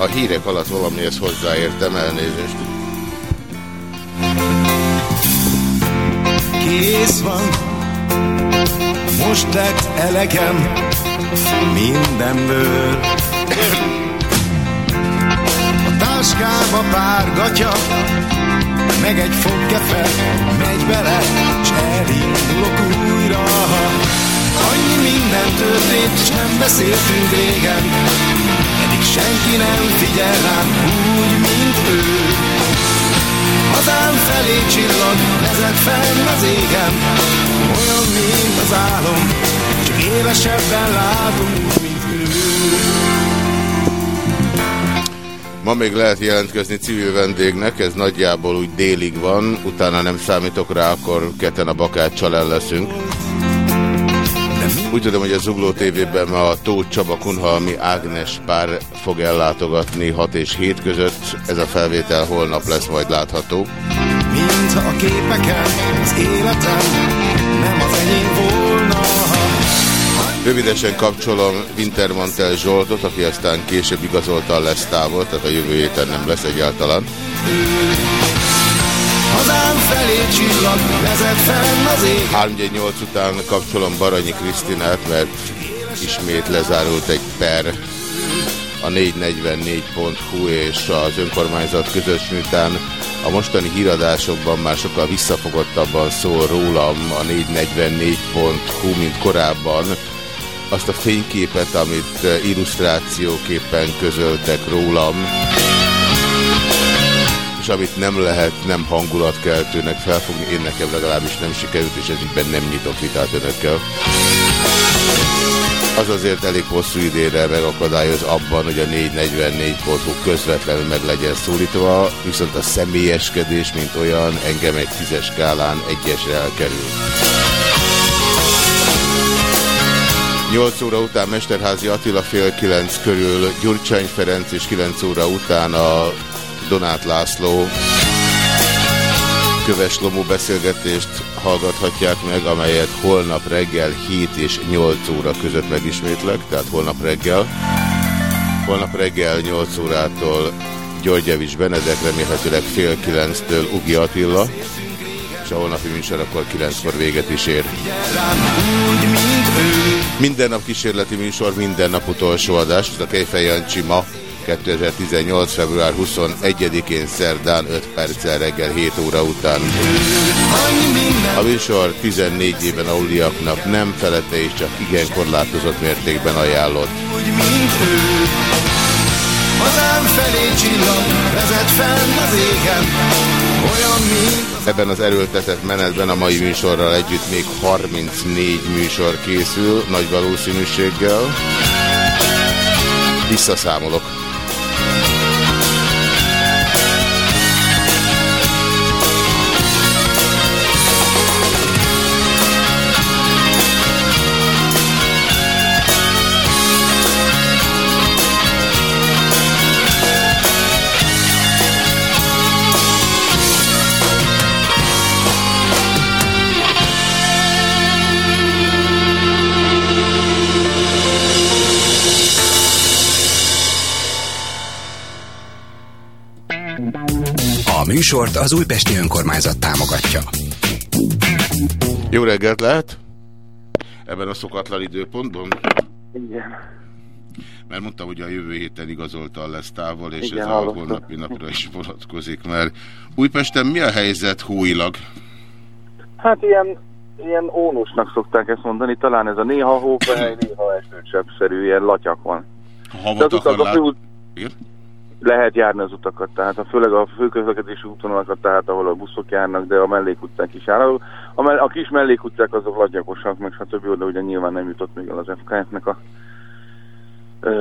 A hírek alatt valamihez hozzáértem, elnézést. Kész van, most lett elegem mindenből. A táskába pár gatya, meg egy fogkefe, megy bele, s elindulok újra. Annyi minden történt, és nem beszéltünk régen, senki nem figyel rám úgy, mint ő. Hazám felé csillag, vezet fenn az égen, olyan, mint az álom, csak évesebben látom úgy, mint ő. Ma még lehet jelentkezni civil vendégnek, ez nagyjából úgy délig van, utána nem számítok rá, akkor ketten a bakáccsal el leszünk. Úgy tudom, hogy a Zugló TV-ben ma a Tóth Csaba Kunhalmi Ágnes pár fog ellátogatni 6 és 7 között. Ez a felvétel holnap lesz majd látható. Mintha a képeken az életem nem az enyém volna. Rövidesen kapcsolom Wintermantel Zsoltot, aki aztán később igazolta a lesz távol, tehát a jövő héten nem lesz egyáltalán. Hazám felé csillag, vezet fenn az ég. 318 után kapcsolom Baranyi Krisztinát, mert ismét lezárult egy per a 444.hu és az önkormányzat közös, miután a mostani híradásokban már sokkal visszafogottabban szól rólam a 444.hu, mint korábban. Azt a fényképet, amit illusztrációképpen közöltek rólam, és amit nem lehet nem hangulatkeltőnek felfogni, én nekem legalábbis nem sikerült, és ezügyben nem nyitok vitát önökkel. Az azért elég hosszú idére megakadályoz abban, hogy a 444.hu közvetlenül meg legyen szólítva, viszont a személyeskedés, mint olyan, engem egy tízes skálán egyesre elkerül. 8 óra után Mesterházi Attila fél 9 körül Gyurcsány Ferenc, és 9 óra után a Donát László Köves Lomó beszélgetést hallgathatják meg, amelyet holnap reggel 7 és 8 óra között megismétlek, tehát holnap reggel. Holnap reggel 8 órától György Javis Benedek, remélhetőleg fél 9-től Ugi Attila, és a holnapi műsor akkor 9-kor véget is ér. Minden nap kísérleti műsor, minden nap utolsó adás, a Kejfej Jancsi ma 2018. február 21-én szerdán 5 perccel reggel 7 óra után. A műsor 14 éven aluliaknak nem felette és csak igen korlátozott mértékben ajánlott. Hazám felé csillag, vezet fenn az égen, olyan, mint Ebben az erőltetett menetben a mai műsorral együtt még 34 műsor készül, nagy valószínűséggel. Visszaszámolok. Műsort az Újpesti Önkormányzat támogatja. Jó reggelt lehet? Ebben a szokatlan időpontban? Igen. Mert mondtam, hogy a jövő héten igazolta a lesz távol, és Igen, ez a hallottam. holnapi napra is vonatkozik, mert Újpesten mi a helyzet hóilag? Hát ilyen, ilyen ónusnak szokták ezt mondani, talán ez a néha hófehely, néha esőcseppszerű, ilyen latyak van. Ha havat De az akar Igen? Lehet járni az utakat, tehát a, főleg a főközlekedési útvonalakat, tehát ahol a buszok járnak, de a mellékutcák is jár. A, mell a kis mellékutcák azok ladjagosak, meg stb. de ugye nyilván nem jutott még el az FKF-nek a ö,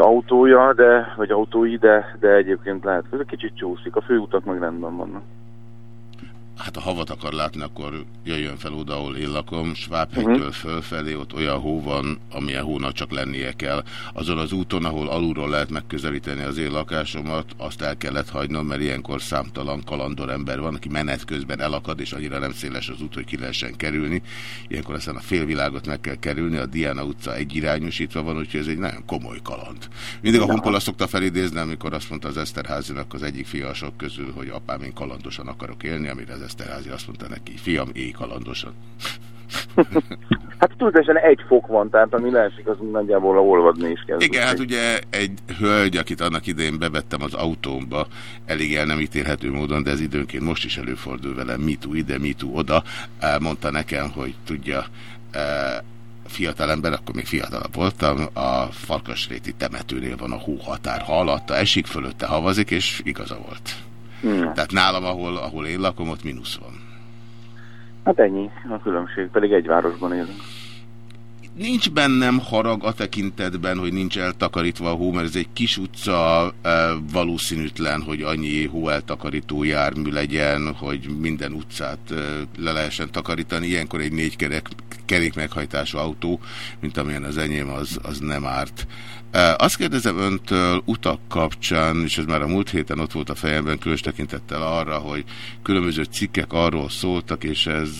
autója, de, vagy autói, de, de egyébként lehet. Ez kicsit csúszik, a főutak meg rendben vannak hát ha havat akar látni, akkor jöjjön fel oda, ahol én lakom, Svábhegytől uh -huh. fölfelé, ott olyan hó van, amilyen hónak csak lennie kell. Azon az úton, ahol alulról lehet megközelíteni az én lakásomat, azt el kellett hagynom, mert ilyenkor számtalan kalandor ember van, aki menet közben elakad, és annyira nem széles az út, hogy ki lehessen kerülni. Ilyenkor aztán a félvilágot meg kell kerülni, a Diana utca egyirányosítva van, úgyhogy ez egy nagyon komoly kaland. Mindig a honpola szokta felidézni, amikor azt mondta az Eszterházinak az egyik fiasok közül, hogy apám, én kalandosan akarok élni, amire az Eszterházi azt mondta neki, fiam, éj kalandosan. hát tudatosan egy fok van, tehát ami leesik, az nagyjából olvadni is kell. Igen, hát ugye egy hölgy, akit annak idején bevettem az autómba, elég el nem ítélhető módon, de ez időnként most is előfordul velem, mitú ide, mitú oda, mondta nekem, hogy tudja, fiatalember, akkor még fiatalabb voltam, a Farkasréti temetőnél van a hóhatár, ha alatta esik, fölötte havazik, és igaza volt. Hmm. Tehát nálam, ahol, ahol én lakom, ott mínusz van. Hát ennyi a különbség, pedig egy városban élünk. Nincs bennem harag a tekintetben, hogy nincs eltakarítva a hó, mert ez egy kis utca, e, valószínűtlen, hogy annyi hó eltakarító jármű legyen, hogy minden utcát e, le lehessen takarítani. Ilyenkor egy négy kerek, kerék meghajtású autó, mint amilyen az enyém, az, az nem árt. Azt kérdezem öntől utak kapcsán, és ez már a múlt héten ott volt a fejemben, különös tekintettel arra, hogy különböző cikkek arról szóltak, és ez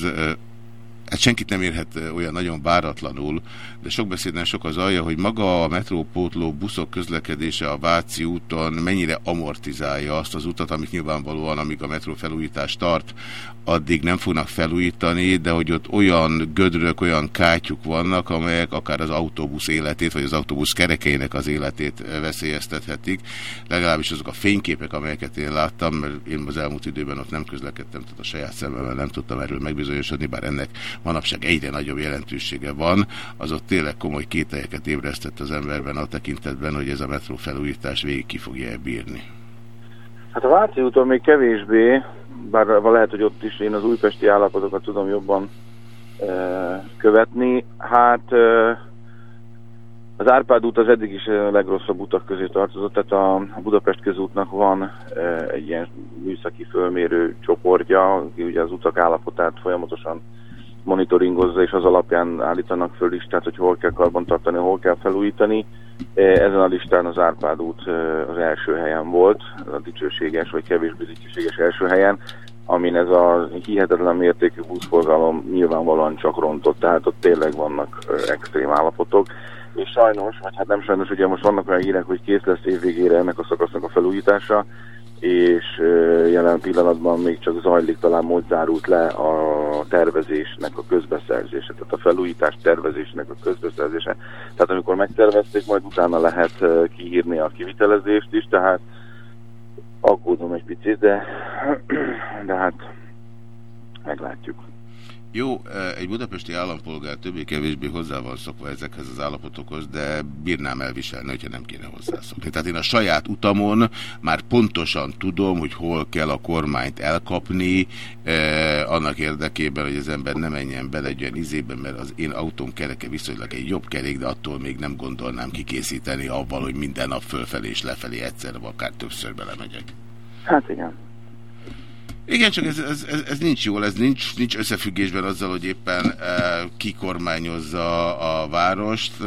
hát senkit nem érhet olyan nagyon váratlanul, de sok beszédben sok az alja, hogy maga a metrópótló buszok közlekedése a Váci úton mennyire amortizálja azt az utat, amit nyilvánvalóan, amíg a metró felújítás tart, addig nem fognak felújítani, de hogy ott olyan gödrök, olyan kátyuk vannak, amelyek akár az autóbusz életét, vagy az autóbusz kerekeinek az életét veszélyeztethetik. Legalábbis azok a fényképek, amelyeket én láttam, mert én az elmúlt időben ott nem közlekedtem, tehát a saját szememmel nem tudtam erről megbizonyosodni, bár ennek manapság egyre nagyobb jelentősége van, az ott tényleg komoly kételyeket ébresztett az emberben a tekintetben, hogy ez a metró felújítás végig ki fogja -e bírni. Hát a Váci úton még kevésbé, bár lehet, hogy ott is én az újpesti állapotokat tudom jobban e, követni. Hát e, az Árpád út az eddig is a legrosszabb utak közé tartozott, tehát a Budapest közútnak van e, egy ilyen műszaki fölmérő csoportja, aki ugye az utak állapotát folyamatosan monitoringozza, és az alapján állítanak föl listát, hogy hol kell karbantartani, hol kell felújítani. E, ezen a listán az Árpád út e, az első helyen volt, a dicsőséges vagy kevésbé dicsőséges első helyen, amin ez a hihetetlen mértékű buszforgalom nyilvánvalóan csak rontott, tehát ott tényleg vannak e, extrém állapotok. És sajnos, vagy hát nem sajnos, ugye most vannak olyan hírek, hogy kész lesz évvégére ennek a szakasznak a felújítása, és jelen pillanatban még csak zajlik, talán most zárult le a tervezésnek a közbeszerzése, tehát a felújítás tervezésnek a közbeszerzése. Tehát amikor megtervezték, majd utána lehet kihírni a kivitelezést is, tehát aggódom egy picit, de, de hát meglátjuk. Jó, egy budapesti állampolgár többé-kevésbé hozzá van szokva ezekhez az állapotokhoz, de bírnám elviselni, hogyha nem kéne hozzászokni. Tehát én a saját utamon már pontosan tudom, hogy hol kell a kormányt elkapni, eh, annak érdekében, hogy az ember ne menjen bele egy olyan izében, mert az én autóm kereke viszonylag egy jobb kerék, de attól még nem gondolnám kikészíteni avval, hogy minden nap fölfelé és lefelé egyszer, vagy akár többször belemegyek. Hát igen. Igen, csak ez, ez, ez, ez nincs jól, ez nincs, nincs összefüggésben azzal, hogy éppen e, kikormányozza a várost, e,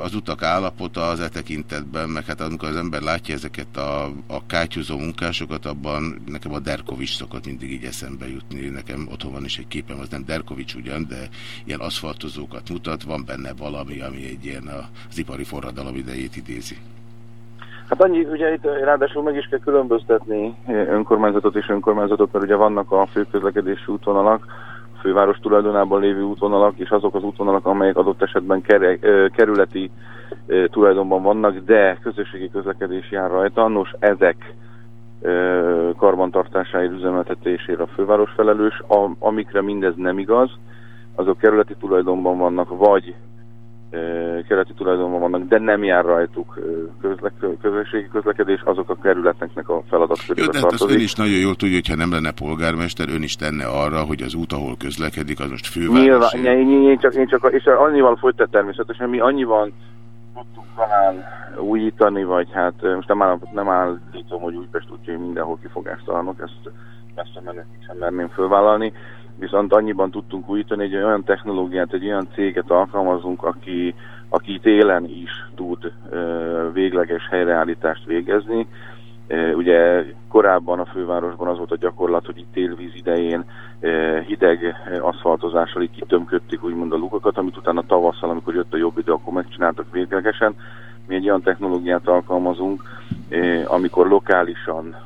az utak állapota az e tekintetben, meg hát amikor az ember látja ezeket a, a kátyúzó munkásokat, abban nekem a Derkovics szokott mindig így eszembe jutni. Nekem otthon van is egy képem, az nem Derkovics ugyan, de ilyen aszfaltozókat mutat, van benne valami, ami egy ilyen az ipari forradalom idejét idézi. Hát annyi, ugye itt ráadásul meg is kell különböztetni önkormányzatot és önkormányzatot, mert ugye vannak a főközlekedési útvonalak, főváros tulajdonában lévő útvonalak, és azok az útvonalak, amelyek adott esetben kerületi tulajdonban vannak, de közösségi közlekedés jár rajta. Nos, ezek karbantartásáért, üzemeltetésére a főváros felelős, amikre mindez nem igaz, azok kerületi tulajdonban vannak, vagy közkerületi tulajdonban vannak, de nem jár rajtuk közlek, közösségi közlekedés, azok a kerületeknek a feladatkörébe Jó, de hát ön is nagyon jól tudja, hogy ha nem lenne polgármester, ön is tenne arra, hogy az út, ahol közlekedik, az most főváros. Nyilván, én, én, csak, én csak, és annyival folytat természetesen, mi annyival tudtuk talán újítani, vagy hát most nem, áll, nem állítom, hogy Újpest úgyhogy mindenhol kifogást találnak, ezt messze menőt sem merném fölvállalni, viszont annyiban tudtunk újítani, egy olyan technológiát, egy olyan céget alkalmazunk, aki, aki télen is tud végleges helyreállítást végezni. Ugye korábban a fővárosban az volt a gyakorlat, hogy itt télvíz idején hideg aszfaltozással így kitömködték úgymond a lukakat, amit utána tavasszal, amikor jött a jobb idő, akkor megcsináltak véglegesen. Mi egy olyan technológiát alkalmazunk, amikor lokálisan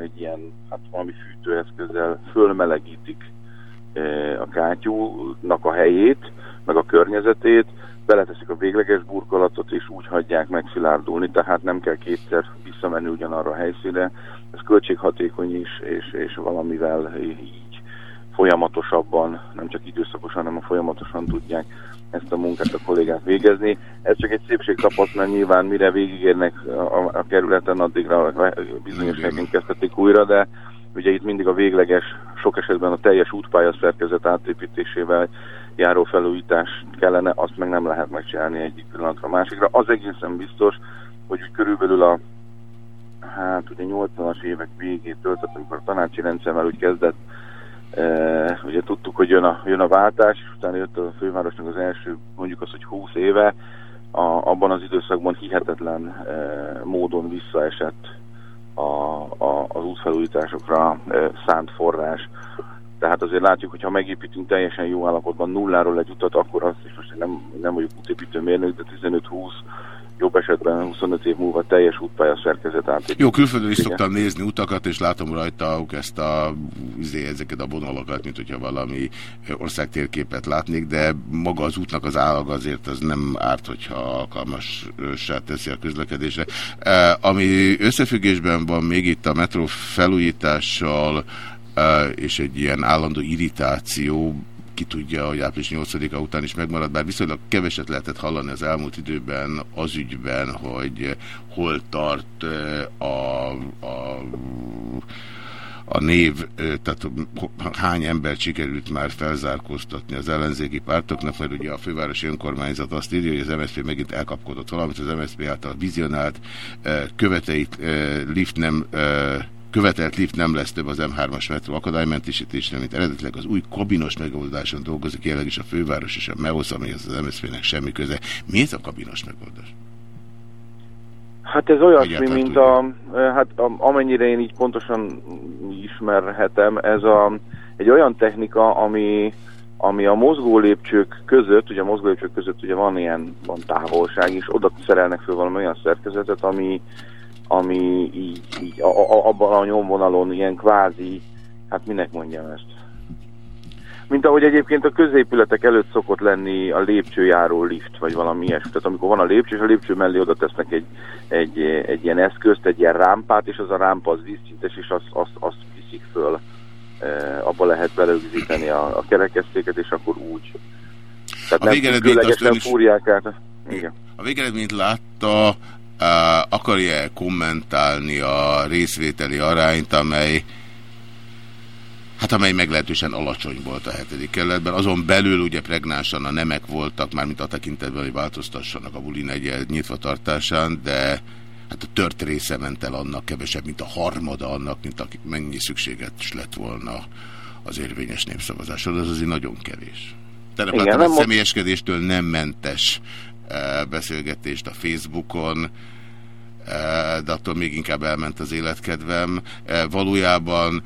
egy ilyen, hát valami fűtőeszközzel fölmelegítik a kátyúnak a helyét, meg a környezetét, beleteszik a végleges burkolatot, és úgy hagyják megszilárdulni, tehát nem kell kétszer visszamenni ugyanarra a helyszínre. Ez költséghatékony is, és, és valamivel így folyamatosabban, nem csak időszakosan, hanem folyamatosan tudják ezt a munkát a kollégák végezni. Ez csak egy szépségtapaszt, mert nyilván mire végigérnek a, a kerületen, addigra bizonyos helyeken kezdhetik újra, de ugye itt mindig a végleges, sok esetben a teljes útpálya szerkezet átépítésével járó felújítás kellene, azt meg nem lehet megcsinálni egyik pillanatra a másikra. Az egészen biztos, hogy körülbelül a hát ugye 80-as évek végétől, tehát amikor a tanácsi rendszerrel úgy kezdett, e, ugye tudtuk, hogy jön a, jön a váltás, utána jött a fővárosnak az első, mondjuk az, hogy 20 éve, a, abban az időszakban hihetetlen e, módon visszaesett a, a, az útfelújításokra e, szánt forrás. Tehát azért látjuk, hogy ha megépítünk teljesen jó állapotban nulláról egy utat, akkor azt is most nem, nem vagyok útépítő mérnök, de 15-20 jobb esetben 25 év múlva teljes útpálya szerkezet átépít. Jó, külföldön is Igen. szoktam nézni utakat, és látom rajta ezt a, izé, ezeket a vonalakat, mint hogyha valami országtérképet látnék, de maga az útnak az állag azért az nem árt, hogyha alkalmassá teszi a közlekedésre. Ami összefüggésben van még itt a metró felújítással, és egy ilyen állandó irritáció, ki tudja, hogy április 8-a után is megmarad, bár viszonylag keveset lehetett hallani az elmúlt időben az ügyben, hogy hol tart a, a a név, tehát hány ember sikerült már felzárkóztatni az ellenzéki pártoknak, mert ugye a fővárosi önkormányzat azt írja, hogy az MSZP megint elkapkodott valamit, az MSZP által vizionált követeit lift nem követelt lift nem lesz több az M3-as metró akadálymentesítésre, mint eredetileg az új kabinos megoldáson dolgozik jelenleg is a főváros és a MEOSZ, ami az MSZP-nek semmi köze. Mi ez a kabinos megoldás? Hát ez olyasmi, mint a, hát amennyire én így pontosan ismerhetem, ez a, egy olyan technika, ami, ami a mozgó lépcsők között, ugye a mozgó lépcsők között ugye van ilyen van távolság, és oda szerelnek föl valami olyan szerkezetet, ami, ami így, így a, a, abban a nyomvonalon ilyen kvázi, hát minek mondjam ezt? Mint ahogy egyébként a középületek előtt szokott lenni a lépcsőjáró lift, vagy valami ilyesmi. Tehát amikor van a lépcső, és a lépcső mellé oda tesznek egy, egy, egy ilyen eszközt, egy ilyen rámpát, és az a rámpa az vízszintes, és azt, azt, azt viszik föl. E, abba lehet beleüzíteni a, a kerekesztéket, és akkor úgy. Tehát a végeredményt is... fúrják át. Igen. A végeredményt látta, akarja -e kommentálni a részvételi arányt, amely Hát amely meglehetősen alacsony volt a hetedik kerületben. Azon belül ugye pregnánsan a nemek voltak, mármint a tekintetben, hogy változtassanak a buli negyed nyitva tartásán, de hát a tört része ment el annak kevesebb, mint a harmada annak, mint aki mennyi szükséget lett volna az érvényes népszavazásod. Az azért nagyon kevés. Igen, a személyeskedéstől nem mentes beszélgetést a Facebookon, de attól még inkább elment az életkedvem. Valójában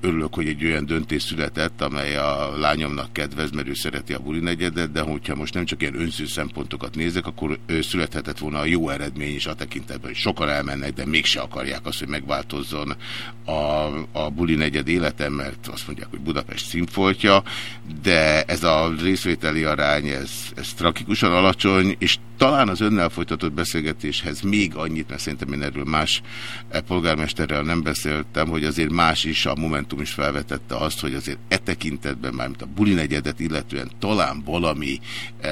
Örülök, hogy egy olyan döntés született, amely a lányomnak kedvez, mert ő szereti a buli negyedet, de hogyha most nem csak ilyen önző szempontokat nézek, akkor ő születhetett volna a jó eredmény is a tekintetben, hogy sokan elmennek, de mégse akarják azt, hogy megváltozzon a, a buli negyed életem, mert azt mondják, hogy Budapest színfoltja, de ez a részvételi arány, ez, ez tragikusan alacsony, és talán az önnel folytatott beszélgetéshez még annyit, mert szerintem én erről más polgármesterrel nem beszéltem, hogy azért más más is, a Momentum is felvetette azt, hogy azért e tekintetben, mármint a buli negyedet, illetően talán valami e,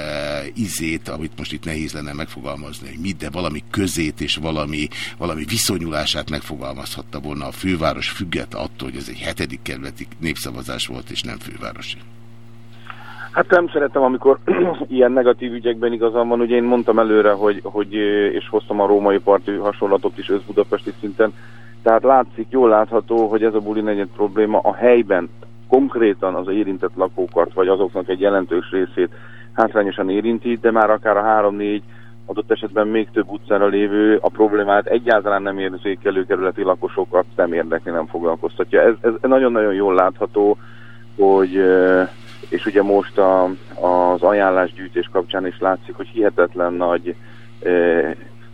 izét, amit most itt nehéz lenne megfogalmazni, hogy mit, de valami közét és valami, valami viszonyulását megfogalmazhatta volna a főváros függet attól, hogy ez egy hetedik kerületi népszavazás volt, és nem fővárosi. Hát nem szeretem, amikor ilyen negatív ügyekben igazam van. Ugye én mondtam előre, hogy, hogy és hoztam a római parti hasonlatot is összbudapesti szinten. Tehát látszik, jól látható, hogy ez a buli negyed probléma a helyben konkrétan az érintett lakókat, vagy azoknak egy jelentős részét hátrányosan érinti, de már akár a három-négy adott esetben még több utcára lévő a problémát egyáltalán nem érzékelő kerületi lakosokat nem érdekli, nem foglalkoztatja. Ez, ez nagyon-nagyon jól látható, hogy és ugye most a, az ajánlásgyűjtés kapcsán is látszik, hogy hihetetlen nagy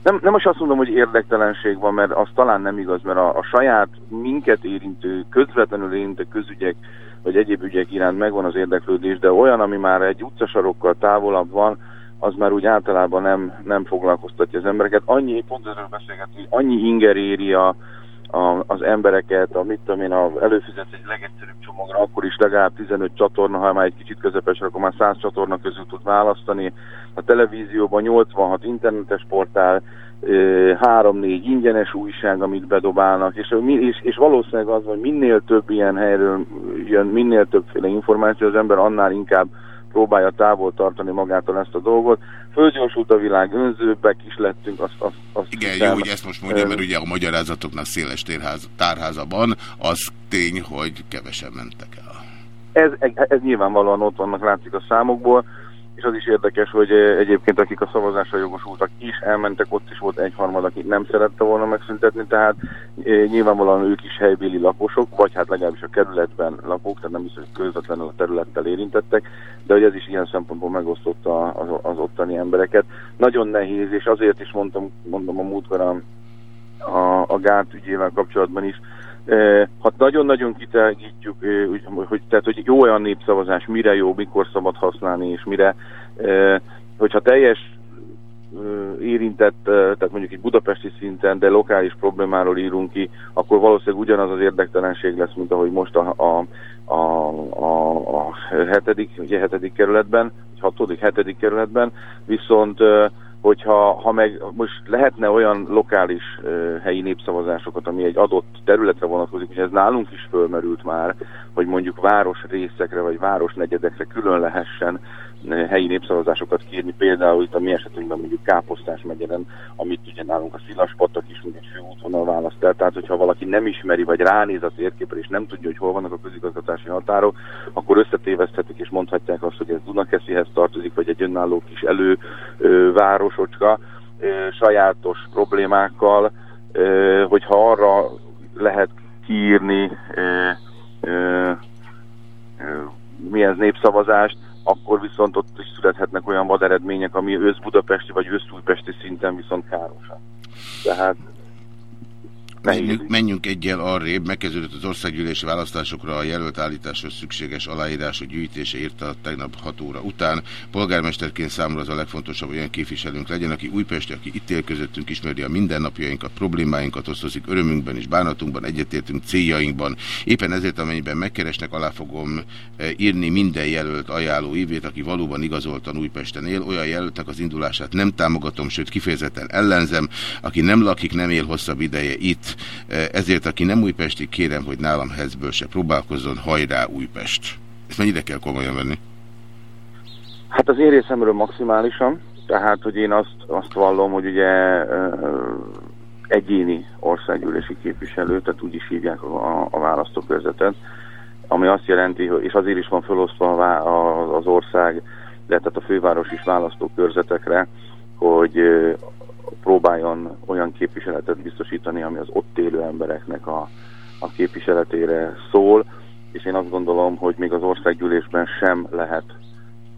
nem, nem most azt mondom, hogy érdektelenség van, mert az talán nem igaz, mert a, a saját minket érintő, közvetlenül érintő közügyek, vagy egyéb ügyek iránt megvan az érdeklődés, de olyan, ami már egy utcasarokkal távolabb van, az már úgy általában nem, nem foglalkoztatja az embereket. Annyi, pont erről beszélgetünk, annyi inger éri a, a, az embereket, a mit tudom én, a előfizetsz egy legegyszerűbb csomagra, akkor is legalább 15 csatorna, ha már egy kicsit közepes, akkor már 100 csatorna közül tud választani. A televízióban 86 internetes portál, 3-4 ingyenes újság, amit bedobálnak, és, és, és valószínűleg az, hogy minél több ilyen helyről jön, minél többféle információ, az ember annál inkább próbálja távol tartani magától ezt a dolgot. Fölgyorsult a világ, önzőbbek is lettünk. Azt, azt, azt Igen, hiszem, jó, hogy ezt most mondja, mert ugye a magyarázatoknak széles térház, tárházában az tény, hogy kevesen mentek el. Ez, ez nyilvánvalóan ott vannak, látszik a számokból és az is érdekes, hogy eh, egyébként akik a szavazásra jogosultak is elmentek, ott is volt egyharmad, akik nem szerette volna megszüntetni, tehát e, nyilvánvalóan ők is helybéli lakosok, vagy hát legalábbis a kerületben lakók, tehát nem biztos, hogy közvetlenül a területtel érintettek, de hogy ez is ilyen szempontból megosztotta az, az ottani embereket. Nagyon nehéz, és azért is mondtam, mondom a múltkor a, a, a Gát ügyével kapcsolatban is, ha nagyon-nagyon kitelgítjük, hogy, tehát, hogy jó olyan népszavazás, mire jó, mikor szabad használni, és mire, hogyha teljes érintett, tehát mondjuk egy budapesti szinten, de lokális problémáról írunk ki, akkor valószínűleg ugyanaz az érdektelenség lesz, mint ahogy most a, a, a, a, a hetedik, ugye hetedik kerületben, hatodik, hetedik kerületben, viszont hogyha ha meg most lehetne olyan lokális uh, helyi népszavazásokat, ami egy adott területre vonatkozik, és ez nálunk is fölmerült már, hogy mondjuk város részekre vagy város negyedekre külön lehessen helyi népszavazásokat kérni, például itt a mi esetünkben mondjuk Káposztás megyeren, amit ugye nálunk a Szilaspatak is, mint egy főútvonal választ el, tehát hogyha valaki nem ismeri, vagy ránéz a térképre, és nem tudja, hogy hol vannak a közigazgatási határok, akkor összetéveszthetik, és mondhatják azt, hogy ez Dunakeszihez tartozik, vagy egy önálló kis elővárosocska, sajátos problémákkal, hogyha arra lehet kiírni milyen népszavazást, akkor viszont ott is születhetnek olyan vad eredmények, ami ősz-budapesti vagy ősz-újpesti szinten viszont károsak. Tehát Menjünk, menjünk egyel arrébb, megkezdődött az országgyűlési választásokra a jelölt állításhoz szükséges aláírások gyűjtése írta tegnap 6 óra után. Polgármesterként számomra az a legfontosabb, olyan képviselőnk legyen, aki Újpesti, aki itt él közöttünk, ismeri a mindennapjainkat, problémáinkat, osztozik örömünkben és bánatunkban, egyetértünk céljainkban. Éppen ezért, amennyiben megkeresnek, alá fogom eh, írni minden jelölt ajánló évét, aki valóban igazoltan Újpesten él. Olyan jelöltnek az indulását nem támogatom, sőt kifejezetten ellenzem, aki nem lakik, nem él hosszabb ideje itt, ezért, aki nem újpesti, kérem, hogy nálam hezből se próbálkozzon, hajrá Újpest. Ezt mennyire kell komolyan venni? Hát az én részemről maximálisan, tehát, hogy én azt, azt vallom, hogy ugye egyéni országgyűlési képviselő, tehát úgy is hívják a, a választókörzetet, ami azt jelenti, hogy, és azért is van felosztva az ország, de tehát a főváros is választókörzetekre, hogy próbáljon olyan képviseletet biztosítani, ami az ott élő embereknek a, a képviseletére szól, és én azt gondolom, hogy még az országgyűlésben sem lehet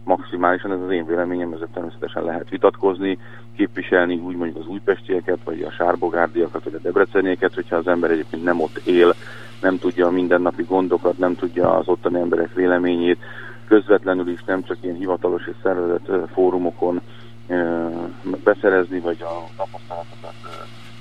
maximálisan, ez az én véleményem, ezzel természetesen lehet vitatkozni, képviselni úgy mondjuk az újpestieket, vagy a sárbogárdiakat, vagy a debrecenieket, hogyha az ember egyébként nem ott él, nem tudja a mindennapi gondokat, nem tudja az ottani emberek véleményét, közvetlenül is nem csak ilyen hivatalos és szervezett fórumokon beszerezni, vagy a tapasztalatokat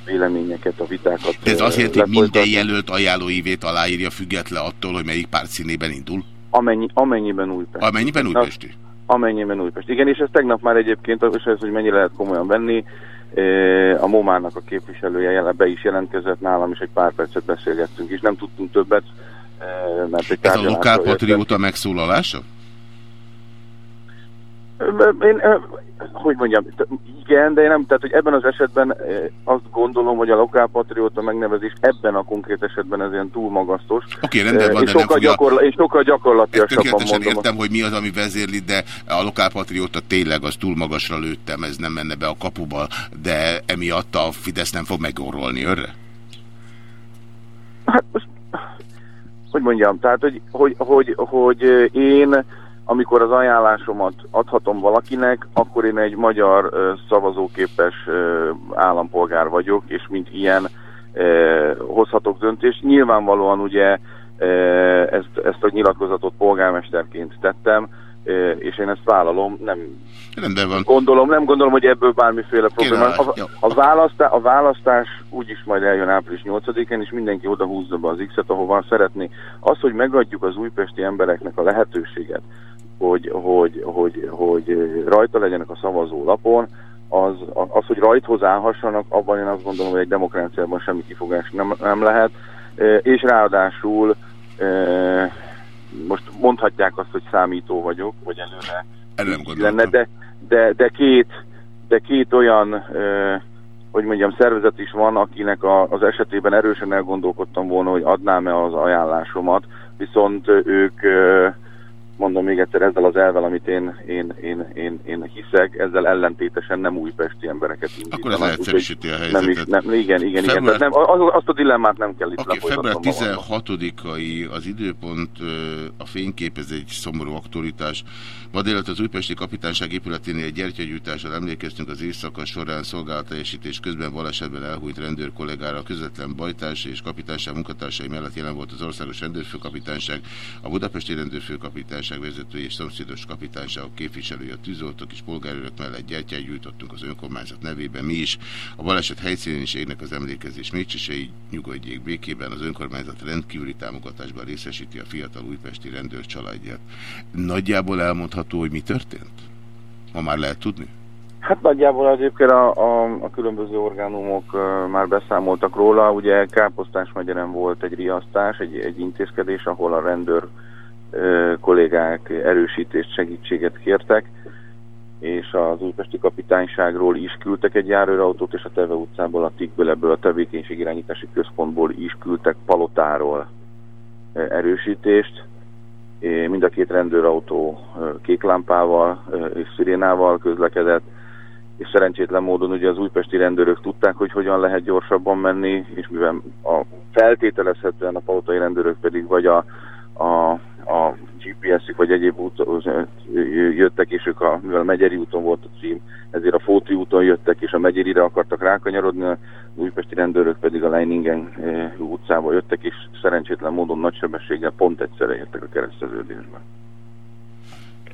véleményeket, a vitákat. De ez azt jelenti, hogy minden jelölt ajánlóívét aláírja független attól, hogy melyik párt színében indul? Amennyi, amennyiben Újpest. Amennyiben újpesti? Amennyiben Újpest. Igen, és ez tegnap már egyébként, és ez, hogy mennyire lehet komolyan venni, a Momának a képviselője be is jelentkezett nálam, és egy pár percet beszélgettünk, és nem tudtunk többet, mert egy Ez a lokálpatrióta megszólalása? Én, hogy mondjam, igen, de én nem, tehát hogy ebben az esetben azt gondolom, hogy a lokálpatrióta megnevezés ebben a konkrét esetben ez ilyen túl magasztos. Oké, rendben Eh, van, és de nem sokkal, fogja- gyakorla, és sokkal gyakorlatilasabban Tökéletesen mondom. értem, hogy mi az, ami vezérli, de a lokálpatrióta tényleg az túl magasra lőttem, ez nem menne be a kapuba, de emiatt a Fidesz nem fog megorrolni önre? Hát most, hogy mondjam, tehát, hogy, hogy, hogy, hogy én, amikor az ajánlásomat adhatom valakinek, akkor én egy magyar szavazóképes állampolgár vagyok, és mint ilyen hozhatok döntést. Nyilvánvalóan ugye ezt, ezt a nyilatkozatot polgármesterként tettem, és én ezt vállalom, nem Rendben van. Gondolom, nem gondolom, hogy ebből bármiféle probléma. A, a, választá, a választás úgyis majd eljön április 8-án, és mindenki oda húzza be az X-et, ahova szeretné. Az, hogy megadjuk az újpesti embereknek a lehetőséget, hogy, hogy, hogy, hogy rajta legyenek a szavazó lapon, az, az, hogy rajthoz állhassanak, abban én azt gondolom, hogy egy demokráciában semmi kifogás nem, nem lehet, E, és ráadásul e, most mondhatják azt, hogy számító vagyok, vagy előre Erre nem gondoltam. lenne, de, de, de, két, de két olyan, ö, hogy mondjam, szervezet is van, akinek a, az esetében erősen elgondolkodtam volna, hogy adnám-e az ajánlásomat, viszont ők, mondom még egyszer, ezzel az elvel, amit én, én, én, én, én hiszek, ezzel ellentétesen nem újpesti embereket indítanak. Akkor ez leegyszerűsíti a nem is, helyzetet. nem, igen, igen, igen. Február- Tehát nem, az, azt a dilemmát nem kell itt okay, február lefolytatnom magamnak. 16-ai az időpont, a fénykép, ez egy szomorú aktualitás. Ma délután az újpesti kapitányság épületénél egy gyertyagyújtással emlékeztünk az éjszaka során szolgálatteljesítés közben balesetben elhújt rendőr kollégára, a közvetlen bajtárs és kapitányság munkatársai mellett jelen volt az országos rendőrfőkapitányság, a budapesti rendőrfőkapitányság vezetői és szomszédos kapitányságok képviselői, a tűzoltók és polgárőrök mellett gyertyát gyújtottunk az önkormányzat nevében mi is. A baleset helyszínén is égnek az emlékezés mécsisei, nyugodjék békében, az önkormányzat rendkívüli támogatásban részesíti a fiatal újpesti rendőr családját. Nagyjából elmondható, hogy mi történt? Ma már lehet tudni? Hát nagyjából egyébként a, a, a különböző orgánumok uh, már beszámoltak róla. Ugye Káposztás megyeren volt egy riasztás, egy, egy intézkedés, ahol a rendőr kollégák erősítést, segítséget kértek, és az újpesti kapitányságról is küldtek egy járőrautót, és a Teve utcából, a TIK-ből, ebből a tevékenység irányítási központból is küldtek palotáról erősítést. Mind a két rendőrautó kék lámpával és szirénával közlekedett, és szerencsétlen módon ugye az újpesti rendőrök tudták, hogy hogyan lehet gyorsabban menni, és mivel a feltételezhetően a palotai rendőrök pedig vagy a, a, a GPS-ük vagy egyéb úton jöttek, és ők a, mivel a Megyeri úton volt a cím, ezért a Fóti úton jöttek, és a Megyerire akartak rákanyarodni, az újpesti rendőrök pedig a Leiningen utcába jöttek, és szerencsétlen módon nagy sebességgel pont egyszerre értek a kereszteződésbe.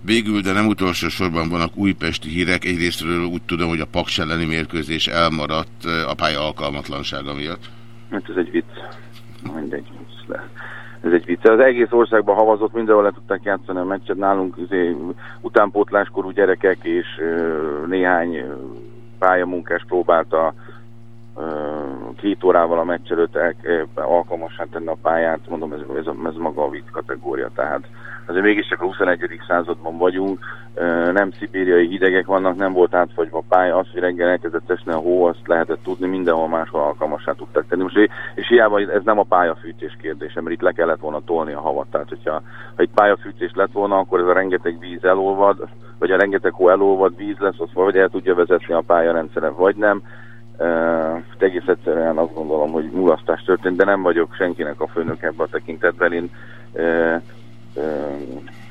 Végül, de nem utolsó sorban vannak újpesti hírek. Egyrésztről úgy tudom, hogy a Paks elleni mérkőzés elmaradt a pálya alkalmatlansága miatt. Hát ez egy vicc. Mindegy. le- Ez egy vicc. Az egész országban havazott, mindenhol le tudták játszani a meccset. Nálunk izé, utánpótláskorú gyerekek és néhány pályamunkás próbálta két órával a meccs előtt alkalmassá tenni a pályát. Mondom, ez, ez, ez maga a vicc kategória. Tehát azért mégiscsak a 21. században vagyunk, nem szibériai hidegek vannak, nem volt átfagyva a pálya, az, hogy reggel elkezdett esni a hó, azt lehetett tudni, mindenhol máshol alkalmassá tudták tenni. Most, és hiába ez nem a pályafűtés kérdése, mert itt le kellett volna tolni a havat. Tehát, hogyha ha egy pályafűtés lett volna, akkor ez a rengeteg víz elolvad, vagy a rengeteg hó elolvad víz lesz, azt vagy el tudja vezetni a pályarendszeren, vagy nem. Uh, egész egyszerűen azt gondolom, hogy mulasztás történt, de nem vagyok senkinek a főnök ebben a tekintetben. Én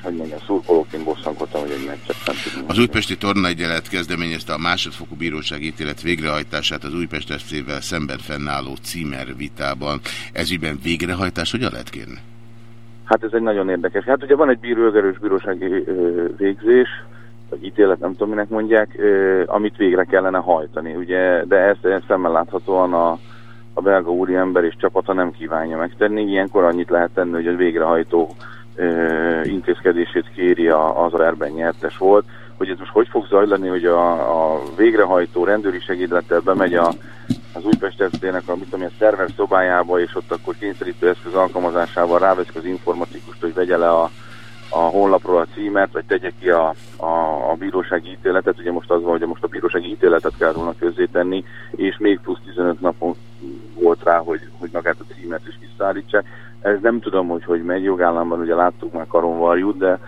hogy mondjam, szurkolóként bosszankodtam, hogy egy meccset nem tudunk. Az újpesti tornaegyelet kezdeményezte a másodfokú bíróság ítélet végrehajtását az Újpest FC-vel szemben fennálló címer vitában. Ez ügyben végrehajtás hogyan lehet kérni? Hát ez egy nagyon érdekes. Hát ugye van egy bíró, jogerős bírósági végzés, vagy ítélet, nem tudom minek mondják, amit végre kellene hajtani. Ugye, de ezt, ezt szemmel láthatóan a, a belga úriember és csapata nem kívánja megtenni. Ilyenkor annyit lehet tenni, hogy a végrehajtó intézkedését kéri az a erben nyertes volt. Hogy ez most hogy fog zajlani, hogy a, a végrehajtó rendőri segédlettel bemegy a, az Újpest SZT-nek a, a szerver szobájába, és ott akkor kényszerítő eszköz alkalmazásával ráveszik az informatikust, hogy vegye le a, a honlapról a címet, vagy tegye ki a, a, a bírósági ítéletet. Ugye most az van, hogy most a bírósági ítéletet kell volna közzétenni, és még plusz 15 napon volt rá, hogy, hogy magát a címet is visszaállítsák. Ez nem tudom, hogy hogy megy jogállamban, ugye láttuk már karonvarjút, de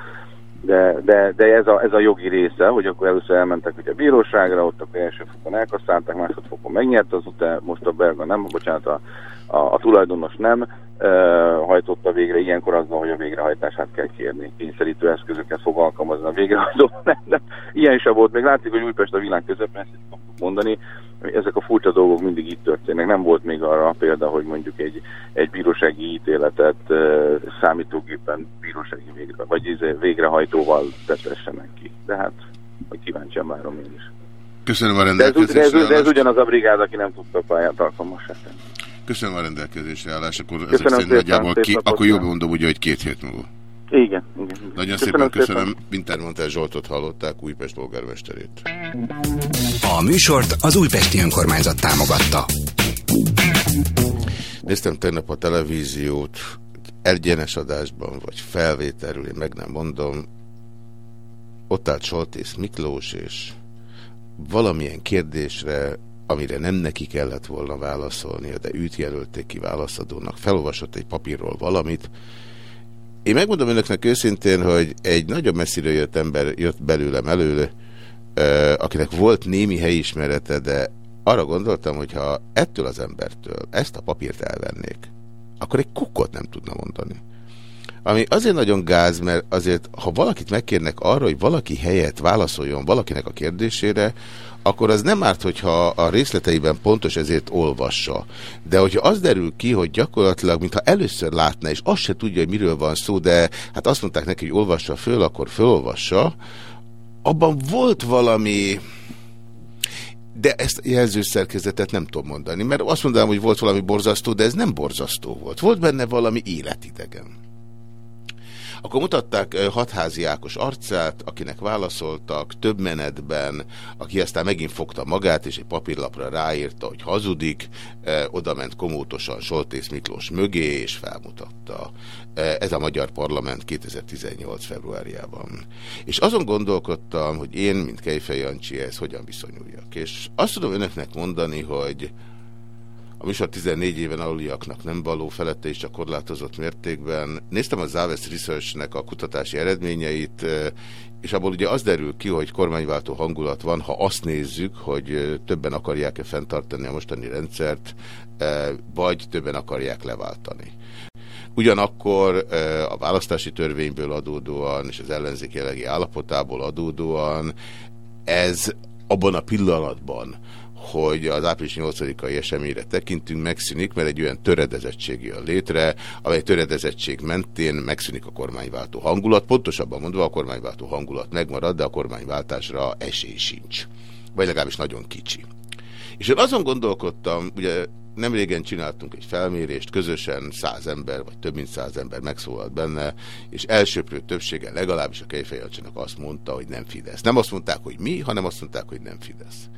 de, de, de ez, a, ez a jogi része, hogy akkor először elmentek ugye a bíróságra, ott akkor első fokon elkasszálták, másodfokon megnyert az után, most a belga nem, bocsánat, a, a, a tulajdonos nem e, hajtotta végre, ilyenkor azzal, hogy a végrehajtását kell kérni. Kényszerítő eszközöket fog alkalmazni a végrehajtó. Nem. Ilyen sem volt. Még látszik, hogy Újpest a világ közepén, ezt szoktuk mondani, ezek a furcsa dolgok mindig itt történnek. Nem volt még arra példa, hogy mondjuk egy, egy bírósági ítéletet uh, számítógépen bírósági végre, vagy izé, végrehajtóval tetessenek ki. De hát, hogy kíváncsian várom én is. Köszönöm a rendelkezésre de ez, de, ez, de ez ugyanaz a brigád, aki nem tudta a pályát alkalmasítani. Köszönöm a rendelkezésre állás, akkor Köszönöm ezek szerint nagyjából ki, akkor jobb mondom ugye, hogy két hét múlva. Igen, igen. Nagyon köszönöm szépen köszönöm. Wintermantel Zsoltot hallották, Újpest polgármesterét. A műsort az Újpesti Önkormányzat támogatta. Néztem tegnap a televíziót, egyenes adásban, vagy felvételről, én meg nem mondom, ott állt Soltész Miklós, és valamilyen kérdésre, amire nem neki kellett volna válaszolnia, de őt jelölték ki válaszadónak, felolvasott egy papírról valamit, én megmondom önöknek őszintén, hogy egy nagyon messzire jött ember jött belőlem elő, akinek volt némi helyismerete, de arra gondoltam, hogy ha ettől az embertől ezt a papírt elvennék, akkor egy kukkot nem tudna mondani. Ami azért nagyon gáz, mert azért, ha valakit megkérnek arra, hogy valaki helyett válaszoljon valakinek a kérdésére, akkor az nem árt, hogyha a részleteiben pontos ezért olvassa. De hogyha az derül ki, hogy gyakorlatilag, mintha először látna, és azt se tudja, hogy miről van szó, de hát azt mondták neki, hogy olvassa föl, akkor fölolvassa, abban volt valami... De ezt jelzőszerkezetet nem tudom mondani, mert azt mondanám, hogy volt valami borzasztó, de ez nem borzasztó volt. Volt benne valami életidegen. Akkor mutatták hatházi Ákos arcát, akinek válaszoltak több menetben, aki aztán megint fogta magát, és egy papírlapra ráírta, hogy hazudik, oda ment komótosan Soltész Miklós mögé, és felmutatta. Ez a Magyar Parlament 2018 februárjában. És azon gondolkodtam, hogy én, mint Kejfej Jancsi, ez hogyan viszonyuljak. És azt tudom önöknek mondani, hogy a műsor 14 éven aluliaknak nem való felette is csak korlátozott mértékben. Néztem a Záves Research-nek a kutatási eredményeit, és abból ugye az derül ki, hogy kormányváltó hangulat van, ha azt nézzük, hogy többen akarják-e fenntartani a mostani rendszert, vagy többen akarják leváltani. Ugyanakkor a választási törvényből adódóan és az ellenzék jelenlegi állapotából adódóan ez abban a pillanatban, hogy az április 8-ai eseményre tekintünk, megszűnik, mert egy olyan töredezettség jön létre, amely töredezettség mentén megszűnik a kormányváltó hangulat. Pontosabban mondva a kormányváltó hangulat megmarad, de a kormányváltásra esély sincs. Vagy legalábbis nagyon kicsi. És én azon gondolkodtam, ugye nem régen csináltunk egy felmérést, közösen száz ember, vagy több mint száz ember megszólalt benne, és elsőprő többsége legalábbis a Kejfejjelcsinak azt mondta, hogy nem Fidesz. Nem azt mondták, hogy mi, hanem azt mondták, hogy nem Fidesz.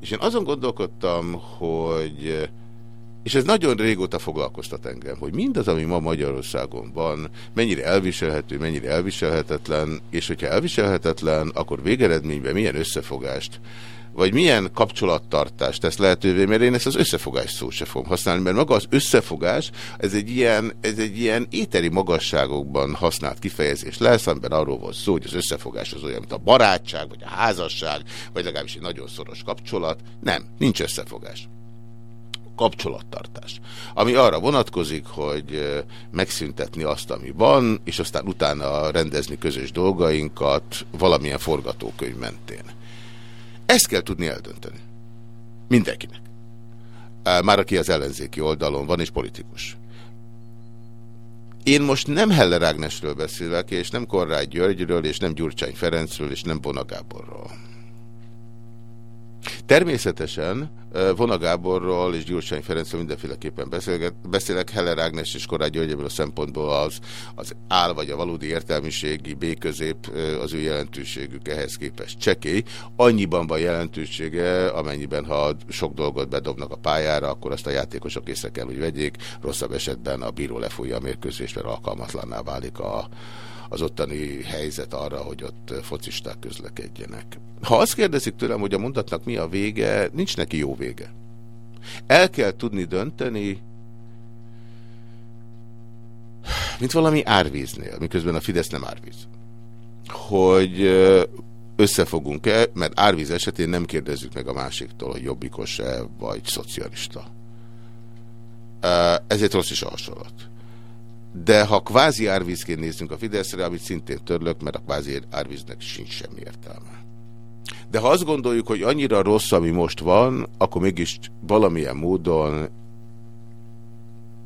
És én azon gondolkodtam, hogy és ez nagyon régóta foglalkoztat engem, hogy mindaz, ami ma Magyarországon van, mennyire elviselhető, mennyire elviselhetetlen, és hogyha elviselhetetlen, akkor végeredményben milyen összefogást vagy milyen kapcsolattartást tesz lehetővé, mert én ezt az összefogás szót se fogom használni, mert maga az összefogás, ez egy ilyen, ez egy ilyen éteri magasságokban használt kifejezés lesz, amiben arról volt szó, hogy az összefogás az olyan, mint a barátság, vagy a házasság, vagy legalábbis egy nagyon szoros kapcsolat. Nem, nincs összefogás kapcsolattartás. Ami arra vonatkozik, hogy megszüntetni azt, ami van, és aztán utána rendezni közös dolgainkat valamilyen forgatókönyv mentén. Ezt kell tudni eldönteni. Mindenkinek. Már aki az ellenzéki oldalon van, és politikus. Én most nem Heller Ágnesről beszélek, és nem Korrágy Györgyről, és nem Gyurcsány Ferencről, és nem Bona Gáborról. Természetesen Vona Gáborról és Gyurcsány Ferencről mindenféleképpen beszélek. Heller Ágnes és Korágy Györgyeből a szempontból az, az áll vagy a valódi értelmiségi B-közép az ő jelentőségük ehhez képest csekély. Annyiban van jelentősége, amennyiben ha sok dolgot bedobnak a pályára, akkor azt a játékosok észre kell, hogy vegyék. Rosszabb esetben a bíró lefújja a mérkőzést, mert alkalmatlanná válik a, az ottani helyzet arra, hogy ott focisták közlekedjenek. Ha azt kérdezik tőlem, hogy a mondatnak mi a vége, nincs neki jó vége. El kell tudni dönteni, mint valami árvíznél, miközben a Fidesz nem árvíz. Hogy összefogunk-e, mert árvíz esetén nem kérdezzük meg a másiktól, hogy jobbikos-e, vagy szocialista. Ezért rossz is a hasonlat. De ha kvázi árvízként nézzünk a Fideszre, amit szintén törlök, mert a kvázi árvíznek sincs semmi értelme. De ha azt gondoljuk, hogy annyira rossz, ami most van, akkor mégis valamilyen módon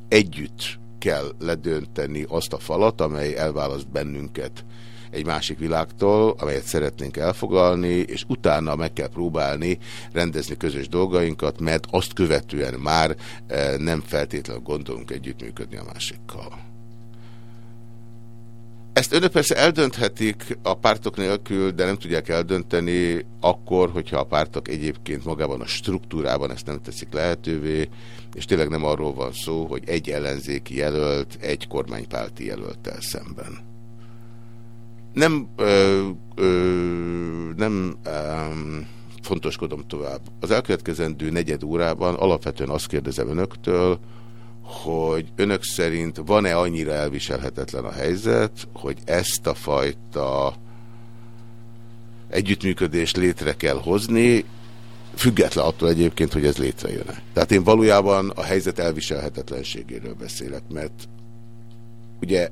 együtt kell ledönteni azt a falat, amely elválaszt bennünket egy másik világtól, amelyet szeretnénk elfoglalni, és utána meg kell próbálni rendezni közös dolgainkat, mert azt követően már eh, nem feltétlenül gondolunk együttműködni a másikkal. Ezt önök persze eldönthetik a pártok nélkül, de nem tudják eldönteni akkor, hogyha a pártok egyébként magában a struktúrában ezt nem teszik lehetővé, és tényleg nem arról van szó, hogy egy ellenzéki jelölt egy kormánypárti jelöltel szemben. Nem, ö, ö, nem ö, fontoskodom tovább. Az elkövetkezendő negyed órában alapvetően azt kérdezem önöktől, hogy önök szerint van-e annyira elviselhetetlen a helyzet, hogy ezt a fajta együttműködést létre kell hozni, független attól egyébként, hogy ez létrejön-e. Tehát én valójában a helyzet elviselhetetlenségéről beszélek, mert ugye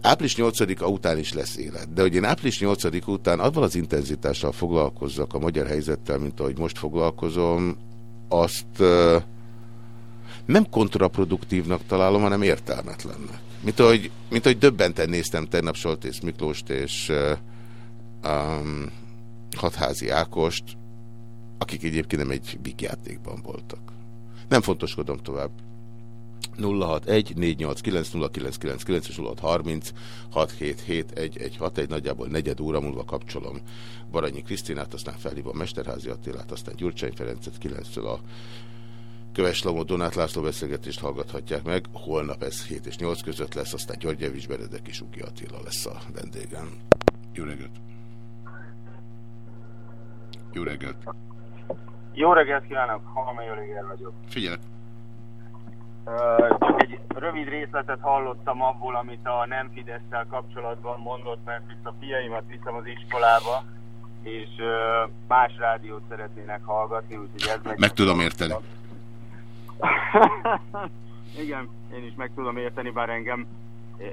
április 8-a után is lesz élet, de hogy én április 8 után avval az intenzitással foglalkozzak a magyar helyzettel, mint ahogy most foglalkozom, azt nem kontraproduktívnak találom, hanem értelmetlennek. Mint ahogy, mint ahogy döbbenten néztem tegnap Soltész Miklóst és uh, um, Hatházi Ákost, akik egyébként nem egy játékban voltak. Nem fontoskodom tovább. 061 489 0999 és 0630 677 nagyjából negyed óra múlva kapcsolom Baranyi Krisztinát, aztán felhívom Mesterházi Attilát, aztán Gyurcsány Ferencet 9-től a Köves Lamó Donát László beszélgetést hallgathatják meg. Holnap ez 7 és 8 között lesz, aztán György Javis Beredek és Ugi Attila lesz a vendégem. Jó reggelt! Jó reggelt! Jó reggelt kívánok! Halmai Oliger vagyok. Figyelek! Csak egy rövid részletet hallottam abból, amit a nem fidesz kapcsolatban mondott, mert itt a fiaimat viszem az iskolába, és más rádiót szeretnének hallgatni, úgyhogy ez meg... Meg tudom érteni. Igen, én is meg tudom érteni, bár engem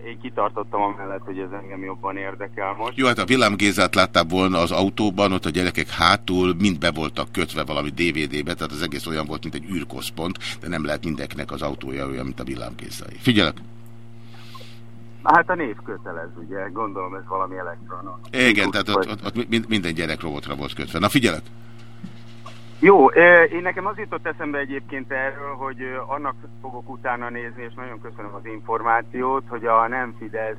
én kitartottam amellett, hogy ez engem jobban érdekel most. Jó, hát a villámgézát látták volna az autóban, ott a gyerekek hátul mind be voltak kötve valami DVD-be, tehát az egész olyan volt, mint egy űrkoszpont, de nem lehet mindenkinek az autója olyan, mint a villámgézai. Figyelek! Hát a név kötelez, ugye, gondolom ez valami elektronos. Igen, tehát ott, ott, ott minden gyerek robotra volt kötve. Na figyelek! Jó, én nekem az jutott eszembe egyébként erről, hogy annak fogok utána nézni, és nagyon köszönöm az információt, hogy a nem Fidesz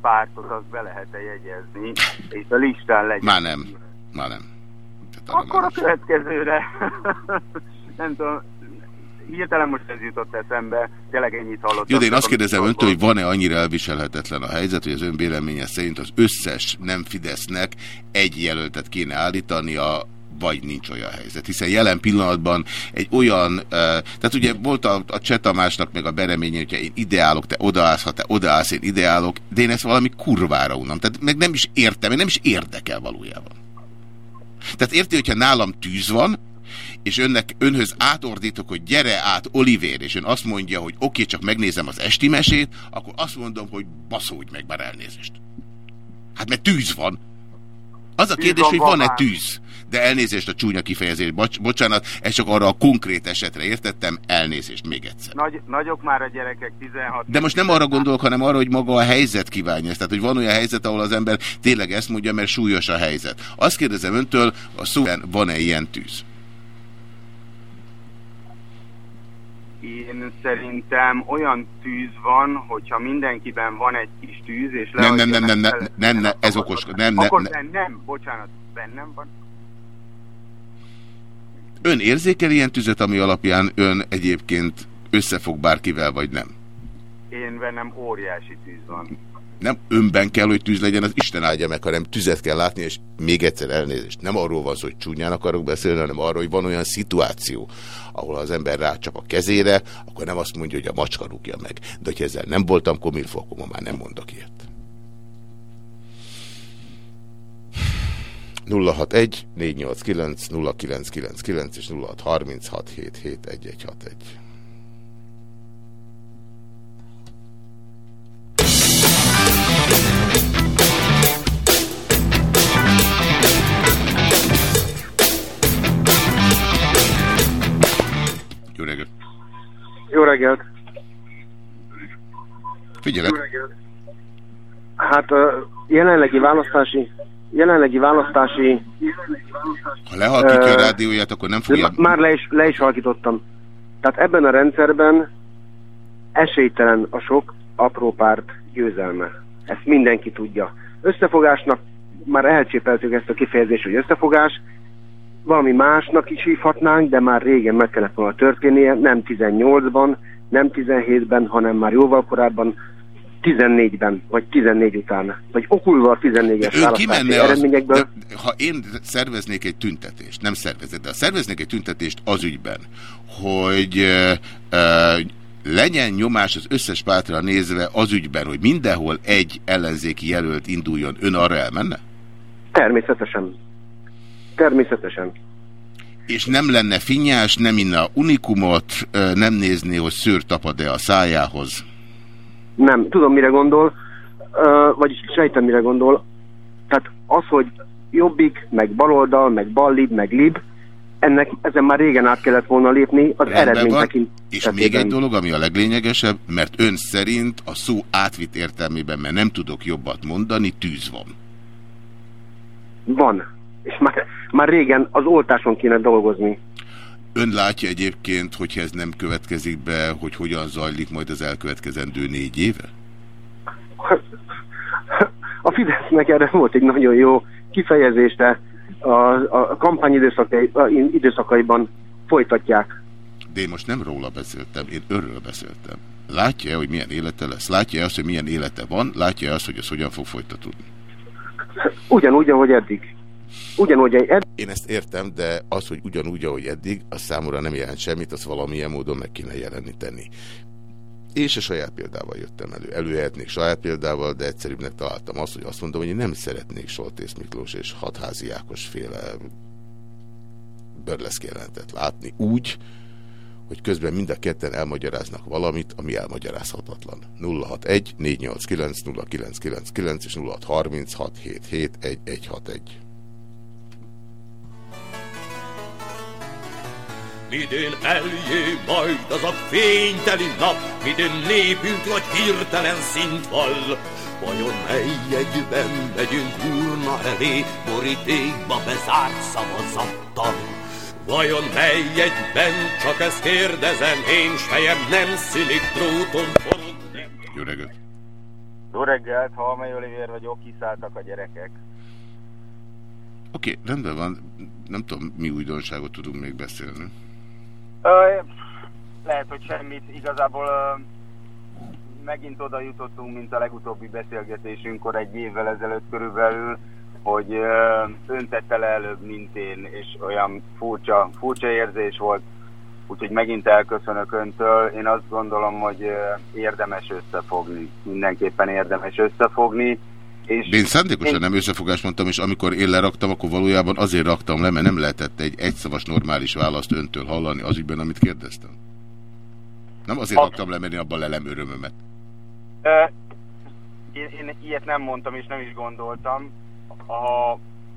pártot azt be lehet-e jegyezni, és a listán legyen. Már nem, már nem. Akkor a következőre. nem tudom, hirtelen most ez jutott eszembe, tényleg ennyit hallottam. Jó, de én azt kérdezem öntől, hogy van-e annyira elviselhetetlen a helyzet, hogy az ön véleménye szerint az összes nem Fidesznek egy jelöltet kéne a vagy nincs olyan helyzet. Hiszen jelen pillanatban egy olyan, tehát ugye volt a, a Csetamásnak meg a bereménye, hogyha én ideálok, te odaállsz, ha te odaállsz, én ideálok, de én ezt valami kurvára unom. Tehát meg nem is értem, meg nem is érdekel valójában. Tehát érti, hogyha nálam tűz van, és önnek, önhöz átordítok, hogy gyere át Olivér, és ön azt mondja, hogy oké, okay, csak megnézem az esti mesét, akkor azt mondom, hogy baszódj meg már elnézést. Hát mert tűz van. Az a kérdés, hogy van-e tűz? De elnézést a csúnya kifejezés, bocs, bocsánat, ez csak arra a konkrét esetre értettem, elnézést még egyszer. Nagy, nagyok már a gyerekek, 16. De most nem arra gondolok, hanem arra, hogy maga a helyzet kívánja ezt. Tehát, hogy van olyan helyzet, ahol az ember tényleg ezt mondja, mert súlyos a helyzet. Azt kérdezem öntől, a szóban van-e ilyen tűz? Én szerintem olyan tűz van, hogyha mindenkiben van egy kis tűz, és nem, nem, nem, nem, nem, nem, nem, ez okos, nem, nem. nem, nem, bocsánat, bennem van. Ön érzékel ilyen tüzet, ami alapján ön egyébként összefog bárkivel, vagy nem? Én bennem óriási tűz van. Nem önben kell, hogy tűz legyen, az Isten áldja meg, hanem tüzet kell látni, és még egyszer elnézést. Nem arról van szó, hogy csúnyán akarok beszélni, hanem arról, hogy van olyan szituáció, ahol az ember rácsap a kezére, akkor nem azt mondja, hogy a macska rúgja meg. De hogyha ezzel nem voltam komilfó, akkor ma már nem mondok ilyet. 061 489 0999 és 0636 771161. Jó reggelt! Jó reggelt! Figyelek! Hát a jelenlegi választási jelenlegi választási... Ha lehalkítja a rádióját, akkor nem fogja... Már le is, le is halkítottam. Tehát ebben a rendszerben esélytelen a sok apró párt győzelme. Ezt mindenki tudja. Összefogásnak már elcsépeltük ezt a kifejezést, hogy összefogás, valami másnak is hívhatnánk, de már régen meg kellett volna történnie, nem 18-ban, nem 17-ben, hanem már jóval korábban, 14-ben, vagy 14 után, vagy okulva a 14-es Ön választási kimenne az, eredményekből. de, ha én szerveznék egy tüntetést, nem szervezet, de ha szerveznék egy tüntetést az ügyben, hogy ö, ö, legyen nyomás az összes pártra nézve az ügyben, hogy mindenhol egy ellenzéki jelölt induljon, ön arra elmenne? Természetesen. Természetesen. És nem lenne finnyás, nem inna unikumot, nem nézné, hogy szőr tapad-e a szájához. Nem, tudom mire gondol, uh, vagyis sejtem mire gondol. Tehát az, hogy jobbik, meg baloldal, meg ballib, meg lib, ennek ezen már régen át kellett volna lépni az eredmény. És még egy dolog, ami a leglényegesebb, mert ön szerint a szó átvitt értelmében, mert nem tudok jobbat mondani, tűz van. Van. És már, már régen az oltáson kéne dolgozni. Ön látja egyébként, hogyha ez nem következik be, hogy hogyan zajlik majd az elkövetkezendő négy éve? A Fidesznek erre volt egy nagyon jó kifejezése, a, a kampány időszakai, a időszakaiban folytatják. De én most nem róla beszéltem, én örről beszéltem. Látja-e, hogy milyen élete lesz? Látja-e azt, hogy milyen élete van? Látja-e azt, hogy ez hogyan fog folytatódni? Ugyanúgy, ahogy eddig. Ugyanúgy, eddig. Én ezt értem, de az, hogy ugyanúgy, ahogy eddig, az számomra nem jelent semmit, azt valamilyen módon meg kéne jeleníteni. És a saját példával jöttem elő. Előhetnék saját példával, de egyszerűbbnek találtam azt, hogy azt mondom, hogy én nem szeretnék Soltész Miklós és Hatházi Ákos féle börleszk jelenetet látni úgy, hogy közben mind a ketten elmagyaráznak valamit, ami elmagyarázhatatlan. 061 489 0999 és 0636 77 1161. Midén eljé majd az a fényteli nap, midén népünk nagy hirtelen szint vall. Vajon mely egyben megyünk urna elé, borítékba bezárt szavazattal? Vajon mely egyben, csak ezt kérdezem, én s fejem nem szülik dróton forogni? Jó reggelt! Jó reggelt, Halmai Olivér vagyok, kiszálltak a gyerekek. Oké, okay, rendben van. Nem tudom, mi újdonságot tudunk még beszélni. Lehet, hogy semmit. Igazából megint oda jutottunk, mint a legutóbbi beszélgetésünkkor egy évvel ezelőtt körülbelül, hogy ö, ön tette le előbb, mint én, és olyan furcsa, furcsa érzés volt, úgyhogy megint elköszönök öntől. Én azt gondolom, hogy érdemes összefogni. Mindenképpen érdemes összefogni. És én szándékosan én- nem összefogást mondtam, és amikor én leraktam, akkor valójában azért raktam le, mert nem lehetett egy egyszavas normális választ öntől hallani az ügyben, amit kérdeztem. Nem azért raktam le, mert én abban lelem örömömet. Ö, én, én ilyet nem mondtam, és nem is gondoltam.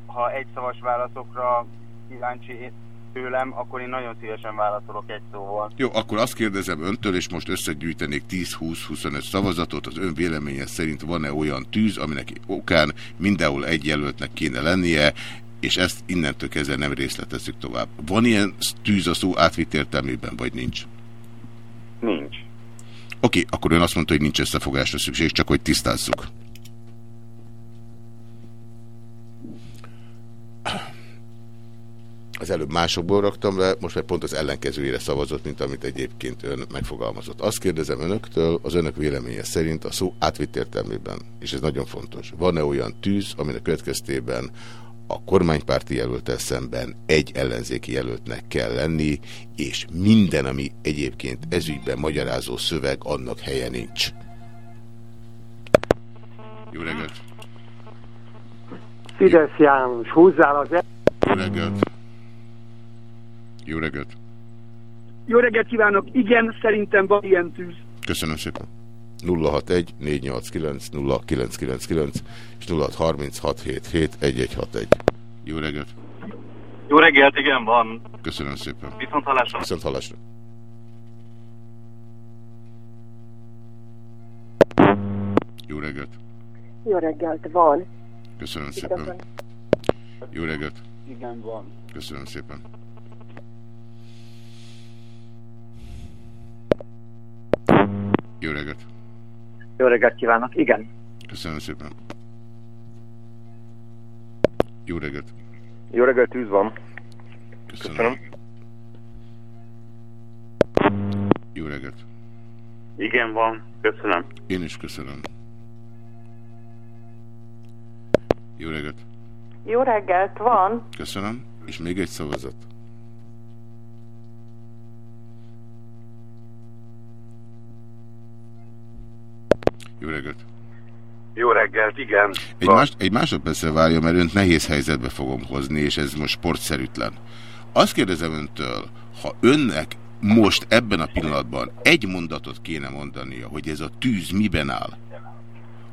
Ha egy szavas válaszokra kíváncsi tőlem, akkor én nagyon szívesen válaszolok egy szóval. Jó, akkor azt kérdezem öntől, és most összegyűjtenék 10-20-25 szavazatot. Az ön véleménye szerint van-e olyan tűz, aminek okán mindenhol egy jelöltnek kéne lennie, és ezt innentől kezdve nem részletezzük tovább. Van ilyen tűz a szó átvitt értelmében, vagy nincs? Nincs. Oké, akkor ön azt mondta, hogy nincs összefogásra szükség, csak hogy tisztázzuk. Az előbb másokból raktam le, most már pont az ellenkezőjére szavazott, mint amit egyébként ön megfogalmazott. Azt kérdezem önöktől, az önök véleménye szerint a szó átvitt értelmében, és ez nagyon fontos, van-e olyan tűz, aminek következtében a kormánypárti jelöltel szemben egy ellenzéki jelöltnek kell lenni, és minden, ami egyébként ezügyben magyarázó szöveg, annak helye nincs. Jó reggelt! Fidesz János, húzzál az... Jó reggelt! Jó reggelt! Jó reggelt kívánok! Igen, szerintem van ilyen tűz. Köszönöm szépen! 061 489 0999 és 0636771161. Jó reggelt! Jó reggelt, igen, van. Köszönöm szépen. Viszont hallásra. Viszont hallásra. Jó reggelt! Jó reggelt, van. Köszönöm szépen. Jó reggelt! Igen, van. Köszönöm szépen. Jó reggelt! Jó reggelt kívánok, igen. Köszönöm szépen. Jó reggelt! Jó reggelt, tűz van. Köszönöm. Köszönöm. Jó reggelt! Igen, van. Köszönöm. Én is köszönöm. Jó reggelt! Jó reggelt, van. Köszönöm. És még egy szavazat. Jó reggelt! Jó reggelt, igen. Egy, más, egy másodpercre várja, mert önt nehéz helyzetbe fogom hozni, és ez most sportszerűtlen. Azt kérdezem öntől, ha önnek most ebben a pillanatban egy mondatot kéne mondania, hogy ez a tűz miben áll,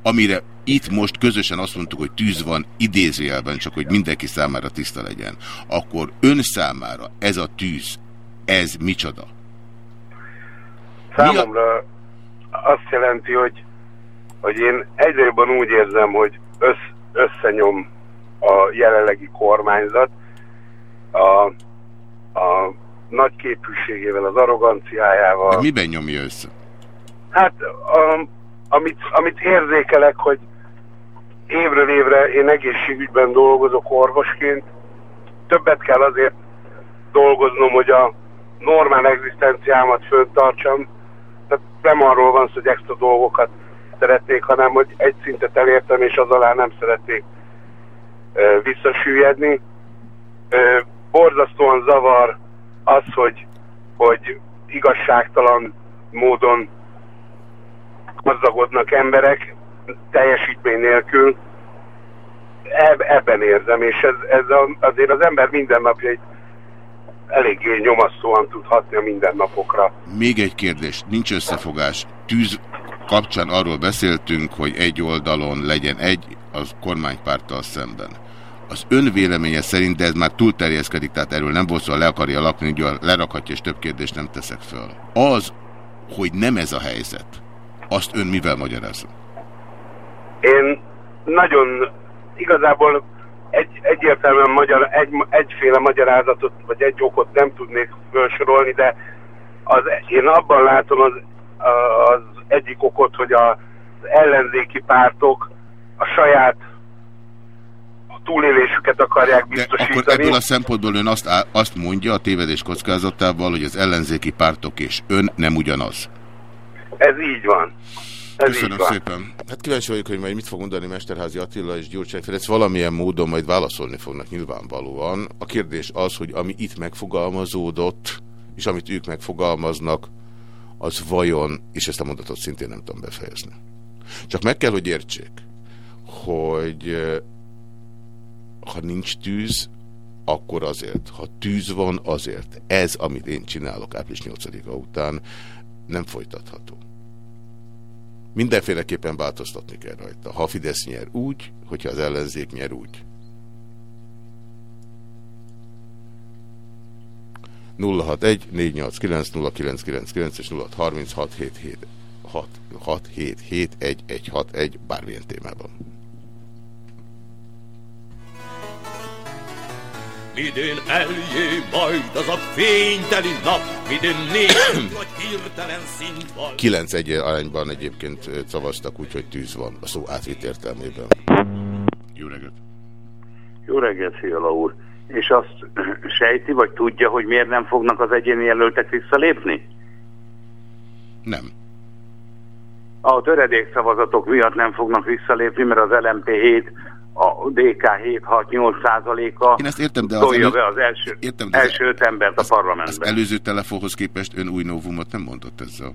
amire itt most közösen azt mondtuk, hogy tűz van idézőjelben, csak hogy mindenki számára tiszta legyen, akkor ön számára ez a tűz, ez micsoda? Számomra Mi a... azt jelenti, hogy hogy én egyre jobban úgy érzem, hogy össz, összenyom a jelenlegi kormányzat a, a nagy képűségével, az arroganciájával. De miben nyomja össze? Hát, a, amit, amit érzékelek, hogy évről évre én egészségügyben dolgozok orvosként, többet kell azért dolgoznom, hogy a normál egzisztenciámat föntartsam. Tehát nem arról van szó, hogy extra dolgokat szeretnék, hanem hogy egy szintet elértem, és az alá nem szeretnék ö, visszasüllyedni. Borzasztóan zavar az, hogy, hogy igazságtalan módon gazdagodnak emberek teljesítmény nélkül. Eb ebben érzem, és ez, ez azért az ember mindennapjait eléggé nyomasztóan tud hatni a mindennapokra. Még egy kérdés, nincs összefogás. Tűz kapcsán arról beszéltünk, hogy egy oldalon legyen egy, az kormánypárttal szemben. Az ön véleménye szerint, de ez már túlterjeszkedik, tehát erről nem volt szó, le akarja lakni, hogy lerakhatja, és több kérdést nem teszek föl. Az, hogy nem ez a helyzet, azt ön mivel magyarázza? Én nagyon igazából egy, egyértelműen magyar, egy, egyféle magyarázatot, vagy egy okot nem tudnék felsorolni, de az, én abban látom az, az egyik okot, hogy az ellenzéki pártok a saját túlélésüket akarják biztosítani. De akkor ebből a szempontból ön azt, azt mondja a tévedés kockázatával, hogy az ellenzéki pártok és ön nem ugyanaz. Ez így van. Ez Köszönöm van. szépen. Hát kíváncsi vagyok, hogy majd mit fog mondani Mesterházi Attila és Gyurcsány Ferenc. Valamilyen módon majd válaszolni fognak nyilvánvalóan. A kérdés az, hogy ami itt megfogalmazódott, és amit ők megfogalmaznak, az vajon, és ezt a mondatot szintén nem tudom befejezni. Csak meg kell, hogy értsék, hogy ha nincs tűz, akkor azért. Ha tűz van, azért. Ez, amit én csinálok április 8-a után, nem folytatható. Mindenféleképpen változtatni kell rajta. Ha Fidesz nyer úgy, hogyha az ellenzék nyer úgy. 061 489 0999 és 0636 677 bármilyen témában. Midén eljé majd az a fényteli nap, midén népünk vagy hirtelen szint van. 9 egy arányban egyébként szavaztak, úgyhogy tűz van a szó átvitt értelmében. Jó reggelt! Jó reggelt, Fiala úr! És azt sejti, vagy tudja, hogy miért nem fognak az egyéni jelöltek visszalépni? Nem. A töredék szavazatok miatt nem fognak visszalépni, mert az LMP 7 a DK 7-6-8 százaléka Én ezt értem, de az elő... be az első, értem, de első öt embert a parlamentben. Az előző telefonhoz képest ön új novumot nem mondott ezzel.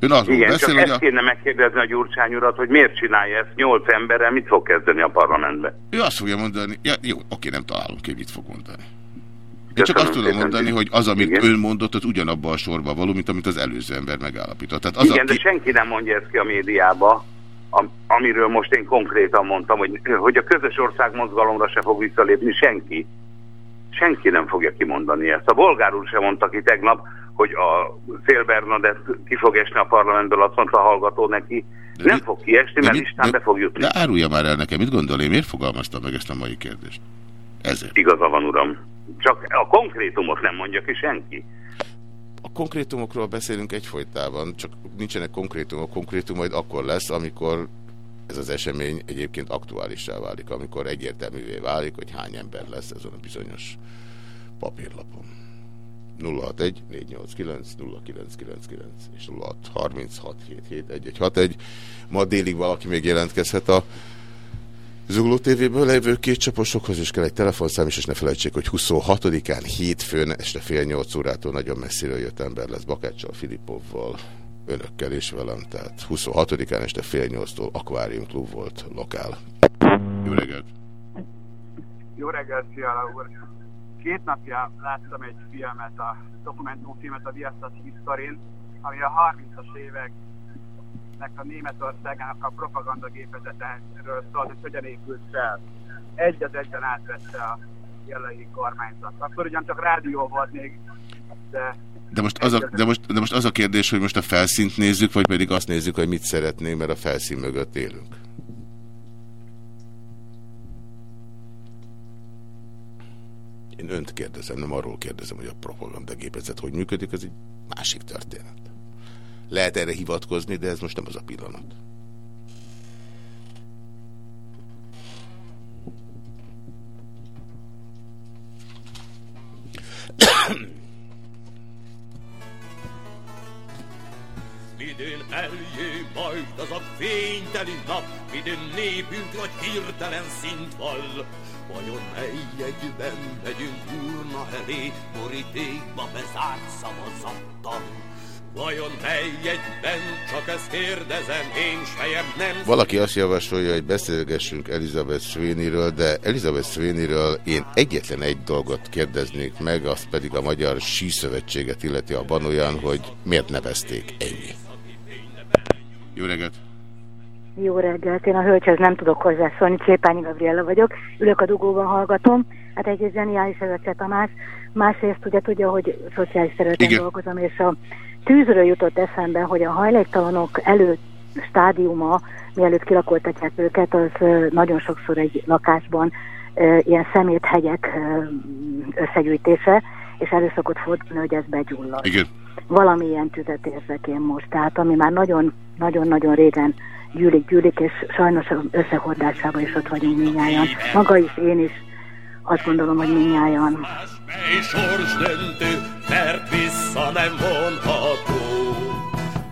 Ön arról Igen, beszél, csak hogy ezt a... kéne megkérdezni a Gyurcsány urat, hogy miért csinálja ezt 8 emberrel, mit fog kezdeni a parlamentbe. Ő azt fogja mondani, ja, jó, oké, nem találom ki, mit fog mondani. Én csak azt tudom mondani, hogy az, amit Igen. ön mondott, az ugyanabban a sorban való, mint amit az előző ember megállapított. Tehát az Igen, a de ki... senki nem mondja ezt ki a médiába, am, amiről most én konkrétan mondtam, hogy, hogy a közös ország mozgalomra se fog visszalépni senki. Senki nem fogja kimondani ezt. A bolgár úr sem mondta ki tegnap, hogy a Szél Bernadett ki fog esni a parlamentből, azt mondta a hallgató neki. De nem mi- fog kiesni, mert mi- listán de- be fog jutni. De árulja már el nekem, mit gondol, én miért fogalmaztam meg ezt a mai kérdést? Ezért. Igaza van, uram. Csak a konkrétumot nem mondja ki senki. A konkrétumokról beszélünk egyfolytában, csak nincsenek konkrétumok. Konkrétum majd akkor lesz, amikor ez az esemény egyébként aktuálissá válik, amikor egyértelművé válik, hogy hány ember lesz ezen a bizonyos papírlapon. 061 489 0999 és 0636771161. Ma délig valaki még jelentkezhet a Zugló TV-ből levő két csaposokhoz is kell egy telefonszám is, és ne felejtsék, hogy 26-án hétfőn este fél nyolc órától nagyon messziről jött ember lesz Bakáccsal, Filipovval, önökkel és velem, tehát 26-án este fél nyolctól Aquarium Klub volt lokál. Jó reggelt! Jó reggelt, Fiala úr! Két napja láttam egy filmet, a dokumentumfilmet a Viaszat Historin, ami a 30-as éveknek a Németországának a propagandagépezetéről szólt, hogy hogyan épült fel. Egy az egyben átvette a jelenlegi kormányzat. Akkor ugyan csak rádió volt még, de De most, az a, de, most, de most az a kérdés, hogy most a felszínt nézzük, vagy pedig azt nézzük, hogy mit szeretnénk, mert a felszín mögött élünk. Én önt kérdezem, nem arról kérdezem, hogy a propagandagépezet hogy működik, ez egy másik történet. Lehet erre hivatkozni, de ez most nem az a pillanat. Midén eljé majd az a fényteli nap, midén népünk nagy hirtelen szint. Vajon mely egyben megyünk urna elé, borítékba bezárt szavazattal? Vajon mely egyben, csak ezt kérdezem, én s fejem nem... Valaki azt javasolja, hogy beszélgessünk Elizabeth Sweeney-ről, de Elizabeth Sweeney-ről én egyetlen egy dolgot kérdeznék meg, azt pedig a Magyar Síszövetséget illeti abban olyan, hogy miért nevezték ennyi. Jó reggelt! Jó reggelt, én a hölgyhez nem tudok hozzászólni, Csépányi Gabriella vagyok, ülök a dugóban, hallgatom. Hát egy zseniális ez a Cseh Tamás, másrészt ugye tudja, hogy szociális területen Igen. dolgozom, és a tűzről jutott eszembe, hogy a hajléktalanok előtt stádiuma, mielőtt kilakoltatják őket, az nagyon sokszor egy lakásban ilyen szeméthegyek összegyűjtése, és elő szokott fordulni, hogy ez begyullad Igen. Valamilyen tüzet érzek én most, tehát ami már nagyon-nagyon-nagyon régen gyűlik, gyűlik, és sajnos összehordásában is ott vagyunk minnyáján. Maga is, én is azt gondolom, hogy minnyáján. Mert vissza nem vonható.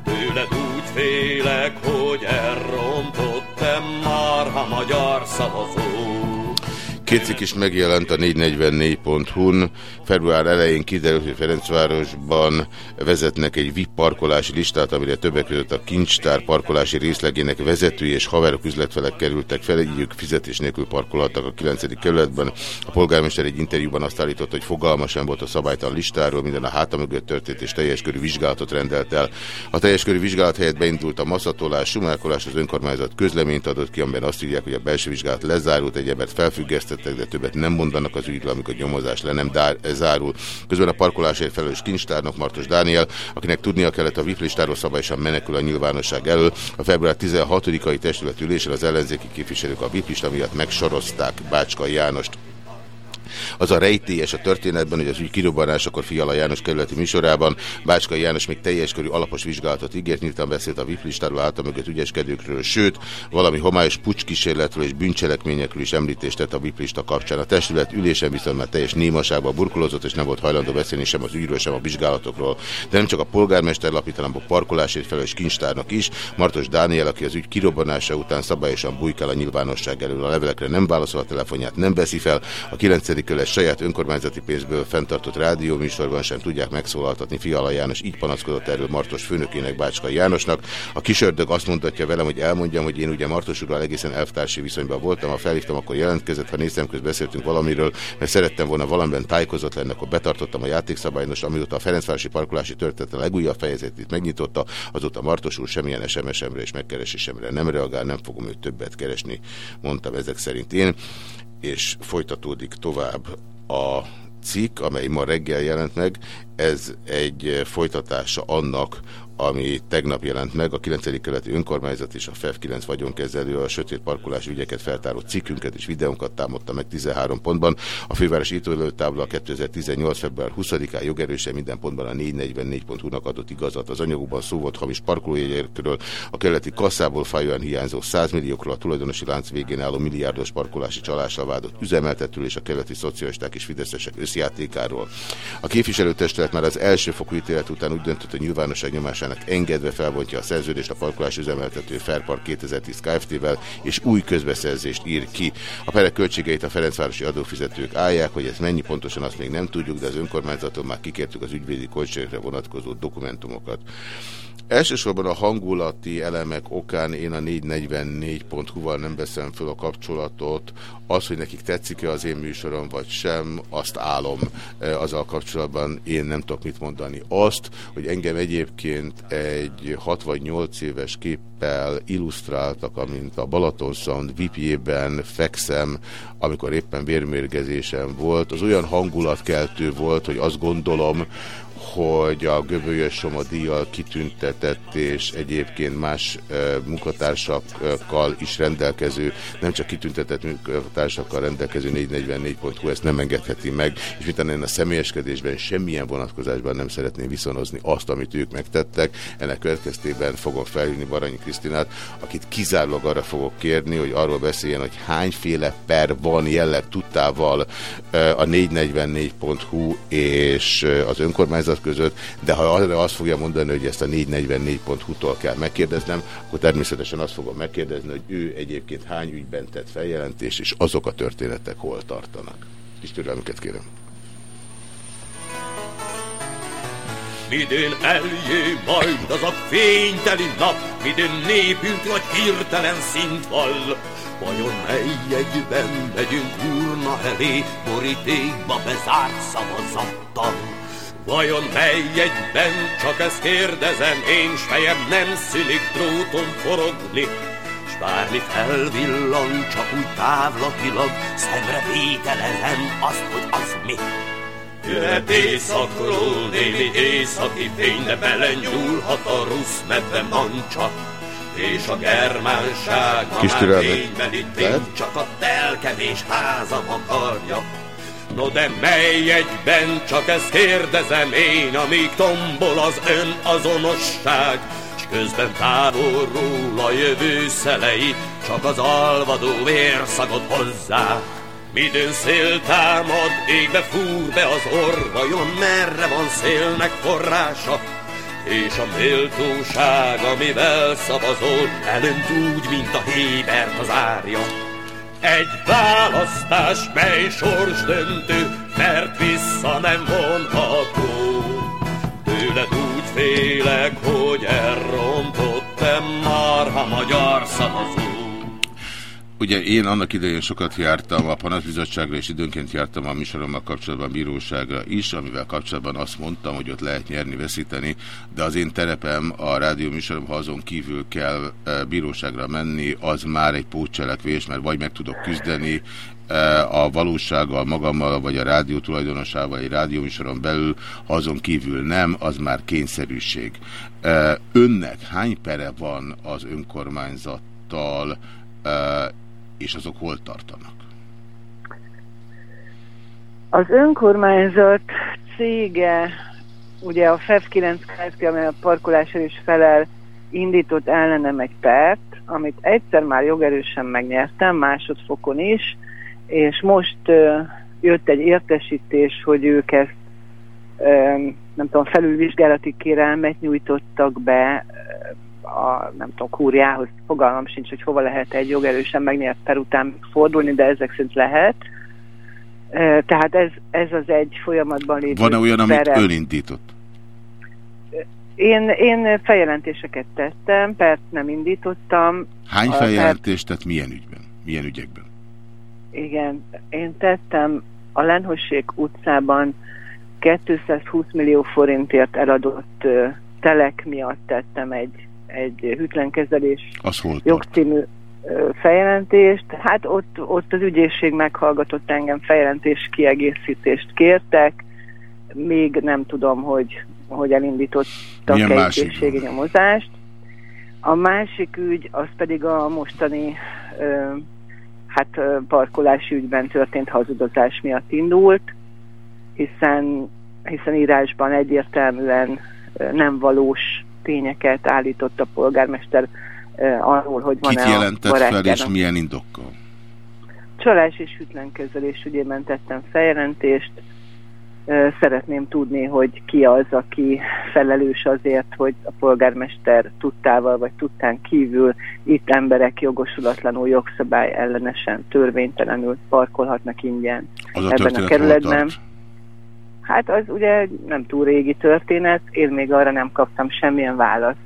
Tőled úgy félek, hogy elrontottam már a magyar szavazó. Két cikk is megjelent a 444.hu-n. Február elején kiderült, hogy Ferencvárosban vezetnek egy VIP parkolási listát, amire többek között a kincstár parkolási részlegének vezetői és haverok üzletfelek kerültek fel, így ők fizetés nélkül parkolhattak a 9. kerületben. A polgármester egy interjúban azt állított, hogy fogalma sem volt a szabálytalan listáról, minden a háta mögött történt, és teljes körű vizsgálatot rendelt el. A teljes körű vizsgálat helyett beindult a maszatolás, sumálkolás, az önkormányzat közleményt adott ki, amiben azt írják, hogy a belső vizsgálat lezárult, egy embert felfüggesztett, figyelmeztettek, de többet nem mondanak az ügyről, amikor a nyomozás le nem zárul. Közben a parkolásért felelős kincstárnok Martos Dániel, akinek tudnia kellett a VIP listáról szabályosan menekül a nyilvánosság elől. A február 16-ai testületülésen az ellenzéki képviselők a VIP lista miatt megsorozták Bácskai Jánost. Az a rejtélyes a történetben, hogy az ügy kirobbanásakor Fiala János kerületi műsorában Bácskai János még teljes körű alapos vizsgálatot ígért, nyíltan beszélt a VIP listáról által mögött ügyeskedőkről, sőt, valami homályos pucskísérletről és bűncselekményekről is említést tett a VIP lista kapcsán. A testület ülésen viszont már teljes némaságban burkolózott, és nem volt hajlandó beszélni sem az ügyről, sem a vizsgálatokról. De nem csak a polgármester lapít, hanem a parkolásért felelős kincstárnak is. Martos Dániel, aki az ügy kirobbanása után szabályosan bujkál a nyilvánosság elől. A levelekre nem válaszol a telefonját, nem veszi fel. A 9 egy saját önkormányzati pénzből fenntartott rádióműsorban sem tudják megszólaltatni. Fiala János így panaszkodott erről Martos főnökének Bácskai Jánosnak. A kisördög azt mondatja velem, hogy elmondjam, hogy én ugye Martos úrral egészen elvtársi viszonyban voltam, ha felhívtam, akkor jelentkezett, ha néztem köz beszéltünk valamiről, mert szerettem volna valamiben tájékozott lenni, akkor betartottam a játékszabálynos, amióta a Ferencvárosi parkolási történet a legújabb fejezetét megnyitotta, azóta Martos úr semmilyen SMS-emre és megkeresésemre nem reagál, nem fogom őt többet keresni, mondtam ezek szerint én és folytatódik tovább a cikk, amely ma reggel jelent meg, ez egy folytatása annak, ami tegnap jelent meg, a 9. keleti önkormányzat és a FEF9 vagyonkezelő a sötét parkolás ügyeket feltáró cikkünket és videónkat támadta meg 13 pontban. A főváros ítélőtábla 2018. február 20-án jogerősen minden pontban a 444.hu-nak adott igazat. Az anyagokban szó volt hamis parkolójegyekről, a keleti kasszából fájóan hiányzó 100 milliókról, a tulajdonosi lánc végén álló milliárdos parkolási csalással vádott üzemeltetről és a keleti szocialisták és fideszesek összjátékáról. A képviselőtestület már az első fokú ítélet után úgy döntött, hogy nyilvánosság nyomásán bizottságának engedve felbontja a szerződést a parkolás üzemeltető Fairpark 2010 Kft-vel, és új közbeszerzést ír ki. A perek költségeit a Ferencvárosi adófizetők állják, hogy ez mennyi pontosan azt még nem tudjuk, de az önkormányzaton már kikértük az ügyvédi költségekre vonatkozó dokumentumokat. Elsősorban a hangulati elemek okán én a 444.hu-val nem veszem föl a kapcsolatot. Az, hogy nekik tetszik-e az én műsorom, vagy sem, azt állom e, azzal kapcsolatban. Én nem tudok mit mondani. Azt, hogy engem egyébként egy 68 éves képpel illusztráltak, amint a Balaton Sound vipjében fekszem, amikor éppen vérmérgezésem volt, az olyan hangulatkeltő volt, hogy azt gondolom, hogy a Göbölyös Soma díjjal kitüntetett és egyébként más munkatársakkal is rendelkező, nem csak kitüntetett munkatársakkal rendelkező 444.hu ezt nem engedheti meg, és mint én a személyeskedésben semmilyen vonatkozásban nem szeretném viszonozni azt, amit ők megtettek. Ennek következtében fogom felhívni Baranyi Krisztinát, akit kizárólag arra fogok kérni, hogy arról beszéljen, hogy hányféle per van jelleg tudtával a 444.hu és az önkormányzat között, de ha arra azt fogja mondani, hogy ezt a 444.hu-tól kell megkérdeznem, akkor természetesen azt fogom megkérdezni, hogy ő egyébként hány ügyben tett feljelentés, és azok a történetek hol tartanak. Kis türelmüket kérem. Midén eljé majd az a fényteli nap, midén népünk nagy hirtelen szintval. Vajon mely egyben megyünk urna elé, borítékba bezárt szavazattal? Vajon mely egyben, csak ezt kérdezem, én s fejem nem szülik dróton forogni, s bármit elvillan, csak úgy távlatilag, szemre vételezem azt, hogy az mi. Jöhet éjszakról némi északi fény, de belenyúlhat a rusz medve mancsa, és a germánság a már fényben csak a telkevés házam akarja. No de mely egyben, csak ezt kérdezem én, amíg tombol az ön azonosság, s közben távolról a jövő szelei, csak az alvadó vérszagot hozzá. Midőn szél támad, égbe fúr be az orvajon, merre van szélnek forrása, és a méltóság, amivel szavazol, elönt úgy, mint a hébert az árja. Egy választás, mely sors döntő, mert vissza nem vonható. Tőled úgy félek, hogy elrontottam már, ha magyar szavazó. Ugye én annak idején sokat jártam a panaszbizottságra, és időnként jártam a műsorommal kapcsolatban bíróságra is, amivel kapcsolatban azt mondtam, hogy ott lehet nyerni, veszíteni, de az én terepem a rádió műsorom, ha azon kívül kell e, bíróságra menni, az már egy pótcselekvés, mert vagy meg tudok küzdeni e, a valósággal, magammal, vagy a rádió tulajdonosával, egy rádió műsoron belül, ha azon kívül nem, az már kényszerűség. E, önnek hány pere van az önkormányzattal, és azok hol tartanak? Az önkormányzat cége, ugye a FEV 9 Kft., amely a parkolásra is felel, indított ellenem egy pert, amit egyszer már jogerősen megnyertem, másodfokon is, és most uh, jött egy értesítés, hogy ők ezt nem tudom, felülvizsgálati kérelmet nyújtottak be a nem tudom, kúriához, fogalmam sincs, hogy hova lehet egy jogerősen megnyert per után fordulni, de ezek szerint lehet. Tehát ez, ez az egy folyamatban lévő Van-e olyan, amit perem. ön indított? Én, én feljelentéseket tettem, pert nem indítottam. Hány feljelentést tett milyen ügyben? Milyen ügyekben? Igen, én tettem a Lenhossék utcában 220 millió forintért eladott telek miatt tettem egy egy hűtlenkezelés jogcímű feljelentést. Hát ott, ott az ügyészség meghallgatott engem, feljelentés kiegészítést kértek, még nem tudom, hogy, hogy elindítottak egy ügyészségi nyomozást. A másik ügy, az pedig a mostani ö, hát parkolási ügyben történt hazudozás miatt indult, hiszen, hiszen írásban egyértelműen nem valós tényeket állított a polgármester arról, hogy van-e Kit jelentett fel, és milyen indokkal? Csalás és hűtlenkezelés ügyében tettem feljelentést. Szeretném tudni, hogy ki az, aki felelős azért, hogy a polgármester tudtával vagy tudtán kívül itt emberek jogosulatlanul jogszabály ellenesen, törvénytelenül parkolhatnak ingyen az a ebben a kerületben. Hát az ugye nem túl régi történet, én még arra nem kaptam semmilyen választ.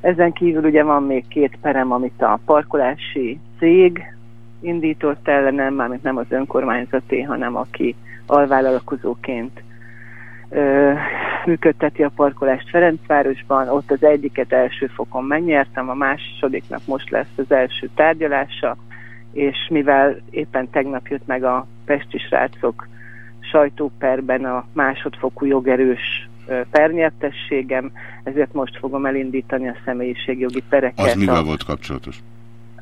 Ezen kívül ugye van még két perem, amit a parkolási cég indított ellenem, mármint nem az önkormányzaté, hanem aki alvállalkozóként ö, működteti a parkolást Ferencvárosban. Ott az egyiket első fokon megnyertem, a másodiknak most lesz az első tárgyalása, és mivel éppen tegnap jött meg a pesti srácok sajtóperben a másodfokú jogerős pernyertességem, ezért most fogom elindítani a személyiségjogi pereket. Az mivel a... volt kapcsolatos?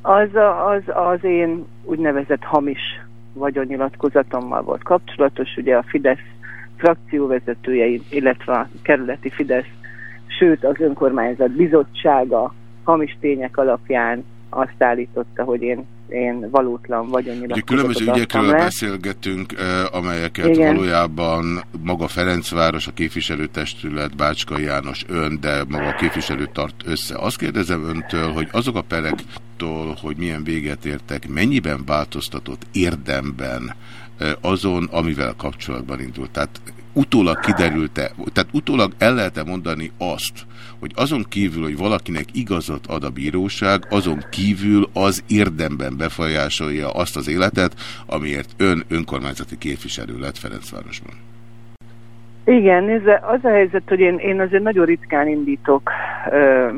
Az, a, az az én úgynevezett hamis vagyonnyilatkozatommal volt kapcsolatos, ugye a Fidesz frakcióvezetője, illetve a kerületi Fidesz, sőt az önkormányzat bizottsága hamis tények alapján azt állította, hogy én én valótlan vagyonnyilatkozatot Különböző ügyekről le. beszélgetünk, eh, amelyeket Igen. valójában maga Ferencváros, a képviselőtestület, Bácska János, ön, de maga a képviselő tart össze. Azt kérdezem öntől, hogy azok a perektől, hogy milyen véget értek, mennyiben változtatott érdemben eh, azon, amivel kapcsolatban indult. Tehát utólag kiderült-e, tehát utólag el lehet -e mondani azt, hogy azon kívül, hogy valakinek igazat ad a bíróság, azon kívül az érdemben befolyásolja azt az életet, amiért ön önkormányzati képviselő lett Ferencvárosban. Igen, nézze, az a helyzet, hogy én, én azért nagyon ritkán indítok ö,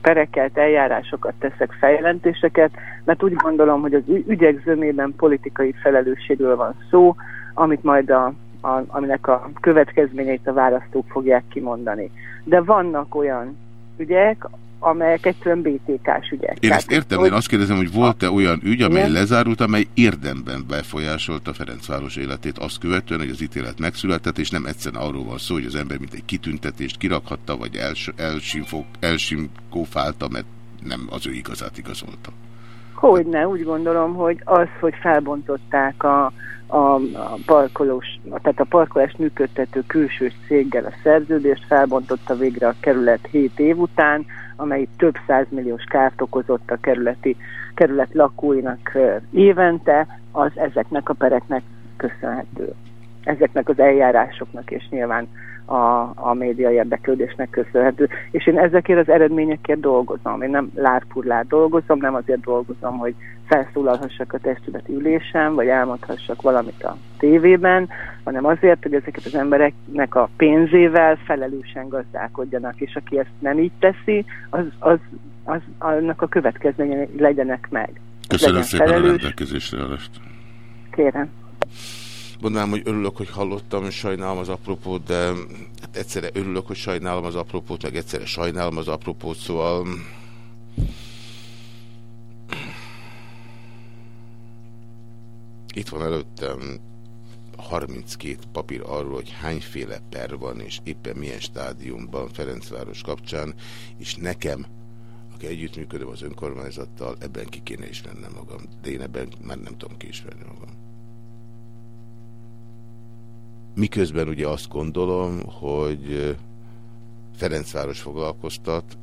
pereket, eljárásokat teszek, feljelentéseket, mert úgy gondolom, hogy az ügyek zömében politikai felelősségről van szó, amit majd a a, aminek a következményeit a választók fogják kimondani. De vannak olyan ügyek, amelyek egyszerűen BTK-s ügyek. Én ezt értem, hogy... én azt kérdezem, hogy volt-e olyan ügy, amely Igen? lezárult, amely érdemben befolyásolta Ferencváros életét azt követően, hogy az ítélet megszületett, és nem egyszerűen arról van szó, hogy az ember mint egy kitüntetést kirakhatta, vagy els, elsimkófálta, mert nem az ő igazát igazolta. Hogyne, úgy gondolom, hogy az, hogy felbontották a a, parkolós, tehát a parkolást működtető külső céggel a szerződést felbontotta végre a kerület 7 év után, amely több százmilliós kárt okozott a kerületi, kerület lakóinak évente, az ezeknek a pereknek köszönhető. Ezeknek az eljárásoknak, és nyilván a, a média érdeklődésnek köszönhető. És én ezekért az eredményekért dolgozom. Én nem lárpurlár dolgozom, nem azért dolgozom, hogy felszólalhassak a testületi ülésen, vagy elmondhassak valamit a tévében, hanem azért, hogy ezeket az embereknek a pénzével felelősen gazdálkodjanak, és aki ezt nem így teszi, az, az, az annak a következményei legyenek meg. Köszönöm Legyen szépen felelős. a rendelkezésre állást. Kérem. Mondanám, hogy örülök, hogy hallottam, és sajnálom az apropót, de hát egyszerre örülök, hogy sajnálom az apropót, meg egyszerre sajnálom az apropót, szóval... Itt van előttem 32 papír arról, hogy hányféle per van, és éppen milyen stádiumban Ferencváros kapcsán, és nekem, aki együttműködöm az önkormányzattal, ebben ki kéne ismernem magam, de én ebben már nem tudom kiismerni magam. Miközben ugye azt gondolom, hogy Ferencváros foglalkoztat,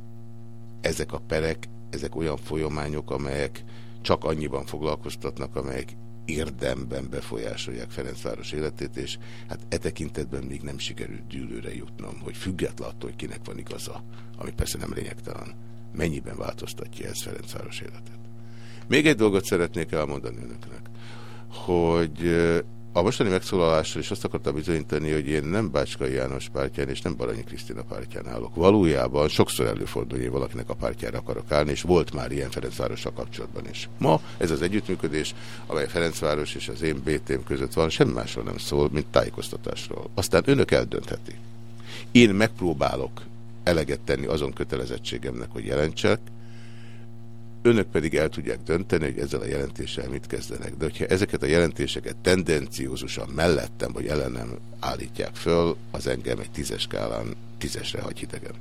ezek a perek, ezek olyan folyamányok, amelyek csak annyiban foglalkoztatnak, amelyek érdemben befolyásolják Ferencváros életét, és hát e tekintetben még nem sikerült dűlőre jutnom, hogy független attól, hogy kinek van igaza, ami persze nem lényegtelen, mennyiben változtatja ez Ferencváros életet. Még egy dolgot szeretnék elmondani önöknek, hogy a mostani megszólalással is azt akartam bizonyítani, hogy én nem Bácskai János pártján és nem Baranyi Krisztina pártján állok. Valójában sokszor előfordul, hogy valakinek a pártjára akarok állni, és volt már ilyen Ferencvárossal kapcsolatban is. Ma ez az együttműködés, amely Ferencváros és az én BT-m között van, semmi másról nem szól, mint tájékoztatásról. Aztán önök eldöntheti. Én megpróbálok eleget tenni azon kötelezettségemnek, hogy jelentsek, önök pedig el tudják dönteni, hogy ezzel a jelentéssel mit kezdenek. De hogyha ezeket a jelentéseket tendenciózusan mellettem vagy ellenem állítják föl, az engem egy tízes skálán tízesre hagy hidegen.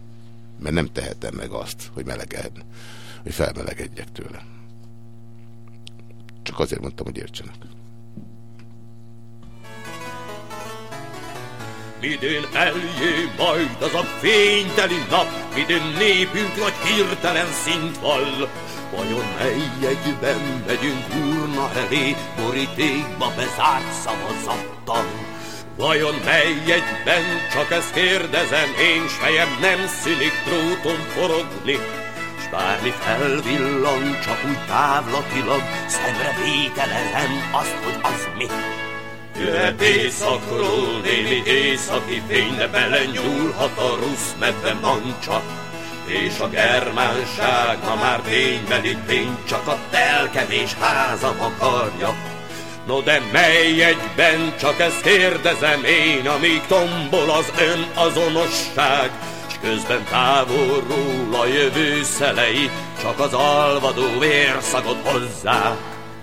Mert nem tehetem meg azt, hogy meleged, hogy felmelegedjek tőle. Csak azért mondtam, hogy értsenek. Midén eljé majd az a fényteli nap, midén népünk nagy hirtelen szint vall. Vajon mely egyben megyünk urna elé, borítékba bezárt szavazattal? Vajon mely egyben, csak ezt kérdezem, én s fejem nem szülik dróton forogni, s bármi felvillan, csak úgy távlatilag, szemre vételezem azt, hogy az mi. Jöhet éjszakról némi északi fény, de belenyúlhat a rusz medve mancsa. És a germánság, ha már ténybeli tény, csak a telkevés házam akarja. No de mely egyben, csak ezt kérdezem én, amíg tombol az ön azonosság, s közben távolról a jövő szelei, csak az alvadó vérszagot hozzák.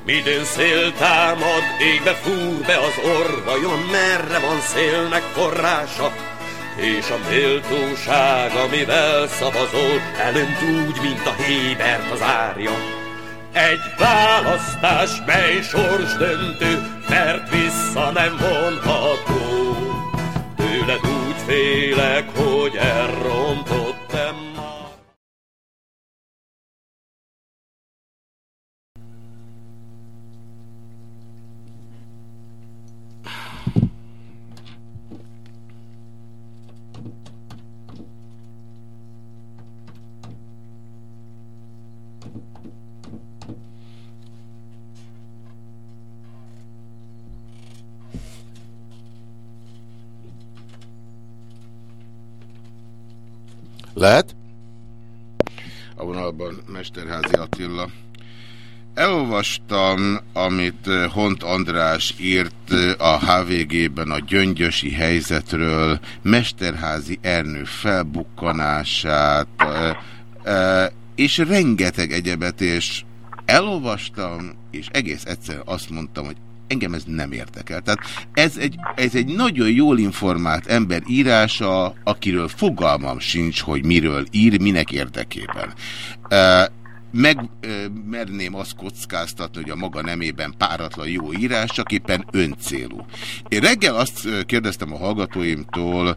Midőn szél támad, égbe fúr be az orr, vajon merre van szélnek forrása? És a méltóság, amivel szavazol, elönt úgy, mint a hébert az árja. Egy választás, mely sors döntő, mert vissza nem vonható. Tőled úgy félek, hogy elrontottam már. Lehet? A vonalban Mesterházi Attila. Elolvastam, amit eh, Hont András írt eh, a HVG-ben a gyöngyösi helyzetről, Mesterházi Ernő felbukkanását, eh, és rengeteg egyebet, és elolvastam, és egész egyszerűen azt mondtam, hogy engem ez nem érdekel. Tehát ez egy, ez egy nagyon jól informált ember írása, akiről fogalmam sincs, hogy miről ír, minek érdekében. Megmerném azt kockáztatni, hogy a maga nemében páratlan jó írás, csak éppen öncélú. Én reggel azt kérdeztem a hallgatóimtól,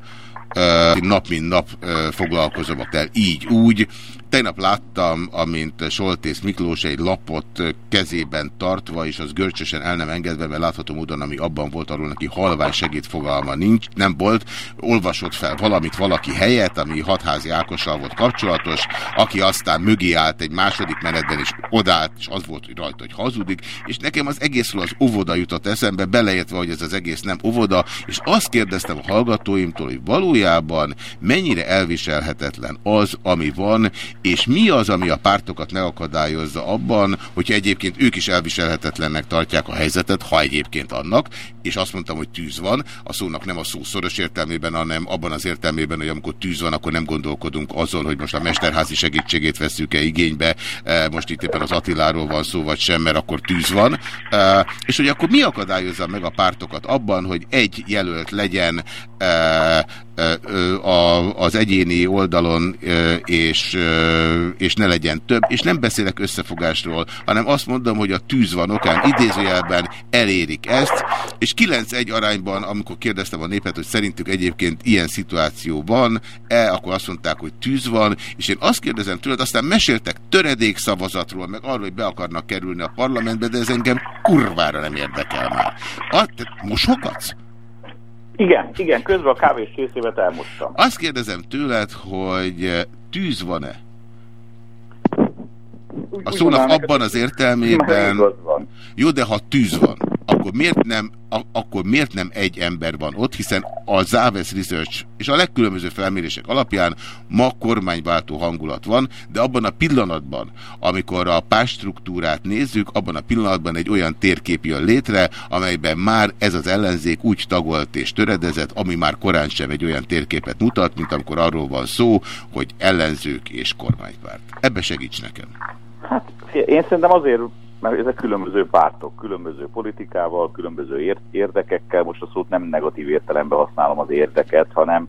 nap mint nap foglalkozom el így úgy. Tegnap láttam, amint Soltész Miklós egy lapot kezében tartva, és az görcsösen el nem engedve, mert látható módon, ami abban volt, arról neki halvány segédfogalma nincs, nem volt, olvasott fel valamit valaki helyett, ami hatházi Ákossal volt kapcsolatos, aki aztán mögé állt egy második menetben, és odállt, és az volt hogy rajta, hogy hazudik, és nekem az egészről az óvoda jutott eszembe, beleértve, hogy ez az egész nem óvoda, és azt kérdeztem a hallgatóimtól, hogy valójában mennyire elviselhetetlen az, ami van, és mi az, ami a pártokat megakadályozza abban, hogyha egyébként ők is elviselhetetlennek tartják a helyzetet, ha egyébként annak, és azt mondtam, hogy tűz van, a szónak nem a szó szoros értelmében, hanem abban az értelmében, hogy amikor tűz van, akkor nem gondolkodunk azon, hogy most a mesterházi segítségét veszük-e igénybe, e, most itt éppen az Attiláról van szó, vagy sem, mert akkor tűz van, e, és hogy akkor mi akadályozza meg a pártokat abban, hogy egy jelölt legyen az egyéni oldalon, és, és ne legyen több, és nem beszélek összefogásról, hanem azt mondom, hogy a tűz van okán idézőjelben elérik ezt, és 9-1 arányban, amikor kérdeztem a népet, hogy szerintük egyébként ilyen szituáció van-e, akkor azt mondták, hogy tűz van, és én azt kérdezem tőled, aztán meséltek töredék szavazatról, meg arról, hogy be akarnak kerülni a parlamentbe, de ez engem kurvára nem érdekel már. A, mosogatsz? Igen, igen, közben a kávés készévet elmostam. Azt kérdezem tőled, hogy tűz van-e? A szónak abban az értelmében... Jó, de ha tűz van, akkor miért nem, akkor miért nem egy ember van ott, hiszen a Záves Research és a legkülönböző felmérések alapján ma kormányváltó hangulat van, de abban a pillanatban, amikor a párstruktúrát nézzük, abban a pillanatban egy olyan térkép jön létre, amelyben már ez az ellenzék úgy tagolt és töredezett, ami már korán sem egy olyan térképet mutat, mint amikor arról van szó, hogy ellenzők és kormánypárt. Ebbe segíts nekem. Hát én szerintem azért mert ezek különböző pártok, különböző politikával, különböző érdekekkel, most a szót nem negatív értelemben használom az érdeket, hanem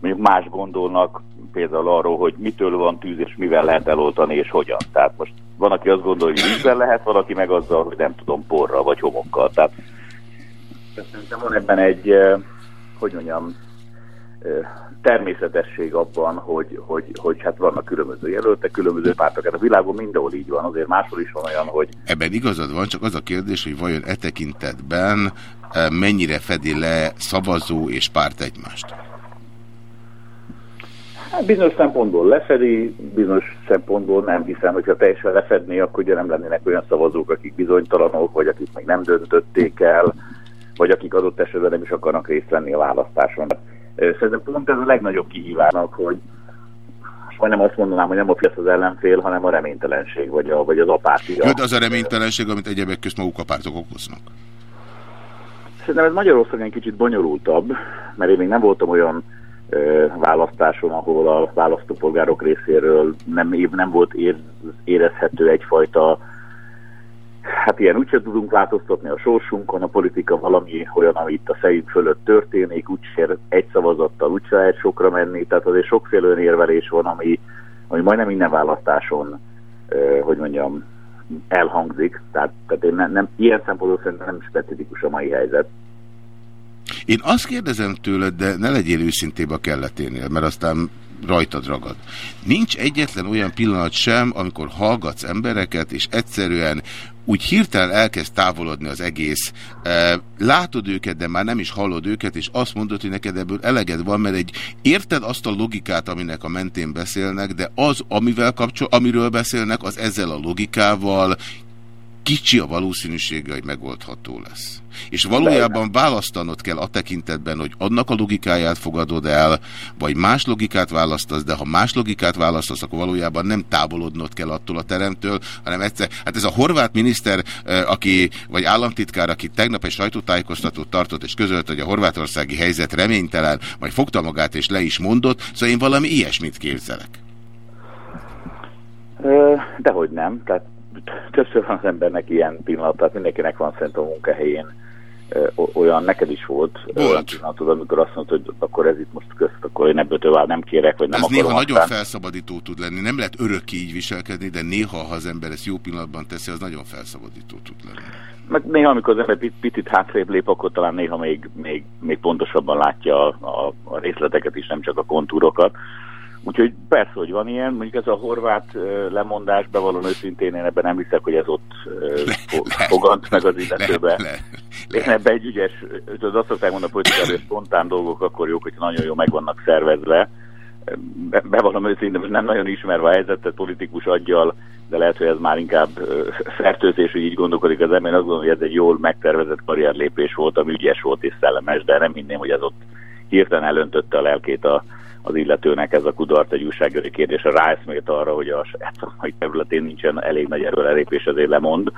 mondjuk más gondolnak például arról, hogy mitől van tűz, és mivel lehet eloltani, és hogyan. Tehát most van, aki azt gondolja, hogy vízzel lehet, van, aki meg azzal, hogy nem tudom, porra vagy homokkal. Tehát szerintem van ebben egy, eh, hogy mondjam, eh, természetesség abban, hogy, hogy, hogy hát vannak különböző jelöltek, különböző pártok. Hát a világon mindenhol így van, azért máshol is van olyan, hogy... Ebben igazad van, csak az a kérdés, hogy vajon e tekintetben e, mennyire fedi le szavazó és párt egymást? Hát bizonyos szempontból lefedi, bizonyos szempontból nem hiszem, hogyha teljesen lefedné, akkor ugye nem lennének olyan szavazók, akik bizonytalanok, vagy akik még nem döntötték el, vagy akik adott esetben nem is akarnak részt venni a választáson. Szerintem pont ez a legnagyobb kihívásnak, hogy majdnem azt mondanám, hogy nem ott lesz az ellenfél, hanem a reménytelenség, vagy, a, vagy az apátia. De az a reménytelenség, amit egyebek közt maguk a pártok okoznak. Szerintem ez Magyarországon kicsit bonyolultabb, mert én még nem voltam olyan ö, választáson, ahol a választópolgárok részéről nem, nem volt ér, érezhető egyfajta hát ilyen úgyse tudunk változtatni a sorsunkon, a politika valami olyan, ami itt a fejünk fölött történik, úgyse egy szavazattal úgyse lehet sokra menni, tehát azért sokféle olyan érvelés van, ami, ami majdnem minden választáson, hogy mondjam, elhangzik, tehát, tehát én nem, nem, ilyen szempontból szerintem nem specifikus a mai helyzet. Én azt kérdezem tőled, de ne legyél őszintébb a kelleténél, mert aztán rajtad ragad. Nincs egyetlen olyan pillanat sem, amikor hallgatsz embereket, és egyszerűen úgy hirtelen elkezd távolodni az egész. Látod őket, de már nem is hallod őket, és azt mondod, hogy neked ebből eleged van, mert egy érted azt a logikát, aminek a mentén beszélnek, de az, amivel kapcsol, amiről beszélnek, az ezzel a logikával kicsi a valószínűsége, hogy megoldható lesz. És valójában választanod kell a tekintetben, hogy annak a logikáját fogadod el, vagy más logikát választasz, de ha más logikát választasz, akkor valójában nem távolodnod kell attól a teremtől, hanem egyszer, hát ez a horvát miniszter, aki, vagy államtitkár, aki tegnap egy sajtótájékoztatót tartott, és közölt, hogy a horvátországi helyzet reménytelen, majd fogta magát és le is mondott, szóval én valami ilyesmit képzelek. Dehogy nem, tehát többször van az embernek ilyen pillanat, tehát mindenkinek van szerintem a munkahelyén olyan, neked is volt, volt. olyan pillanatod, amikor azt mondtad, hogy akkor ez itt most közt, akkor én ebből tovább nem kérek, vagy nem ez akarom. néha aztán... nagyon felszabadító tud lenni. Nem lehet örökké így viselkedni, de néha, ha az ember ezt jó pillanatban teszi, az nagyon felszabadító tud lenni. meg néha, amikor az ember picit hátrébb lép, akkor talán néha még, még, még pontosabban látja a, a részleteket is, nem csak a kontúrokat. Úgyhogy persze, hogy van ilyen, mondjuk ez a horvát lemondás, bevallom őszintén, én ebben nem hiszek, hogy ez ott fogant meg az illetőbe. Én ebben egy ügyes, az azt szokták mondani, hogy hogy spontán dolgok akkor jók, hogy nagyon jó meg vannak szervezve. Be, bevallom őszintén, most nem nagyon ismerve a helyzetet politikus aggyal, de lehet, hogy ez már inkább fertőzés, hogy így gondolkodik az ember. Én azt gondolom, hogy ez egy jól megtervezett karrierlépés volt, ami ügyes volt és szellemes, de nem hinném, hogy ez ott hirtelen elöntötte a lelkét a, az illetőnek ez a kudarc egy újságírói kérdése ráeszmélt arra, hogy a saját területén nincsen elég nagy erőlelépés, ezért lemond.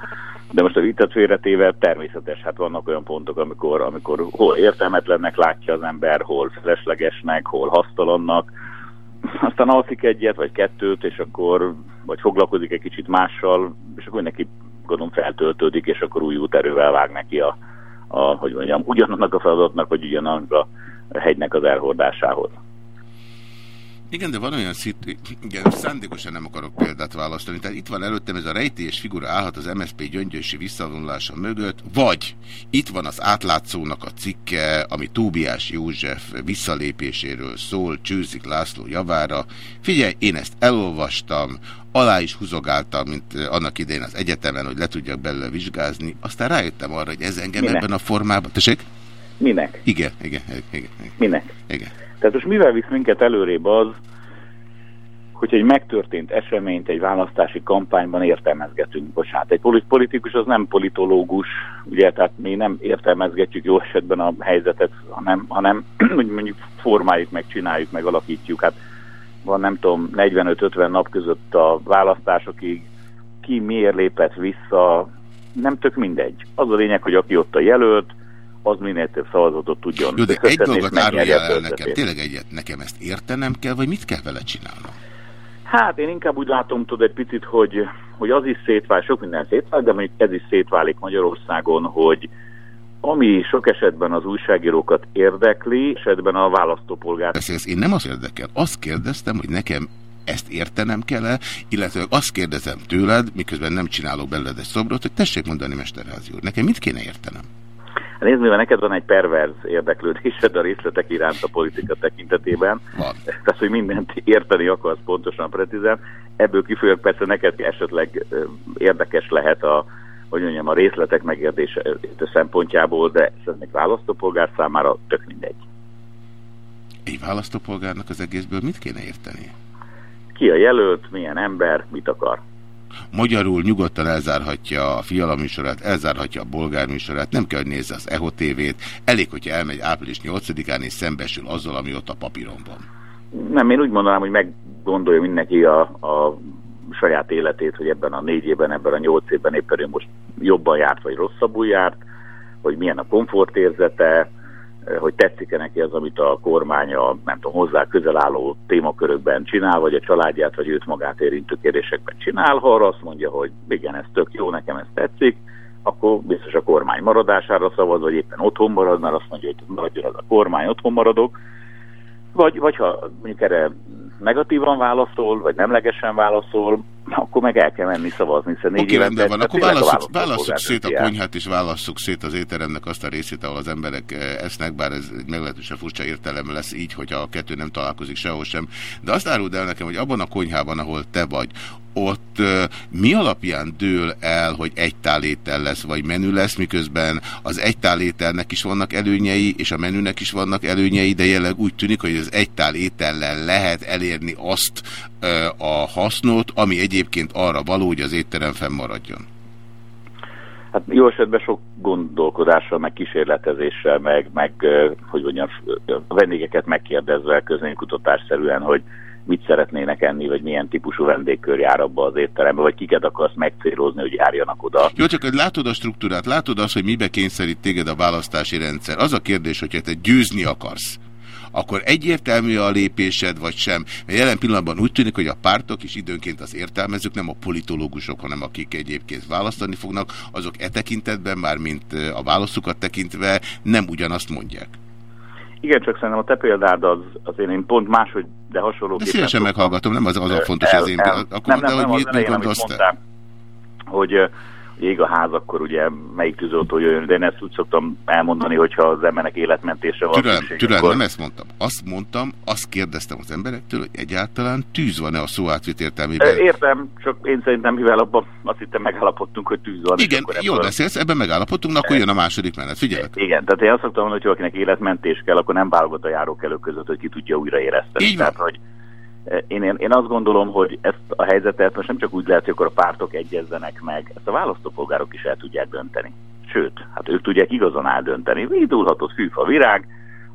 De most a viccet félretéve természetes, hát vannak olyan pontok, amikor, amikor hol értelmetlennek látja az ember, hol feleslegesnek, hol hasztalannak, aztán alszik egyet, vagy kettőt, és akkor, vagy foglalkozik egy kicsit mással, és akkor neki gondolom feltöltődik, és akkor új úterővel vág neki a, a hogy mondjam, ugyanannak a feladatnak, vagy ugyanannak a hegynek az elhordásához. Igen, de van olyan szit, igen, szándékosan nem akarok példát választani. Tehát itt van előttem ez a rejtélyes figura állhat az MSZP gyöngyösi visszavonulása mögött, vagy itt van az átlátszónak a cikke, ami Tóbiás József visszalépéséről szól, Csőzik László javára. Figyelj, én ezt elolvastam, alá is húzogáltam, mint annak idején az egyetemen, hogy le tudjak belőle vizsgázni. Aztán rájöttem arra, hogy ez engem Minek? ebben a formában... Tessék? Minek? Igen, igen, igen. igen. Minek? Igen. Tehát most mivel visz minket előrébb az, hogy egy megtörtént eseményt egy választási kampányban értelmezgetünk. Bocsánat, egy politikus az nem politológus, ugye, tehát mi nem értelmezgetjük jó esetben a helyzetet, hanem, hanem mondjuk formáljuk meg, csináljuk meg, alakítjuk. Hát van nem tudom, 45-50 nap között a választásokig, ki miért lépett vissza, nem tök mindegy. Az a lényeg, hogy aki ott a jelölt, az minél több szavazatot tudjon. Jó, de egy dolgot árulja el nekem, tényleg egyet, nekem ezt értenem kell, vagy mit kell vele csinálnom? Hát én inkább úgy látom, tudod egy picit, hogy, hogy az is szétválik, sok minden szétválik, de mondjuk ez is szétválik Magyarországon, hogy ami sok esetben az újságírókat érdekli, esetben a választópolgár. Beszélsz, én nem azt érdekel, azt kérdeztem, hogy nekem ezt értenem kell -e, illetve azt kérdezem tőled, miközben nem csinálok belőled egy szobrot, hogy tessék mondani, Mesterházi úr, nekem mit kéne értenem? Nézd, mivel neked van egy perverz érdeklődésed a részletek iránt a politika tekintetében, van. tehát, hogy mindent érteni akarsz pontosan, precízen, ebből kifolyólag persze neked esetleg érdekes lehet a, hogy mondjam, a részletek megérdése szempontjából, de szerintem választópolgár számára tök mindegy. Egy választópolgárnak az egészből mit kéne érteni? Ki a jelölt, milyen ember, mit akar? Magyarul nyugodtan elzárhatja a fiala műsorát, elzárhatja a bolgár műsorát, nem kell, hogy nézze az EHO TV-t, elég, hogyha elmegy április 8-án és szembesül azzal, ami ott a papíron van. Nem, én úgy mondanám, hogy meggondolja mindenki a, a saját életét, hogy ebben a négy évben, ebben a nyolc évben éppen ő most jobban járt, vagy rosszabbul járt, hogy milyen a komfortérzete, hogy tetszik-e neki az, amit a kormány a, nem tudom, hozzá közel álló témakörökben csinál, vagy a családját, vagy őt magát érintő kérdésekben csinál. Ha arra azt mondja, hogy igen, ez tök jó, nekem ez tetszik, akkor biztos a kormány maradására szavaz, vagy éppen otthon marad, mert azt mondja, hogy maradjon az a kormány, otthon maradok. Vagy, vagy ha mondjuk erre negatívan válaszol, vagy nemlegesen válaszol, akkor meg el kell menni szavazni, hiszen négy okay, évente... van, akkor válasszuk, válasszuk szét a konyhát, és válasszuk szét az étteremnek azt a részét, ahol az emberek eh, esznek, bár ez meglehetősen furcsa értelem lesz így, hogyha a kettő nem találkozik sehol sem. De azt áruld el nekem, hogy abban a konyhában, ahol te vagy, ott mi alapján dől el, hogy egy tálétel lesz, vagy menü lesz, miközben az egy tálételnek is vannak előnyei, és a menünek is vannak előnyei, de jelenleg úgy tűnik, hogy az egy tálétellel lehet elérni azt a hasznot, ami egyébként arra való, hogy az étterem fennmaradjon. Hát jó esetben sok gondolkodással, meg kísérletezéssel, meg, meg hogy mondjam, vendégeket megkérdezve közénykutatásszerűen, hogy mit szeretnének enni, vagy milyen típusú vendégkör jár abba az étterembe, vagy kiket akarsz megcélozni, hogy járjanak oda. Jó, csak hogy látod a struktúrát, látod azt, hogy mibe kényszerít téged a választási rendszer. Az a kérdés, hogyha te győzni akarsz, akkor egyértelmű a lépésed, vagy sem? Mert jelen pillanatban úgy tűnik, hogy a pártok is időnként az értelmezők, nem a politológusok, hanem akik egyébként választani fognak, azok e tekintetben, már mint a válaszukat tekintve nem ugyanazt mondják. Igen, csak szerintem a te példád az, az én pont máshogy, de hasonló. De szívesen meghallgatom, nem az, az a fontos, el, az én el, Akkor nem, nem, de, hogy nem, mi, mi gondolsz te? Hogy, ég a ház, akkor ugye melyik tűzoltó jön, de én ezt úgy szoktam elmondani, hogyha az embernek életmentésre van Türelem, szükség, türelem, akkor- nem ezt mondtam. Azt mondtam, azt kérdeztem az emberektől, hogy egyáltalán tűz van-e a szó átvit Ö, értelmében. Értem, csak én szerintem, mivel abban azt hittem megállapodtunk, hogy tűz van. Igen, jól ebből- beszélsz, ebben megállapodtunk, akkor jön a második menet. Figyelek. Igen, tehát én azt szoktam mondani, hogy akinek életmentés kell, akkor nem válogat a járókelők között, hogy ki tudja újraéleszteni. Így van. Tehát, hogy én, én, én azt gondolom, hogy ezt a helyzetet most nem csak úgy lehet, hogy akkor a pártok egyezzenek meg, ezt a választópolgárok is el tudják dönteni. Sőt, hát ők tudják igazán eldönteni. Indulhatott fűfa virág,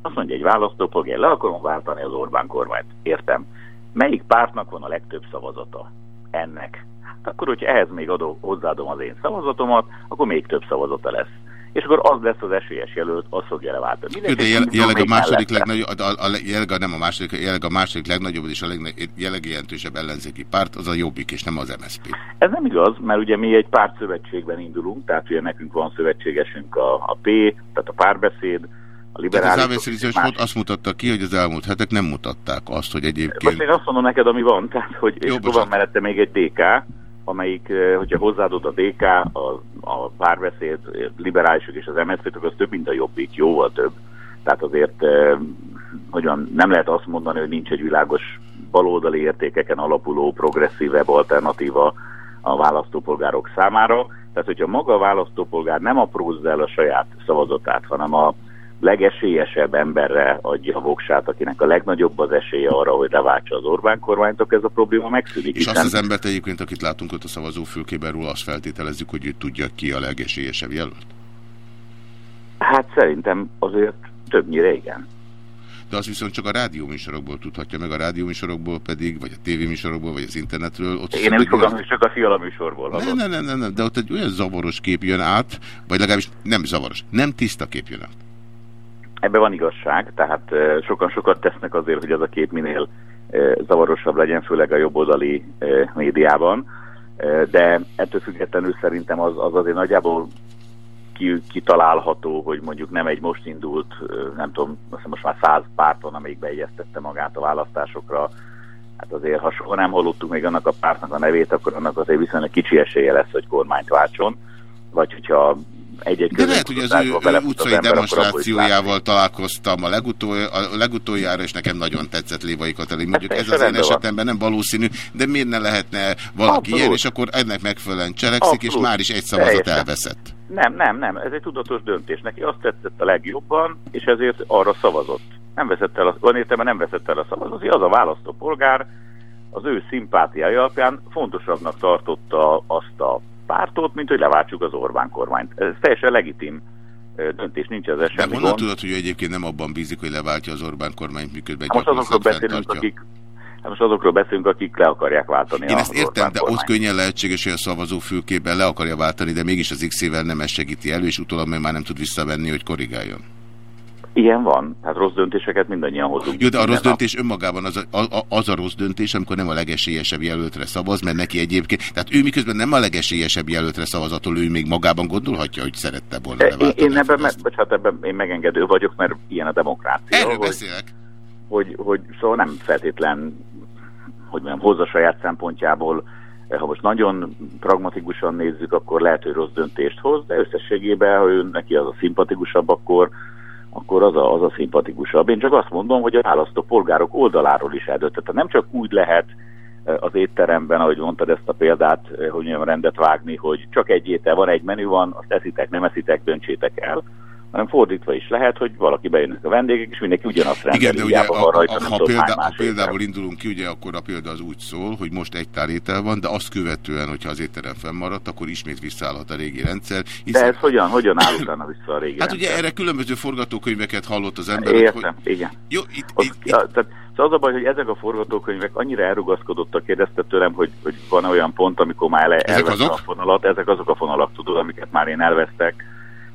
azt mondja egy választópolgár, le akarom váltani az Orbán kormányt. Értem. Melyik pártnak van a legtöbb szavazata? Ennek. Hát akkor, hogyha ehhez még adom, hozzáadom az én szavazatomat, akkor még több szavazata lesz. És akkor az lesz az esélyes jelölt, az fogja leváltani. Jó, de jel, jelenleg a második legnagyobb, a, a, a, jelenleg nem a második, jelenleg a második legnagyobb és a jelenleg jelentősebb ellenzéki párt az a Jobbik és nem az MSZP. Ez nem igaz, mert ugye mi egy párt szövetségben indulunk, tehát ugye nekünk van szövetségesünk a, a P, tehát a párbeszéd, a Tehát az liberális. elveszélés azt mutatta ki, hogy az elmúlt hetek nem mutatták azt, hogy Most egyébként... én azt mondom neked, ami van, tehát hogy és akkor van mellette még egy DK, amelyik, hogyha hozzáadod a DK, a, a párbeszéd, liberálisok és az MSZP, akkor az több, mint a jobbik, jóval több. Tehát azért hogyan, nem lehet azt mondani, hogy nincs egy világos baloldali értékeken alapuló, progresszívebb alternatíva a választópolgárok számára. Tehát, hogyha maga a választópolgár nem aprózza el a saját szavazatát, hanem a legesélyesebb emberre adja a voksát, akinek a legnagyobb az esélye arra, hogy leváltsa az Orbán kormányt, akkor ez a probléma megszűnik. És azt az embert egyébként, akit látunk ott a szavazófülkében róla, azt feltételezzük, hogy ő tudja ki a legesélyesebb jelölt. Hát szerintem azért többnyire igen. De az viszont csak a rádióműsorokból tudhatja meg, a rádióműsorokból pedig, vagy a tévéműsorokból, vagy az internetről. Ott Én nem fogom, hogy csak a fiala műsorból nem, nem, nem, nem, de ott egy olyan zavaros kép jön át, vagy legalábbis nem zavaros, nem tiszta kép jön át. Ebben van igazság, tehát eh, sokan sokat tesznek azért, hogy az a kép minél zavarosabb legyen, főleg a jobboldali médiában, de ettől függetlenül szerintem az, az azért nagyjából ki, kitalálható, hogy mondjuk nem egy most indult, nem tudom, most már száz párt van, amelyik beegyeztette magát a választásokra, hát azért, ha soha nem hallottuk még annak a pártnak a nevét, akkor annak azért viszonylag kicsi esélye lesz, hogy kormányt váltson, vagy hogyha egy-egy De lehet, hogy az ő, ő utcai ember, demonstrációjával találkoztam a, legutol, a legutoljára, és nekem nagyon tetszett Lévai Katalin. Mondjuk ez teljesen az én van. esetemben nem valószínű, de miért ne lehetne valaki Abszolút. ilyen, és akkor ennek megfelelően cselekszik, és Abszolút. már is egy szavazat Teljesen. elveszett. Nem, nem, nem, ez egy tudatos döntés. Neki azt tetszett a legjobban, és ezért arra szavazott. Nem veszett el, a, van értelme nem veszett el a szavazat, az a választópolgár az ő szimpátiája alapján fontosabbnak tartotta azt a pártot, mint hogy leváltsuk az Orbán kormányt. Ez teljesen legitim döntés, nincs De semmi honnan gond. tudod, hogy ő egyébként nem abban bízik, hogy leváltja az Orbán kormányt, miközben Hát most azokról beszélünk, akik, hát most azokról beszélünk, akik le akarják váltani Én ezt értem, Orbán de ott kormányt. könnyen lehetséges, hogy a szavazófülkében le akarja váltani, de mégis az X-ével nem ezt segíti elő, és utólag már nem tud visszavenni, hogy korrigáljon. Ilyen van, hát rossz döntéseket mindannyian hozunk. Jó, de a rossz nap. döntés önmagában az a, a, az a rossz döntés, amikor nem a legesélyesebb jelöltre szavaz, mert neki egyébként, tehát ő miközben nem a legesélyesebb jelöltre szavazatol, ő még magában gondolhatja, hogy szerette volna Én, én ebben, me, bocsánat, ebben én megengedő vagyok, mert ilyen a demokrácia. Erről hogy, beszélek. Hogy, hogy szóval nem feltétlen, hogy mondjam, hozza saját szempontjából, ha most nagyon pragmatikusan nézzük, akkor lehet, hogy rossz döntést hoz, de összességében, ha ő neki az a szimpatikusabb, akkor, akkor az a, az a szimpatikusabb. Én csak azt mondom, hogy a választó polgárok oldaláról is eldöntött. Tehát nem csak úgy lehet eh, az étteremben, ahogy mondtad ezt a példát, eh, hogy mondjam, rendet vágni, hogy csak egy étel van, egy menü van, azt eszitek, nem eszitek, döntsétek el, hanem fordítva is lehet, hogy valaki bejönnek a vendégek, és mindenki ugyanazt rendeli. Igen, de ugye, a, van rajta, a, ha, más ha példából indulunk ki, ugye akkor a példa az úgy szól, hogy most egy tál étel van, de azt követően, hogyha az étterem fennmaradt, akkor ismét visszaállhat a régi rendszer. De ez hogyan, hogyan áll utána vissza a régi Hát rendszer? ugye erre különböző forgatókönyveket hallott az ember. Értem, igen. Jó, itt, az, itt, itt. Tehát, szóval az a baj, hogy ezek a forgatókönyvek annyira elrugaszkodottak, kérdezte tőlem, hogy, hogy van olyan pont, amikor már azok? a fonalat, ezek azok a fonalak, tudod, amiket már én elvesztek,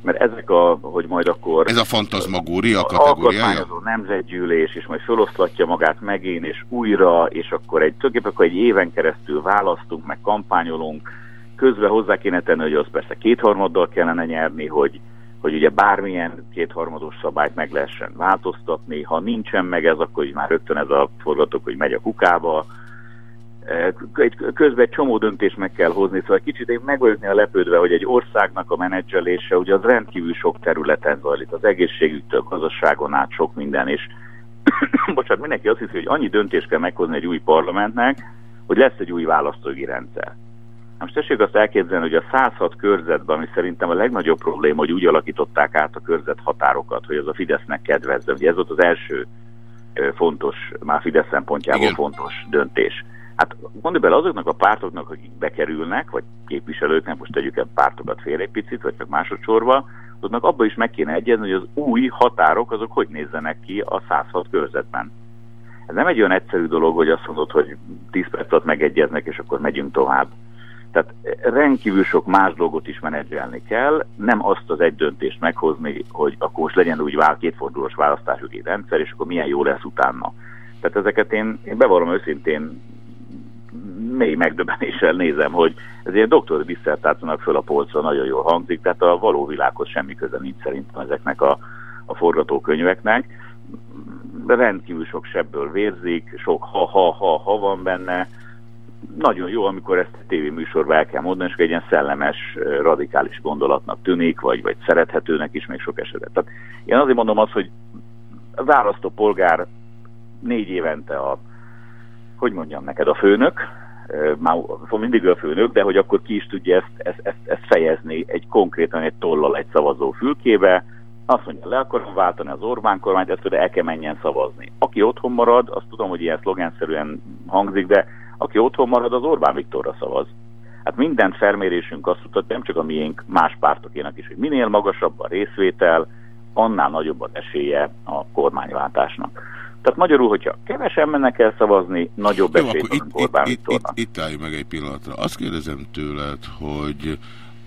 mert ezek a, hogy majd akkor... Ez a fantazmagória a kategóriája? Alkotmányozó nemzetgyűlés, és majd feloszlatja magát megint, és újra, és akkor egy, tulajdonképpen akkor egy éven keresztül választunk, meg kampányolunk, közben hozzá kéne tenni, hogy az persze kétharmaddal kellene nyerni, hogy, hogy ugye bármilyen kétharmados szabályt meg lehessen változtatni, ha nincsen meg ez, akkor így már rögtön ez a forgatók, hogy megy a kukába. Egy, közben egy csomó döntést meg kell hozni, szóval kicsit én meg vagyok a lepődve, hogy egy országnak a menedzselése, ugye az rendkívül sok területen zajlik, az egészségügytől, gazdaságon át sok minden, és bocsánat, mindenki azt hiszi, hogy annyi döntést kell meghozni egy új parlamentnek, hogy lesz egy új választógi rendszer. Most tessék azt elképzelni, hogy a 106 körzetben, ami szerintem a legnagyobb probléma, hogy úgy alakították át a körzet határokat, hogy ez a Fidesznek kedvezze. Ugye ez volt az első fontos, már Fidesz szempontjából Igen. fontos döntés. Hát mondj bele azoknak a pártoknak, akik bekerülnek, vagy képviselőknek, most tegyük el pártokat fél egy picit, vagy csak másodszorba, azoknak abban is meg kéne egyezni, hogy az új határok azok hogy nézzenek ki a 106 körzetben. Ez nem egy olyan egyszerű dolog, hogy azt mondod, hogy 10 percet megegyeznek, és akkor megyünk tovább. Tehát rendkívül sok más dolgot is menedzselni kell, nem azt az egy döntést meghozni, hogy akkor most legyen úgy vál, kétfordulós választásjogi rendszer, és akkor milyen jó lesz utána. Tehát ezeket én, én bevallom őszintén mély megdöbbenéssel nézem, hogy ez ilyen doktori diszertációnak föl a polcra nagyon jól hangzik, tehát a való világhoz semmi köze nincs szerintem ezeknek a, a forgatókönyveknek. Rendkívül sok sebből vérzik, sok ha-ha-ha-ha van benne, nagyon jó, amikor ezt a tévéműsorban el kell mondani, és egy ilyen szellemes, radikális gondolatnak tűnik, vagy, vagy szerethetőnek is még sok esetben. Tehát én azért mondom azt, hogy a választópolgár négy évente a, hogy mondjam neked, a főnök, már mindig a főnök, de hogy akkor ki is tudja ezt, ezt, ezt, ezt fejezni egy konkrétan egy tollal egy szavazó fülkébe, azt mondja, le akarom váltani az Orbán kormányt, ezt el kell menjen szavazni. Aki otthon marad, azt tudom, hogy ilyen szlogenszerűen hangzik, de aki otthon marad, az Orbán Viktorra szavaz. Hát minden felmérésünk azt mutatja, nem csak a miénk, más pártokének is, hogy minél magasabb a részvétel, annál nagyobb az esélye a kormányváltásnak. Tehát magyarul, hogyha kevesen mennek el szavazni, nagyobb esélyt van Orbán itt, itt, itt, itt álljunk meg egy pillanatra. Azt kérdezem tőled, hogy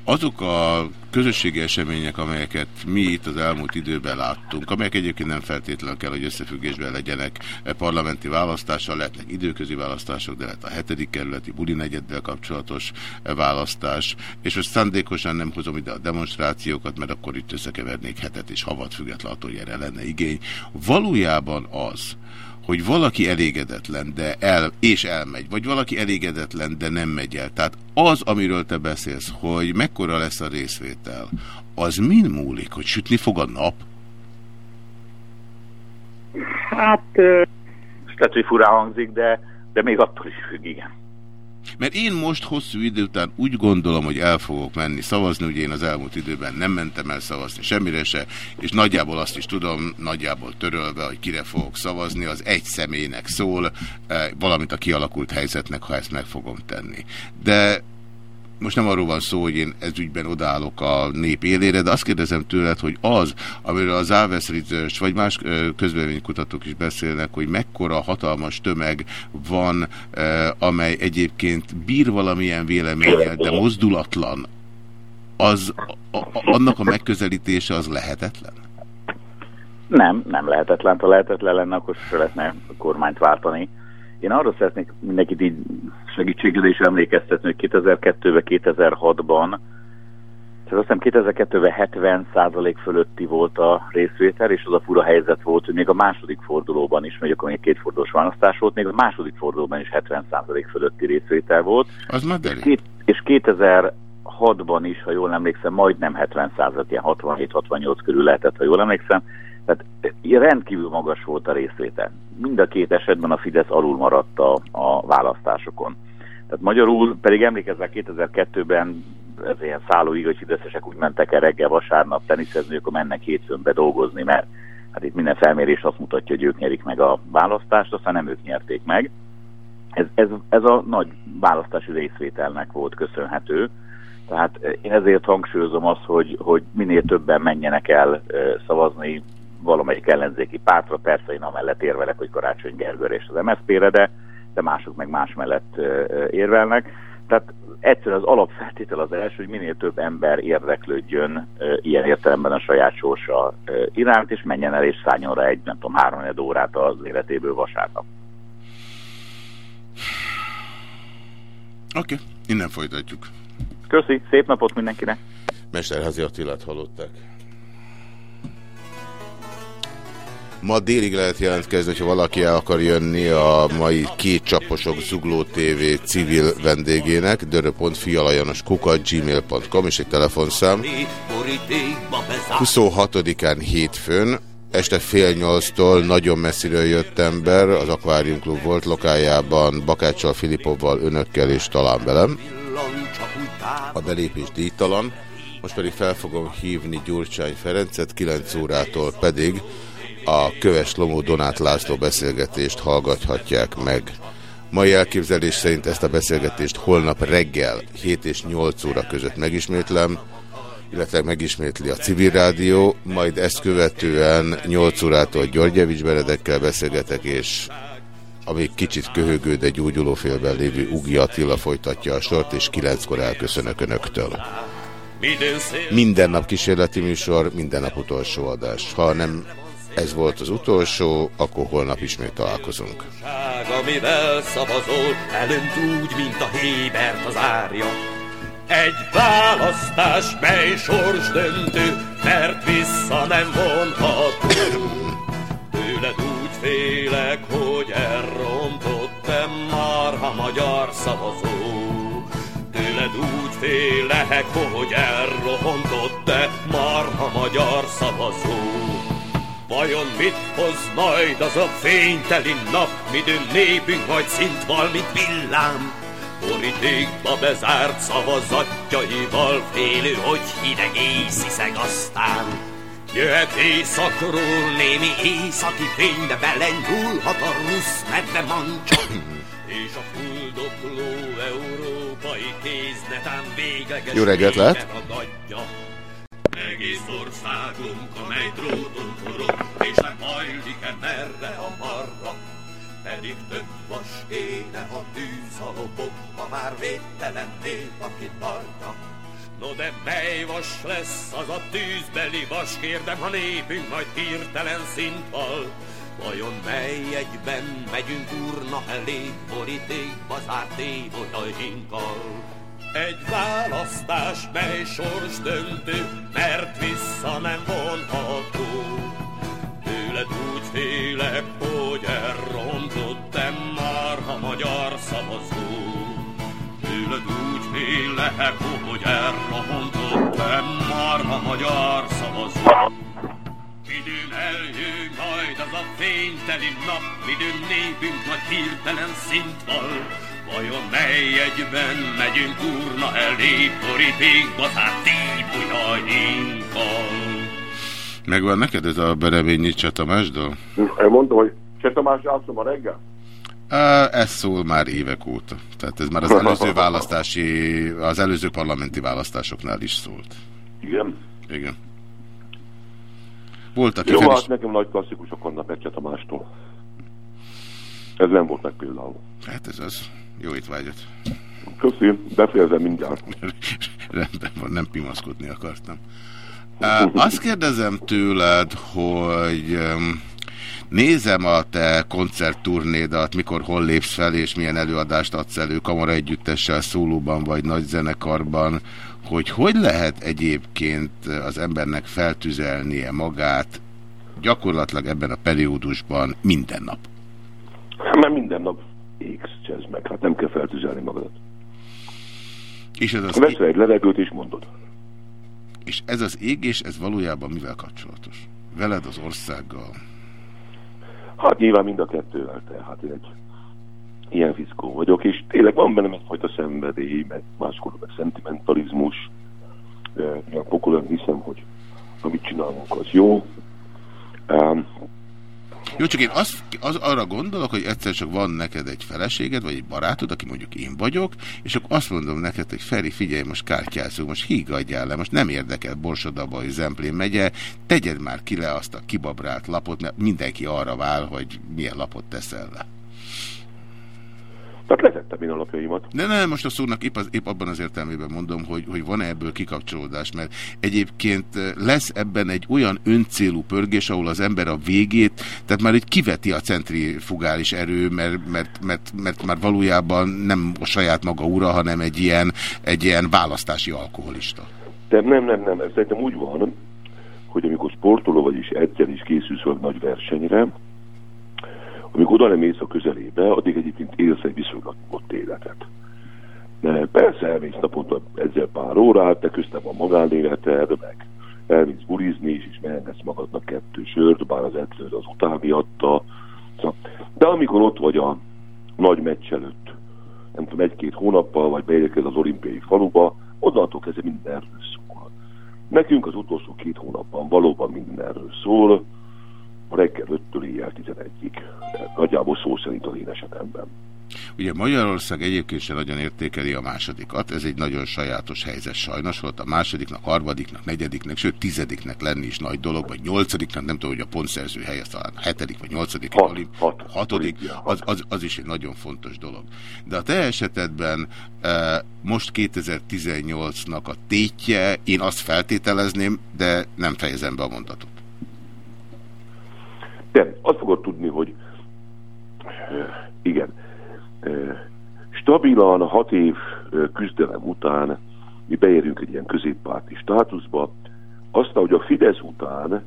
azok a közösségi események, amelyeket mi itt az elmúlt időben láttunk, amelyek egyébként nem feltétlenül kell, hogy összefüggésben legyenek e parlamenti választással, lehetnek időközi választások, de lehet a hetedik kerületi buli negyeddel kapcsolatos e választás, és most szándékosan nem hozom ide a demonstrációkat, mert akkor itt összekevernék hetet és havat függetlenül attól, hogy erre lenne igény. Valójában az, hogy valaki elégedetlen, de el, és elmegy, vagy valaki elégedetlen, de nem megy el. Tehát az, amiről te beszélsz, hogy mekkora lesz a részvétel, az mind múlik, hogy sütni fog a nap? Hát, lehet, hogy furán hangzik, de, de még attól is függ, igen. Mert én most hosszú idő után úgy gondolom, hogy el fogok menni szavazni, ugye én az elmúlt időben nem mentem el szavazni semmire se, és nagyjából azt is tudom, nagyjából törölve, hogy kire fogok szavazni, az egy személynek szól, eh, valamint a kialakult helyzetnek, ha ezt meg fogom tenni. De most nem arról van szó, hogy én ezügyben odállok a nép élére, de azt kérdezem tőled, hogy az, amiről az Research, vagy más közvéleménykutatók is beszélnek, hogy mekkora hatalmas tömeg van, amely egyébként bír valamilyen véleménnyel, de mozdulatlan, az, a, annak a megközelítése az lehetetlen? Nem, nem lehetetlen. Ha lehetetlen lenne, akkor se lehetne kormányt váltani. Én arra szeretnék mindenkit így segítségül is emlékeztetni, hogy 2002-ben, 2006-ban, tehát azt hiszem 2002-ben 70 százalék fölötti volt a részvétel, és az a fura helyzet volt, hogy még a második fordulóban is, még akkor még két fordulós választás volt, még a második fordulóban is 70 százalék fölötti részvétel volt. Az már és, és 2006-ban is, ha jól emlékszem, majdnem 70 százalék, ilyen 67-68 körül lehetett, ha jól emlékszem, tehát rendkívül magas volt a részvétel. Mind a két esetben a Fidesz alul maradt a, a választásokon. Tehát magyarul pedig emlékezve 2002-ben ez ilyen szállóig, hogy fideszesek úgy mentek el reggel vasárnap teniszezni, akkor mennek hétfőn bedolgozni, mert hát itt minden felmérés azt mutatja, hogy ők nyerik meg a választást, aztán nem ők nyerték meg. Ez, ez, ez a nagy választási részvételnek volt köszönhető. Tehát én ezért hangsúlyozom azt, hogy, hogy minél többen menjenek el szavazni valamelyik ellenzéki pártra, persze én amellett érvelek, hogy Karácsony Gergőre és az MSZP-re, de, de mások meg más mellett érvelnek. Tehát egyszerűen az alapfeltétel az első, hogy minél több ember érdeklődjön ilyen értelemben a saját sorsa iránt, és menjen el és szálljon rá egy, nem tudom, három órát az életéből vasárnap. Oké, okay. innen folytatjuk. Köszi, szép napot mindenkinek! Mesterházi Attilát hallották. Ma délig lehet jelentkezni, hogyha valaki el akar jönni a mai két csaposok Zugló TV civil vendégének, kukat, gmail.com és egy telefonszám. 26-án hétfőn, este fél nyolctól nagyon messziről jött ember, az Aquarium Club volt lokájában, Bakáccsal, Filipovval, önökkel és talán velem. A belépés díjtalan. Most pedig fel fogom hívni Gyurcsány Ferencet, 9 órától pedig a Köves Lomó Donát László beszélgetést hallgathatják meg. Mai elképzelés szerint ezt a beszélgetést holnap reggel 7 és 8 óra között megismétlem, illetve megismétli a civil rádió, majd ezt követően 8 órától Györgyevics Benedekkel beszélgetek, és ami kicsit köhögő, de gyógyulófélben lévő Ugi Attila folytatja a sort, és 9-kor elköszönök Önöktől. Minden nap kísérleti műsor, minden nap utolsó adás. Ha nem ez volt az utolsó, akkor holnap ismét találkozunk. Amivel szavazol, elönt úgy, mint a Hébert az árja. Egy választás, mely sors döntő, mert vissza nem vonható. Tőled úgy félek, hogy elrontottam már a magyar szavazó. Tőled úgy félek, hogy elrontottam már a magyar szavazó. Vajon mit hoz majd az a fényteli nap, midőn népünk majd szint val, mint villám? Borítékba bezárt szavazatjaival félő, hogy hideg észiszeg aztán. Jöhet éjszakról némi északi fény, de belendulhat a rusz medve mancsa. És a fuldokló európai kéznetán végleges Jó reggelt lehet! Egész országunk, amely dróton és nem hajlik-e merre a marra. Pedig több vas kéne a tűz a ha már védtelen nép, aki tartja. No de mely vas lesz az a tűzbeli vas, kérdem, ha népünk majd hirtelen szintval. Vajon mely egyben megyünk urna elé, borítékba zárt évolyainkkal? Egy választás, mely sors döntő, mert vissza nem vonható. Tőled úgy félek, hogy elrontottam már a magyar szavazó. Tőled úgy félek, hogy elrontottam már a magyar szavazó. Midőn eljön majd az a fényteli nap, midőn népünk nagy hirtelen szint val. Vajon mely egyben megyünk urna elé, borítékba zárt típujainkkal? Megvan neked ez a beremény Cseh Tamásdal? Mondom, hogy Cseh Tamás játszom a reggel? Ez szól már évek óta. Tehát ez már az előző választási, az előző parlamenti választásoknál is szólt. Igen? Igen. Voltak Jó, hát is... nekem nagy klasszikusok vannak Ecse Tamástól. Ez nem volt meg például. Hát ez az. Jó étvágyat. Köszi, befejezem mindjárt. Rendben van, nem pimaszkodni akartam. Azt kérdezem tőled, hogy nézem a te koncertturnédat, mikor hol lépsz fel, és milyen előadást adsz elő, kamara együttessel, szólóban vagy nagy zenekarban, hogy hogy lehet egyébként az embernek feltüzelnie magát gyakorlatilag ebben a periódusban minden nap? Mert minden nap égsz, csezd meg, hát nem kell feltüzelni magadat. És ez az, Veszel egy levegőt és mondod. És ez az égés, ez valójában mivel kapcsolatos? Veled az országgal? Hát nyilván mind a kettővel, tehát én egy ilyen fiszkó vagyok, és tényleg van bennem egyfajta szenvedély, meg máskor meg szentimentalizmus. Ilyen pokolon hiszem, hogy amit csinálunk, az jó. Jó, csak én az, az arra gondolok, hogy egyszer csak van neked egy feleséged, vagy egy barátod, aki mondjuk én vagyok, és akkor azt mondom neked, hogy Feri, figyelj, most kártyázunk, most hígadjál le, most nem érdekel Borsodaba, hogy Zemplén megye, tegyed már ki le azt a kibabrált lapot, mert mindenki arra vál, hogy milyen lapot teszel le. Tehát letettem én a lapjaimat. De nem, most a szónak épp, az, épp abban az értelmében mondom, hogy, hogy van-e ebből kikapcsolódás, mert egyébként eh, lesz ebben egy olyan öncélú pörgés, ahol az ember a végét, tehát már egy kiveti a centrifugális erő, mert, mert, mert, mert már valójában nem a saját maga ura, hanem egy ilyen, egy ilyen választási alkoholista. De nem, nem, nem, ez szerintem úgy van, hogy amikor sportoló vagy és egyszer is készülsz valami nagy versenyre, amikor oda nem mész a közelébe, addig egyébként élsz egy viszonylag ott életet. De persze elmész naponta ezzel pár órát, de köztem a magánéleted, meg elmész bulizni is, és mehetsz magadnak kettő sört, bár az edződ az után miatta. De amikor ott vagy a nagy meccs előtt, nem tudom, egy-két hónappal, vagy beérkez az olimpiai faluba, onnantól kezdve mindenről szól. Nekünk az utolsó két hónapban valóban mindenről szól, a reggel 5-től éjjel 11-ig. Nagyjából szó szerint az én esetemben. Ugye Magyarország egyébként sem nagyon értékeli a másodikat, ez egy nagyon sajátos helyzet sajnos, volt a másodiknak, harmadiknak, negyediknek, sőt tizediknek lenni is nagy dolog, vagy nyolcadiknak, nem tudom, hogy a pontszerző helye talán hetedik vagy nyolcadik, hat, hat, hatodik, az, az, az is egy nagyon fontos dolog. De a te esetedben e, most 2018-nak a tétje, én azt feltételezném, de nem fejezem be a mondatot. De azt fogod tudni, hogy igen, stabilan hat év küzdelem után mi beérünk egy ilyen középpárti státuszba, aztán, hogy a Fidesz után,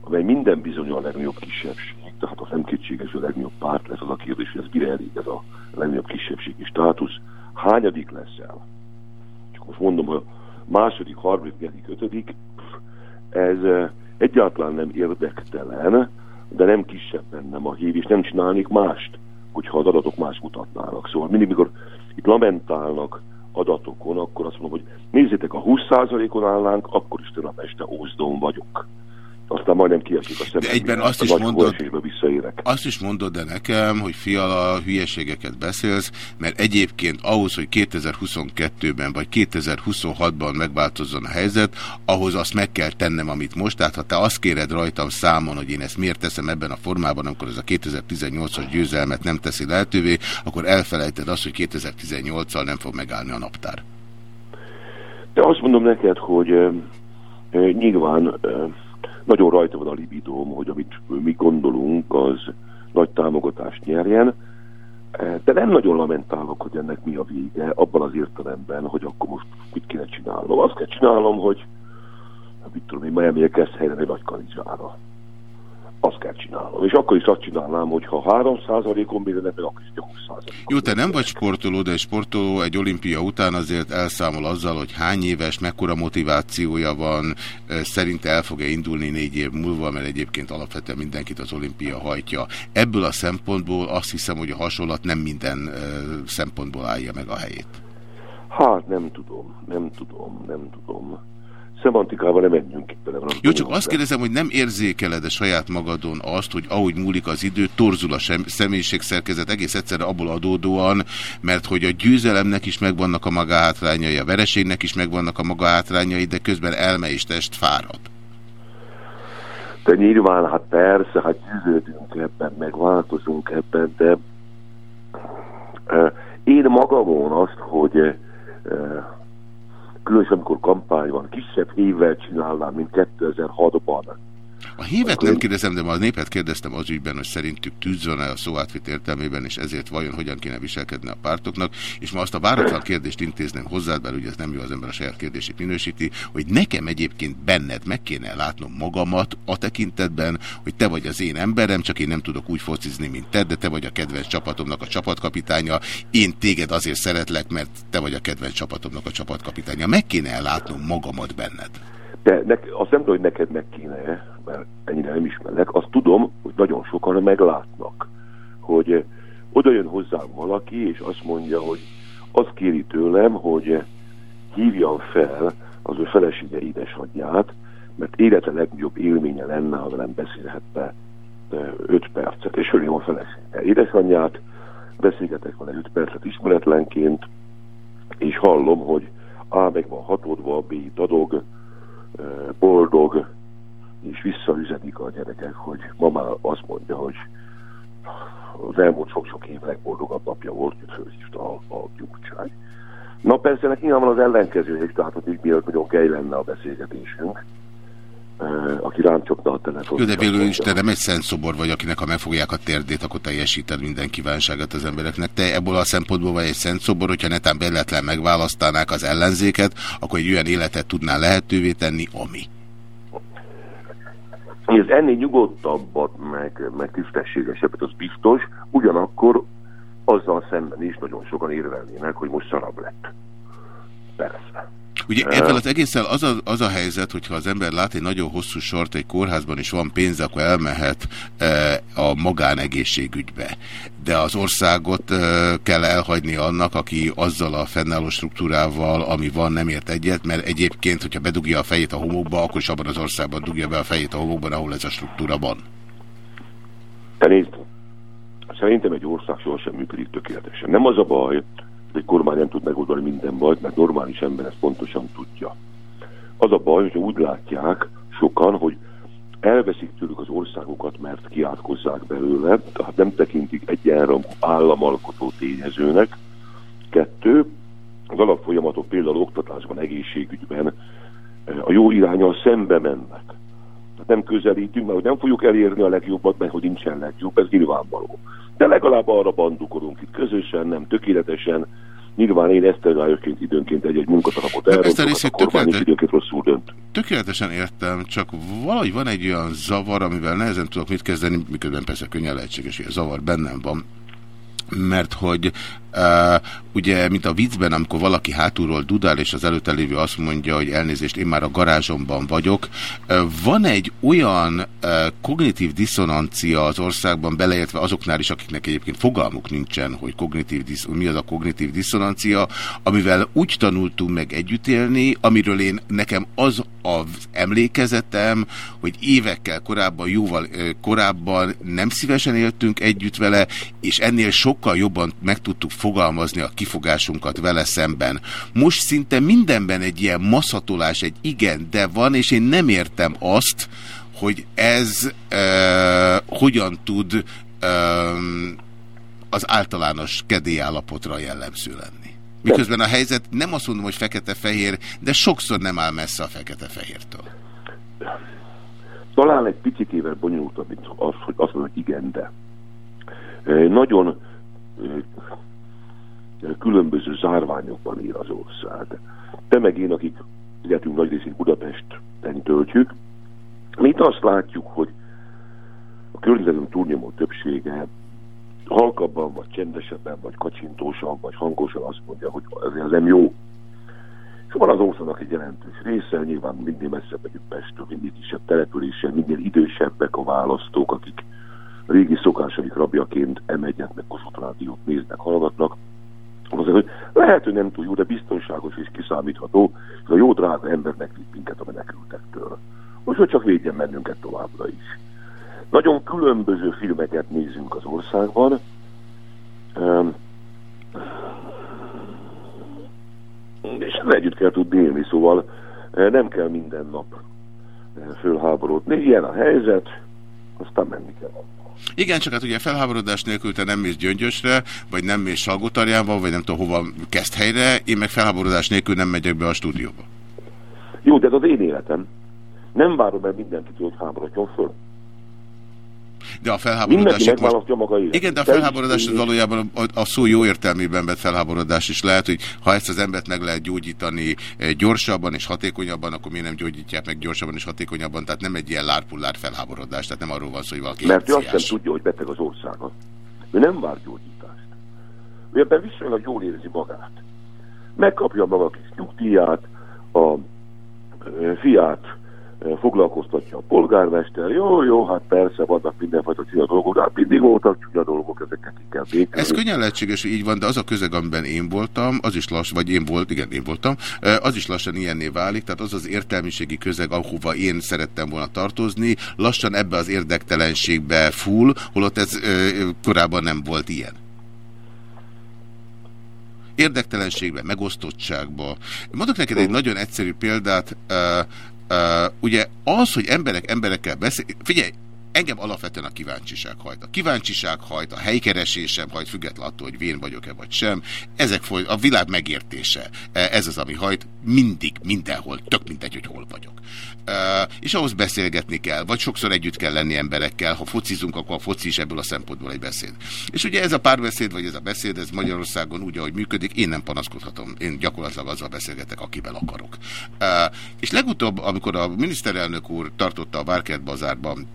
amely minden bizony a legnagyobb kisebbség, tehát az nem kétséges, a legnagyobb párt lesz az a kérdés, hogy ez mire elég ez a legnagyobb kisebbségi státusz, hányadik leszel? Csak most mondom, hogy a második, harmadik, negyedik, ötödik, ez egyáltalán nem érdektelen, de nem kisebb bennem a hív, és nem csinálnék mást hogyha az adatok más mutatnának. Szóval mindig, mikor itt lamentálnak adatokon, akkor azt mondom, hogy nézzétek, a 20%-on állnánk, akkor is tőlem este ózdon vagyok aztán majdnem kiesik a szemem. De egyben azt is, mondod, azt is mondod de nekem, hogy fiala, hülyeségeket beszélsz, mert egyébként ahhoz, hogy 2022-ben vagy 2026-ban megváltozzon a helyzet, ahhoz azt meg kell tennem, amit most. Tehát ha te azt kéred rajtam számon, hogy én ezt miért teszem ebben a formában, amikor ez a 2018-as győzelmet nem teszi lehetővé, akkor elfelejted azt, hogy 2018-al nem fog megállni a naptár. De azt mondom neked, hogy uh, nyilván uh, nagyon rajta van a libidóm, hogy amit mi gondolunk, az nagy támogatást nyerjen, e, de nem nagyon lamentálok, hogy ennek mi a vége, abban az értelemben, hogy akkor most mit kéne csinálnom. Azt kell csinálnom, hogy mit tudom én, Miami kezd helyre egy kanizsára azt kell csinálnom. És akkor is azt csinálnám, hogy ha 3%-on bírnak, meg akkor is 20%-on. Jó, te nem vagy sportoló, de egy sportoló egy olimpia után azért elszámol azzal, hogy hány éves, mekkora motivációja van, szerint el fog-e indulni négy év múlva, mert egyébként alapvetően mindenkit az olimpia hajtja. Ebből a szempontból azt hiszem, hogy a hasonlat nem minden szempontból állja meg a helyét. Hát nem tudom, nem tudom, nem tudom szemantikával nem menjünk bele. Jó, csak azt kérdezem, hogy nem érzékeled-e saját magadon azt, hogy ahogy múlik az idő, torzul a személyiségszerkezet egész egyszerre abból adódóan, mert hogy a győzelemnek is megvannak a maga hátrányai, a vereségnek is megvannak a maga hátrányai, de közben elme és test fárad. De nyilván, hát persze, hát győződünk ebben, megváltozunk ebben, de én magamon azt, hogy különösen amikor kampány van, kisebb évvel csinálnám, mint 2006-ban. A hívet nem kérdezem, de ma a népet kérdeztem az ügyben, hogy szerintük tűzzön-e a szóátvit értelmében, és ezért vajon hogyan kéne viselkedni a pártoknak, és ma azt a váratlan kérdést intézném hozzád, mert ugye ez nem jó az ember a saját kérdését minősíti, hogy nekem egyébként benned meg kéne látnom magamat a tekintetben, hogy te vagy az én emberem, csak én nem tudok úgy focizni, mint te, de te vagy a kedvenc csapatomnak a csapatkapitánya, én téged azért szeretlek, mert te vagy a kedvenc csapatomnak a csapatkapitánya. Meg kéne látnom magamat benned. De ne, azt nem tudom, hogy neked meg kéne, mert ennyire nem ismerlek, azt tudom, hogy nagyon sokan meglátnak, hogy oda jön hozzám valaki, és azt mondja, hogy azt kéri tőlem, hogy hívjam fel az ő felesége édesanyját, mert élete legnagyobb élménye lenne, ha velem beszélhetne 5 eh, percet, és fölhívom a felesége édesanyját, beszélgetek vele 5 percet ismeretlenként, és hallom, hogy A meg van hatódva, B dadog, boldog, és visszaüzenik a gyerekek, hogy mama azt mondja, hogy az elmúlt sok-sok év legboldogabb napja volt, hogy fölhívta a, a gyurcsány. Na persze, neki nyilván az ellenkező is, tehát hogy mielőtt nagyon kell lenne a beszélgetésünk, aki rám a telefon. Jó, de végül is te nem egy szent szobor vagy, akinek ha megfogják a térdét, akkor teljesíted minden kívánságát az embereknek. Te ebből a szempontból vagy egy szent szobor, hogyha netán belletlen megválasztanák az ellenzéket, akkor egy olyan életet tudnál lehetővé tenni, ami. ez ennél nyugodtabbat, meg, meg tisztességesebbet, az biztos, ugyanakkor azzal szemben is nagyon sokan érvelnének, hogy most szarabb lett. Persze. Ugye ebben az egészen az a, az a helyzet, hogyha az ember lát egy nagyon hosszú sort egy kórházban, és van pénze, akkor elmehet e, a magánegészségügybe. De az országot e, kell elhagyni annak, aki azzal a fennálló struktúrával, ami van, nem ért egyet, mert egyébként, hogyha bedugja a fejét a homokba, akkor is abban az országban dugja be a fejét a homokban, ahol ez a struktúra van. Te Szerintem egy ország sohasem működik tökéletesen. Nem az a baj, egy kormány nem tud megoldani minden bajt, mert normális ember ezt pontosan tudja. Az a baj, hogy úgy látják sokan, hogy elveszik tőlük az országokat, mert kiátkozzák belőle, tehát nem tekintik egyenrangú államalkotó tényezőnek. Kettő, az alapfolyamatok például oktatásban, egészségügyben a jó irányal szembe mennek. Nem közelítünk, mert hogy nem fogjuk elérni a legjobbat, mert hogy nincsen legjobb, ez nyilvánvaló. De legalább arra bandukolunk itt közösen, nem tökéletesen, Nyilván én esztergályosként időnként egy-egy munkatalapot elrontok, a kormány is időnként rosszul dönt. Tökéletesen értem, csak valahogy van egy olyan zavar, amivel nehezen tudok mit kezdeni, miközben persze könnyen lehetséges, hogy a zavar bennem van mert hogy ugye, mint a viccben, amikor valaki hátulról dudál, és az előtte lévő azt mondja, hogy elnézést, én már a garázsomban vagyok, van egy olyan kognitív diszonancia az országban, beleértve azoknál is, akiknek egyébként fogalmuk nincsen, hogy kognitív mi az a kognitív diszonancia, amivel úgy tanultunk meg együtt élni, amiről én nekem az az emlékezetem, hogy évekkel korábban, jóval korábban nem szívesen éltünk együtt vele, és ennél sokkal jobban meg tudtuk fogalmazni a kifogásunkat vele szemben. Most szinte mindenben egy ilyen maszatolás, egy igen, de van, és én nem értem azt, hogy ez e, hogyan tud e, az általános kedélyállapotra jellemző lenni. Miközben a helyzet nem azt mondom, hogy fekete-fehér, de sokszor nem áll messze a fekete-fehértől. Talán egy picit éve bonyolultabb, mint az, hogy azt mondom, hogy igen, de. Nagyon különböző zárványokban él az ország. Te meg én, akik életünk nagy részét Budapesten töltjük, mi itt azt látjuk, hogy a környezetünk túlnyomó többsége halkabban, vagy csendesebben, vagy kacsintósan, vagy hangosan azt mondja, hogy ez nem jó. És van az országnak egy jelentős része, nyilván mindig messzebb megyünk Pestől, mindig kisebb településen, minél idősebbek a választók, akik régi szokásaik rabjaként M1-et, meg Kossuth Rádiót néznek, hallgatnak. Azért, hogy lehet, hogy nem túl jó, de biztonságos és kiszámítható, és a jó drága ember megvitt minket a menekültektől. Most, hogy csak védjen bennünket továbbra is. Nagyon különböző filmeket nézünk az országban. És együtt kell tudni élni, szóval nem kell minden nap fölháborodni. Ilyen a helyzet, aztán menni kell. Igen, csak hát ugye felháborodás nélkül te nem mész Gyöngyösre, vagy nem mész Salgótarjánba, vagy nem tudom hova kezd helyre, én meg felháborodás nélkül nem megyek be a stúdióba. Jó, de ez az én életem. Nem várom el mindenkitől, hogy háborodjon föl. De a felháborodás... Most... maga Igen, de a felháborodás az valójában a, a szó jó értelmében vett felháborodás is lehet, hogy ha ezt az embert meg lehet gyógyítani eh, gyorsabban és hatékonyabban, akkor miért nem gyógyítják meg gyorsabban és hatékonyabban? Tehát nem egy ilyen lárpullár felháborodás, tehát nem arról van szó, hogy valaki... Mert ő azt nem tudja, hogy beteg az országa. Ő nem vár gyógyítást. Ő ebben viszonylag jól érzi magát. Megkapja maga kis nyugdíját, a fiát foglalkoztatja a polgármester. Jó, jó, hát persze vannak mindenfajta csúnya dolgok, de hát mindig voltak csúnya dolgok, ezeket ki kell békülni. Ez könnyen lehetséges, hogy így van, de az a közeg, amiben én voltam, az is lass, vagy én volt, igen, én voltam, az is lassan ilyenné válik, tehát az az értelmiségi közeg, ahova én szerettem volna tartozni, lassan ebbe az érdektelenségbe full, holott ez korábban nem volt ilyen érdektelenségbe, megosztottságba. Mondok neked egy nagyon egyszerű példát, Uh, ugye az, hogy emberek emberekkel beszél... Figyelj, engem alapvetően a kíváncsiság hajt. A kíváncsiság hajt, a helykeresésem hajt, független attól, hogy vén vagyok-e vagy sem. Ezek foly, a világ megértése. Ez az, ami hajt mindig, mindenhol, tök mindegy, hogy hol vagyok. És ahhoz beszélgetni kell, vagy sokszor együtt kell lenni emberekkel. Ha focizunk, akkor a foci is ebből a szempontból egy beszéd. És ugye ez a párbeszéd, vagy ez a beszéd, ez Magyarországon úgy, ahogy működik, én nem panaszkodhatom. Én gyakorlatilag azzal beszélgetek, akivel akarok. És legutóbb, amikor a miniszterelnök úr tartotta a Várkert bazárban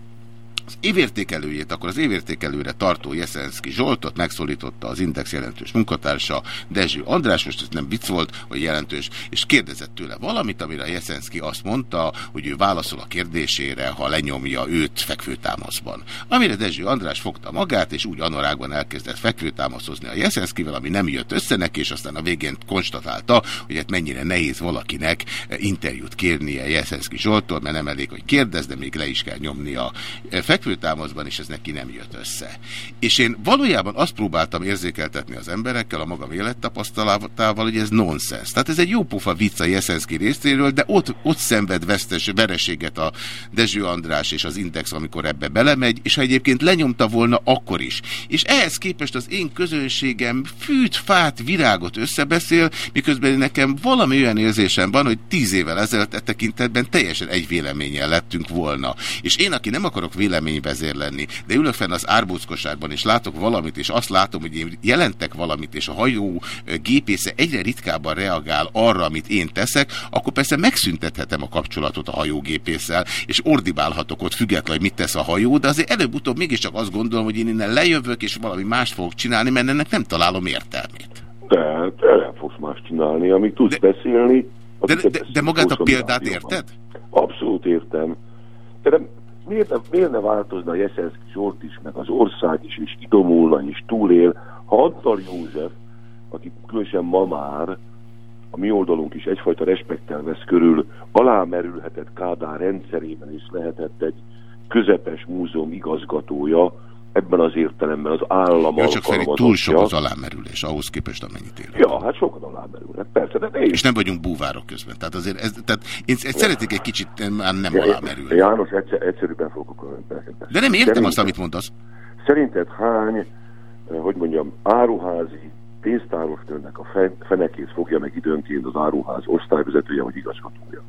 az évértékelőjét, akkor az évértékelőre tartó Jeszenszki Zsoltot megszólította az Index jelentős munkatársa Dezső András, most ez nem vicc volt, hogy jelentős, és kérdezett tőle valamit, amire Jeszenszki azt mondta, hogy ő válaszol a kérdésére, ha lenyomja őt fekvőtámaszban. Amire Dezső András fogta magát, és úgy anorágban elkezdett fekvőtámaszozni a Jeszenszkivel, ami nem jött össze neki, és aztán a végén konstatálta, hogy hát mennyire nehéz valakinek interjút kérnie Jeszenszki Zsoltól, mert nem elég, hogy kérdez, de még le is kell nyomni a fekvőtámaszban, és ez neki nem jött össze. És én valójában azt próbáltam érzékeltetni az emberekkel, a magam élettapasztalatával, hogy ez nonsens. Tehát ez egy jó pofa vicc a Jeszenszki részéről, de ott, ott szenved vesztes vereséget a Dezső András és az Index, amikor ebbe belemegy, és ha egyébként lenyomta volna, akkor is. És ehhez képest az én közönségem fűt, fát, virágot összebeszél, miközben nekem valami olyan érzésem van, hogy tíz évvel ezelőtt e tekintetben teljesen egy véleménnyel lettünk volna. És én, aki nem akarok vélemény véleményvezér lenni, de ülök fenn az árbóckosárban, és látok valamit, és azt látom, hogy én jelentek valamit, és a hajó gépésze egyre ritkábban reagál arra, amit én teszek, akkor persze megszüntethetem a kapcsolatot a hajógépésszel, és ordibálhatok ott függetlenül, hogy mit tesz a hajó, de azért előbb-utóbb mégiscsak azt gondolom, hogy én innen lejövök, és valami más fogok csinálni, mert ennek nem találom értelmét. De nem fogsz más csinálni, amíg tudsz de, beszélni. De, de, de magát a példát érted? Abszolút értem. De nem, miért ne, miért ne változna Jeszenszki Zsolt is, meg az ország is, és idomulna is túlél, ha Antal József, aki különösen ma már a mi oldalunk is egyfajta respektel vesz körül, alámerülhetett Kádár rendszerében, és lehetett egy közepes múzeum igazgatója, ebben az értelemben az állam ja, csak Feri, túl sok az alámerülés, ahhoz képest amennyit ér. Ja, hát sokan alámerülnek, persze, de És nem vagyunk búvárok közben, tehát azért ez, tehát én ezt szeretnék egy kicsit már nem ja, alámerülni. János, egyszer, egyszerűbben fogok. De nem értem Szerinted, azt, amit mondasz. Szerinted hány, hogy mondjam, áruházi pénztárosnőnek a fenekét fogja meg időnként az áruház osztályvezetője vagy igazgatója?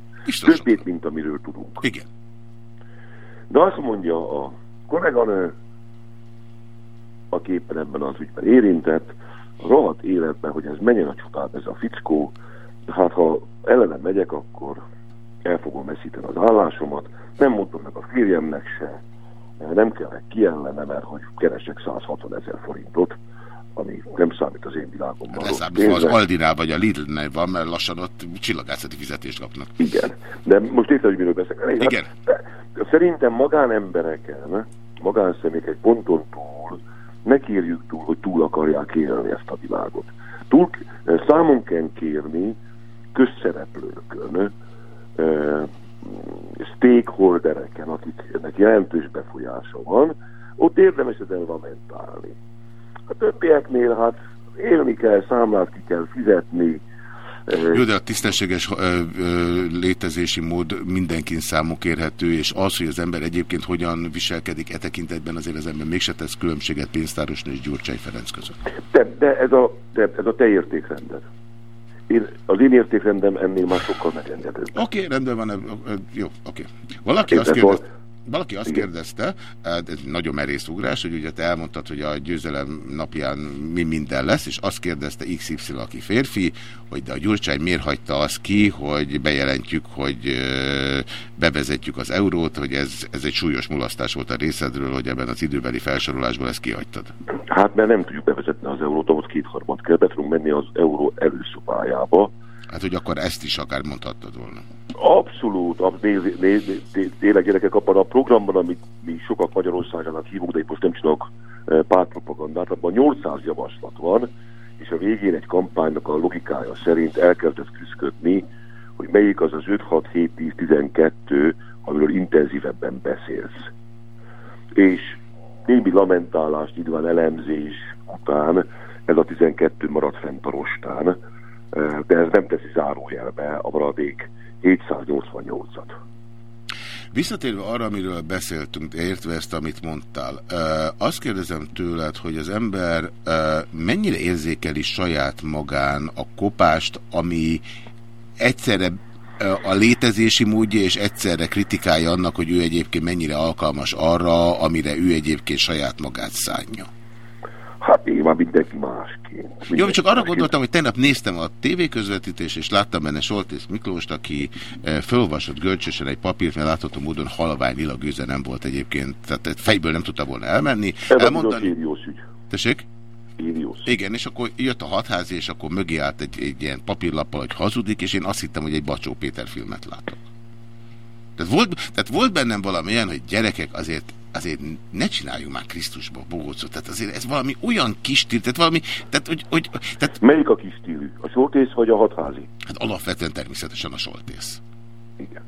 Többét, mint amiről tudunk. Igen. De azt mondja a kolléganő, aki éppen ebben az ügyben érintett, a rohadt életben, hogy ez menjen a csodát ez a fickó, hát ha ellenem megyek, akkor el fogom veszíteni az állásomat, nem mondom meg a férjemnek se, nem kellek ki ellene, mert hogy keresek 160 ezer forintot, ami nem számít az én világomban. Leszámítva az Aldinál vagy a Lidl-nél van, mert lassan ott csillagászati fizetést kapnak. Igen, de most érted, hogy miről beszélek. Igen. Hát, szerintem magánembereken, magánszemélyek egy ponton túl ne kérjük túl, hogy túl akarják élni ezt a világot. Túl, számon kell kérni közszereplőkön, stakeholdereken, akiknek jelentős befolyása van, ott érdemes ezen lamentálni. A többieknél hát élni kell, számlát ki kell fizetni, jó, de a tisztességes létezési mód mindenkin számok érhető, és az, hogy az ember egyébként hogyan viselkedik e tekintetben, azért az ember mégse tesz különbséget pénztárosnő és Gyurcsány Ferenc között. De, de, ez, a, de ez a te értékrended. Én, az én értékrendem ennél már sokkal megengedőbb. Oké, okay, rendben van. Jó, oké. Okay. Valaki azt kérdezte... Valaki azt kérdezte, ez nagyon merész ugrás, hogy ugye te elmondtad, hogy a győzelem napján mi minden lesz, és azt kérdezte XY, aki férfi, hogy de a Gyurcsány miért hagyta azt ki, hogy bejelentjük, hogy bevezetjük az eurót, hogy ez, ez egy súlyos mulasztás volt a részedről, hogy ebben az időbeli felsorolásból ezt kihagytad. Hát mert nem tudjuk bevezetni az eurót, ahhoz kétharmad kell, be tudunk menni az euró előszobájába. Hát, hogy akkor ezt is akár mondhattad volna. Abszolút, tényleg gyerekek abban a programban, amit mi sokak Magyarországának hívunk, de itt most nem csinálok e, pártpropagandát, abban 800 javaslat van, és a végén egy kampánynak a logikája szerint elkezdett küzdködni, hogy melyik az az 5, 6, 7, 10, 12, amiről intenzívebben beszélsz. És némi lamentálás, nyilván elemzés után ez a 12 maradt fent a rostán, de ez nem teszi zárójelbe a maradék 788-at. Visszatérve arra, amiről beszéltünk, értve ezt, amit mondtál, azt kérdezem tőled, hogy az ember mennyire érzékeli saját magán a kopást, ami egyszerre a létezési módja, és egyszerre kritikája annak, hogy ő egyébként mennyire alkalmas arra, amire ő egyébként saját magát szánja. Hát én már mindenki másként. Mindenki Jó, csak arra másként. gondoltam, hogy tegnap néztem a tévéközvetítést, és láttam benne Soltész Miklóst, aki eh, felolvasott görcsösen egy papírt, mert látható módon halvány lila gőze nem volt egyébként, tehát fejből nem tudta volna elmenni. Ez Elmondani... a ériós ügy. Tessék? Ériós. Igen, és akkor jött a hatházi, és akkor mögé állt egy, egy ilyen papírlappal, hogy hazudik, és én azt hittem, hogy egy Bacsó Péter filmet látok. Tehát volt, tehát volt bennem valami olyan, hogy gyerekek azért azért ne csináljunk már Krisztusba bogócot. Tehát azért ez valami olyan kis stíl, tehát valami, tehát, hogy, hogy, tehát... Melyik a kis stílű? A soltész vagy a hatházi? Hát alapvetően természetesen a soltész. Igen.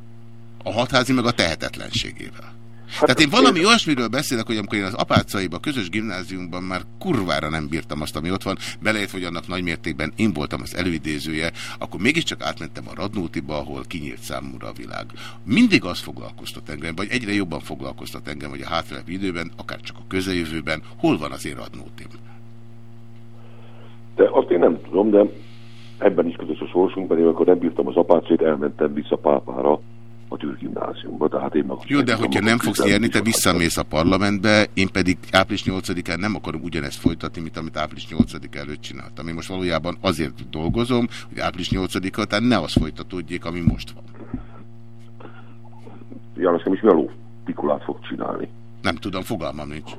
A hatházi meg a tehetetlenségével. Hát Tehát én valami olyasmiről beszélek, hogy amikor én az apácaiba, közös gimnáziumban már kurvára nem bírtam azt, ami ott van, belejött, hogy annak nagymértékben én voltam az előidézője, akkor mégiscsak átmentem a Radnótiba, ahol kinyílt számúra a világ. Mindig az foglalkoztat engem, vagy egyre jobban foglalkoztat engem, hogy a hátralévő időben, akár csak a közeljövőben, hol van az én Radnótim. De azt én nem tudom, de ebben is közös a sorsunk, mert én akkor nem bírtam az apácét, elmentem vissza pápára a gimnáziumba, tehát én meg Jó, de hogyha nem fogsz nyerni, te visszamész a parlamentbe, én pedig április 8-án nem akarom ugyanezt folytatni, mint amit április 8 előtt csináltam. Én most valójában azért dolgozom, hogy április 8-a után ne az folytatódjék, ami most van. János, nem is mi a ló pikulát fog csinálni. Nem tudom, fogalmam nincs.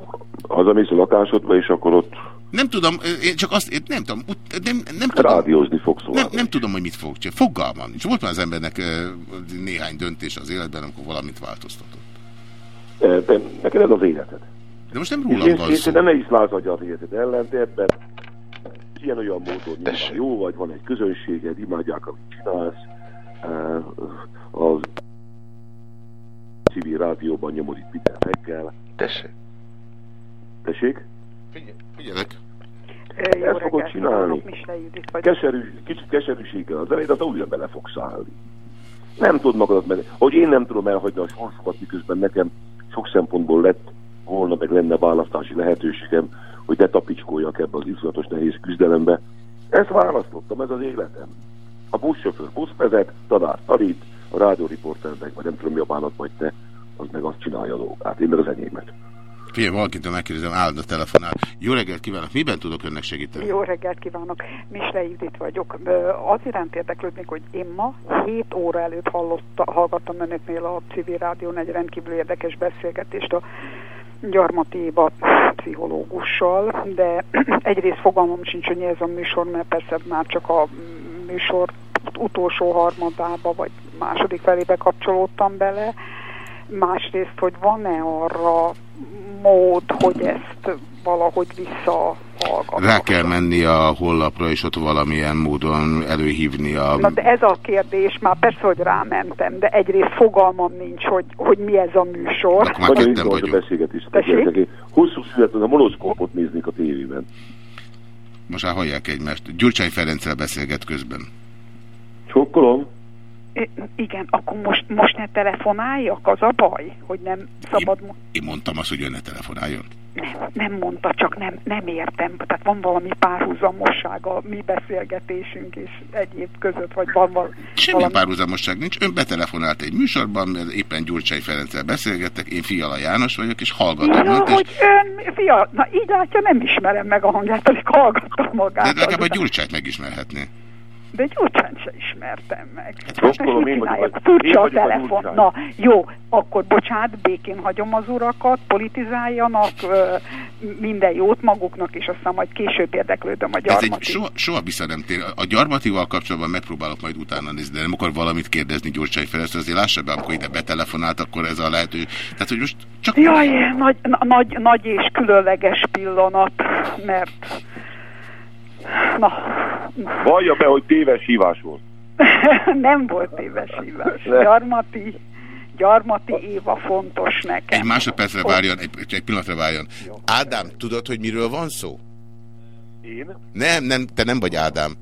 Hazamész a lakásodba, és akkor ott Nem tudom, én csak azt, én nem tudom, nem, nem tudom. rádiózni fogsz Nem, nem tudom, hogy mit fogok csinálni. Fogalmam nincs. Volt már az embernek néhány döntés az életben, amikor valamit változtatott. De, neked ez az életed. De most nem rólam én, van én szó. szerintem ne is lázadja az életed ellen, de ebben ilyen-olyan módon nyilván jó vagy, van egy közönséged, imádják, amit csinálsz. Az civil rádióban nyomod itt minden reggel. Tessék. Tessék? Figyelek. Ezt fogod csinálni. Keserű, kicsit keserűséggel az elejét, az újra bele fogsz állni. Nem tudod magadat meg, hogy én nem tudom elhagyni a sorsokat, miközben nekem sok szempontból lett volna, meg lenne választási lehetőségem, hogy ne tapicskoljak ebbe az izgatos nehéz küzdelembe. Ezt választottam, ez az életem. A buszsofőr busz vezet, tanár tanít, a rádióriporter meg, vagy nem tudom mi a bánat vagy te, az meg azt csinálja a dolgát, én meg az enyémet. Figyelj, valakitől megkérdezem, állandó telefonál. Jó reggelt kívánok, miben tudok önnek segíteni? Jó reggelt kívánok, Misle Judit vagyok. Az iránt érdeklődnék, hogy én ma 7 óra előtt hallotta, hallgattam önöknél a civil rádión egy rendkívül érdekes beszélgetést a Gyarmati Éva pszichológussal, de egyrészt fogalmam sincs, hogy ez a műsor, mert persze már csak a műsor utolsó harmadába vagy második felébe kapcsolódtam bele. Másrészt, hogy van-e arra mód, hogy ezt valahogy visszahallgatom. Rá kell menni a hollapra, és ott valamilyen módon előhívni a... Na de ez a kérdés, már persze, hogy rámentem, de egyrészt fogalmam nincs, hogy, hogy mi ez a műsor. Nagyon izgalmas a beszélgetés. Tessék? Hosszú születlen a monoszkópot néznék a tévében. Most már hallják egymást. Gyurcsány Ferenccel beszélget közben. Csokkolom. Igen, akkor most, most ne telefonáljak, az a baj, hogy nem szabad... mo- Én mondtam azt, hogy ön ne telefonáljon. Nem, nem mondta, csak nem, nem értem. Tehát van valami párhuzamosság a mi beszélgetésünk és egyéb között, vagy van val- Semmi valami... párhuzamosság nincs. Ön betelefonált egy műsorban, mert éppen Gyurcsány Ferenccel beszélgettek, én Fiala János vagyok, és hallgatom Ja, önt, és hogy ön, fia, na így látja, nem ismerem meg a hangját, alig hallgattam magát. de legalább a Gyurcsányt megismerhetné. De Gyurcsányt se ismertem meg. Csokkolom, Most én vagyok csinálják? a- én Furcsa a telefon. Na, jó, akkor bocsánat, békén hagyom az urakat, politizáljanak, ö, minden jót maguknak, és aztán majd később érdeklődöm a Ez egy gyarmati. soha, soha vissza nem tér. A gyarmatival kapcsolatban megpróbálok majd utána nézni, de nem akar valamit kérdezni Gyurcsány Ferencről, azért lássa be, amikor ide betelefonált, akkor ez a lehető. Tehát, hogy most csak... Jaj, nagy, na- nagy, nagy és különleges pillanat, mert... Na, Vallja be, hogy téves hívás volt. nem volt éves hívás. Ne. Gyarmati, Gyarmati Éva fontos nekem. Egy másodpercre várjon, egy, egy pillanatra várjon. Ádám, tudod, hogy miről van szó? Én? Nem, nem, te nem vagy Ádám.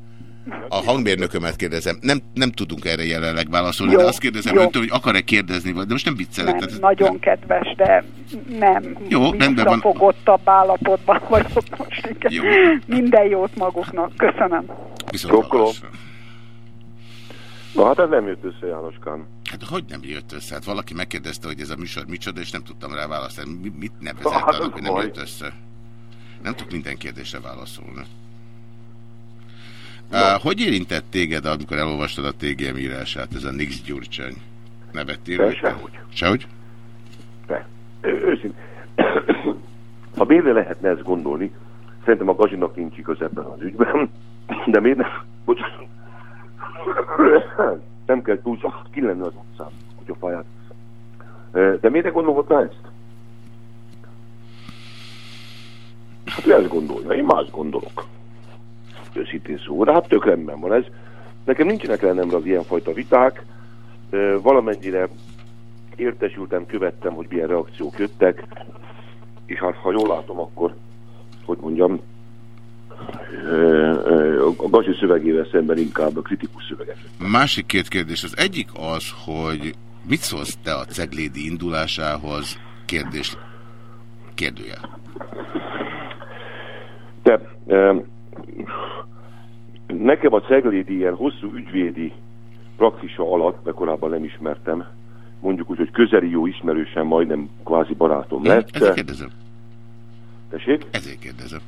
A hangmérnökömet kérdezem. Nem, nem tudunk erre jelenleg válaszolni, Jó, de azt kérdezem jó. öntől, hogy akar-e kérdezni, vagy de most nem viccelek. Nem, tehát- nagyon kedves, de nem. Jó, rendben van. Visszafogottabb állapotban vagyok most. Igen. Jó. Minden jót maguknak. Köszönöm. Viszont. Na hát ez nem jött össze, Jánoskám. Hát hogy nem jött össze? Hát valaki megkérdezte, hogy ez a műsor micsoda, és nem tudtam rá válaszolni. Mi- Mit nevezett Hát, annak, hogy nem jött össze? Nem tudok minden kérdésre válaszolni. Uh, hogy érintett téged, amikor elolvastad a TGM írását, ez a Nix Gyurcsány? Nevettél De sehogy. Sehogy? De. Őszintén. Ha miért lehetne ezt gondolni, szerintem a Gazsinak nincs igaz ebben az ügyben, de miért nem? Bocsánat. Nem kell túl csak ki lenne az utcán, hogy a faját. De miért ne gondolhatná ezt? Hát ő ezt gondolja, én más gondolok. Őszintén szó, de hát tök rendben van ez. Nekem nincsenek lennem az ilyenfajta viták, valamennyire értesültem, követtem, hogy milyen reakciók jöttek, és hát ha jól látom, akkor, hogy mondjam, a Gazi szövegével szemben inkább a kritikus szövegek. Másik két kérdés. Az egyik az, hogy mit szólsz te a ceglédi indulásához? Kérdés. Kérdője. Ö, nekem a ceglédi ilyen hosszú ügyvédi praxisa alatt, mert korábban nem ismertem, mondjuk úgy, hogy közeli jó ismerősen majdnem kvázi barátom lett. Ezért kérdezem. Tessék? Ezért kérdezem.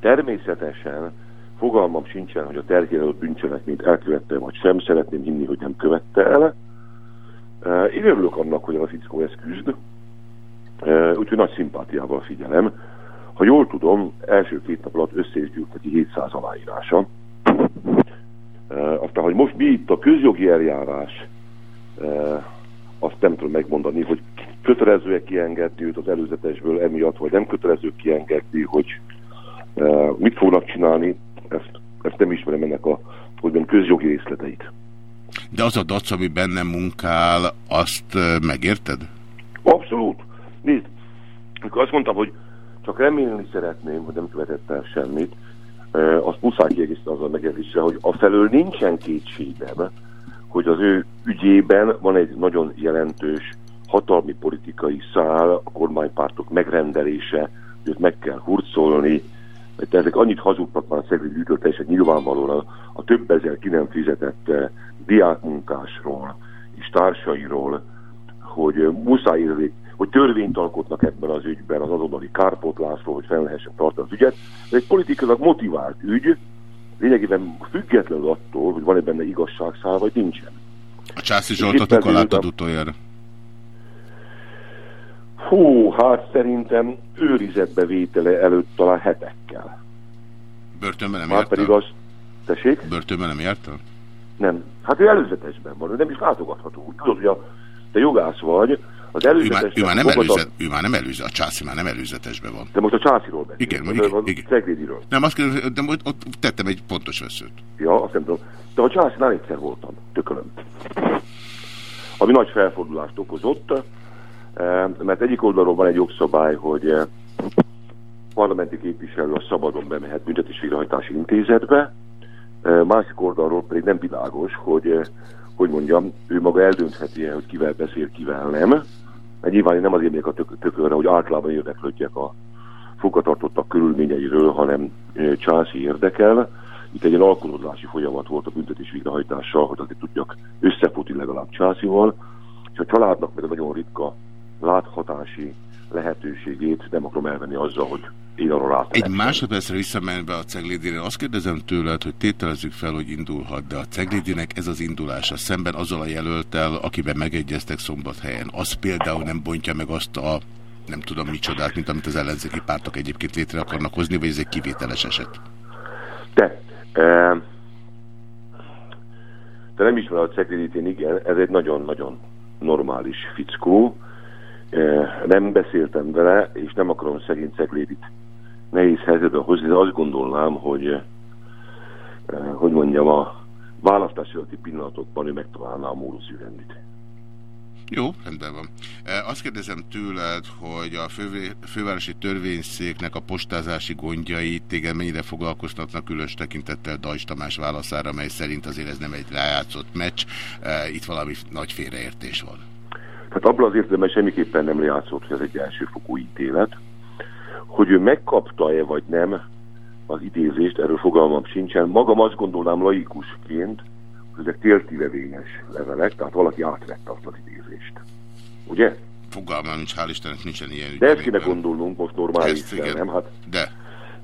Természetesen fogalmam sincsen, hogy a terhélelő bűncselekményt elkövette vagy sem, szeretném hinni, hogy nem követte el. Én örülök annak, hogy a fickó ezt küzd, úgyhogy nagy szimpátiával figyelem. Ha jól tudom, első két nap alatt össze is gyűlt neki 700 aláírása. Aztán, hogy most mi itt a közjogi eljárás, azt nem tudom megmondani, hogy kötelező-e kiengedni őt az előzetesből emiatt, vagy nem kötelező kiengedni, hogy mit fognak csinálni, ezt, ezt nem ismerem ennek a hogy mondjam, közjogi részleteit. De az a dac, ami benne munkál, azt megérted? Abszolút. Nézd, amikor azt mondtam, hogy csak remélni szeretném, hogy nem követett el semmit, azt muszáj kiegészíteni azzal megértésre, hogy afelől nincsen kétségem, hogy az ő ügyében van egy nagyon jelentős hatalmi politikai szál, a kormánypártok megrendelése, őt meg kell hurcolni, mert ezek annyit hazudtak már a szegény ügyről, teljesen nyilvánvalóan a, a több ezer ki nem fizetett diákmunkásról és társairól, hogy eh, muszáj érzik, hogy törvényt alkotnak ebben az ügyben az azonnali kárpótlásról, hogy fel lehessen tartani az ügyet. Ez egy politikailag motivált ügy, lényegében függetlenül attól, hogy van-e benne igazságszál, vagy nincsen. A Császi Zsoltot mikor láttad utoljára? Hú, hát szerintem őrizetbe vétele előtt talán hetekkel. Börtönben nem jártál? pedig az... Tessék? Börtönben nem jártál? Nem. Hát ő előzetesben van, ő nem is látogatható. Tudod, hogy a, te jogász vagy, az Ő már, ő már nem fogad a- előzet, ő már nem előzet, a Császi már nem előzetesben van. De most a Császiról beszélünk. Igen, Az- igen, az igen. Ceglédiről. Nem, azt kérdezem, de ott, ott tettem egy pontos veszőt. Ja, azt nem tudom. De a Császinál egyszer voltam, tökölöm. Ami nagy felfordulást okozott, eh, mert egyik oldalról van egy jogszabály, hogy eh, parlamenti képviselő a szabadon bemehet büntetés végrehajtási intézetbe, eh, másik oldalról pedig nem világos, hogy, hogy mondjam, ő maga eldöntheti -e, hogy kivel beszél, kivel nem. Mert nyilván nem azért megyek a tök hogy általában érdeklődjek a fogvatartottak körülményeiről, hanem Császi érdekel. Itt egy ilyen folyamat volt a büntetés végrehajtással, hogy azért tudjak összefutni legalább Császival, és a családnak meg a nagyon ritka láthatási lehetőségét nem akarom elvenni azzal, hogy látom. Egy másodpercre visszamenve a Ceglédire, azt kérdezem tőled, hogy tételezzük fel, hogy indulhat, de a Ceglédinek ez az indulása szemben azzal a jelöltel, akiben megegyeztek szombathelyen, az például nem bontja meg azt a nem tudom micsodát, mint amit az ellenzéki pártok egyébként létre akarnak hozni, vagy ez egy kivételes eset? Te, eh, te nem ismered a Ceglédit, én igen, ez egy nagyon-nagyon normális fickó. Eh, nem beszéltem vele, és nem akarom szegény Ceglédit nehéz helyzetbe hozni, de azt gondolnám, hogy eh, hogy mondjam, a választási előtti pillanatokban ő megtalálná a módus ürendit. Jó, rendben van. E, azt kérdezem tőled, hogy a fővárosi törvényszéknek a postázási gondjai téged mennyire foglalkoztatnak különös tekintettel Dajs Tamás válaszára, mely szerint azért ez nem egy lejátszott meccs, itt valami nagy félreértés van. Tehát abban az értelemben semmiképpen nem lejátszott, hogy ez egy elsőfokú ítélet. Hogy ő megkapta-e vagy nem az idézést, erről fogalmam sincsen. Magam azt gondolnám laikusként, hogy ezek téltivevényes levelek, tehát valaki átvette azt az idézést. Ugye? Fogalmam nincs, hál' Istennek nincsen ilyen De ezt kéne gondolnunk most normális, nem? Hát, De.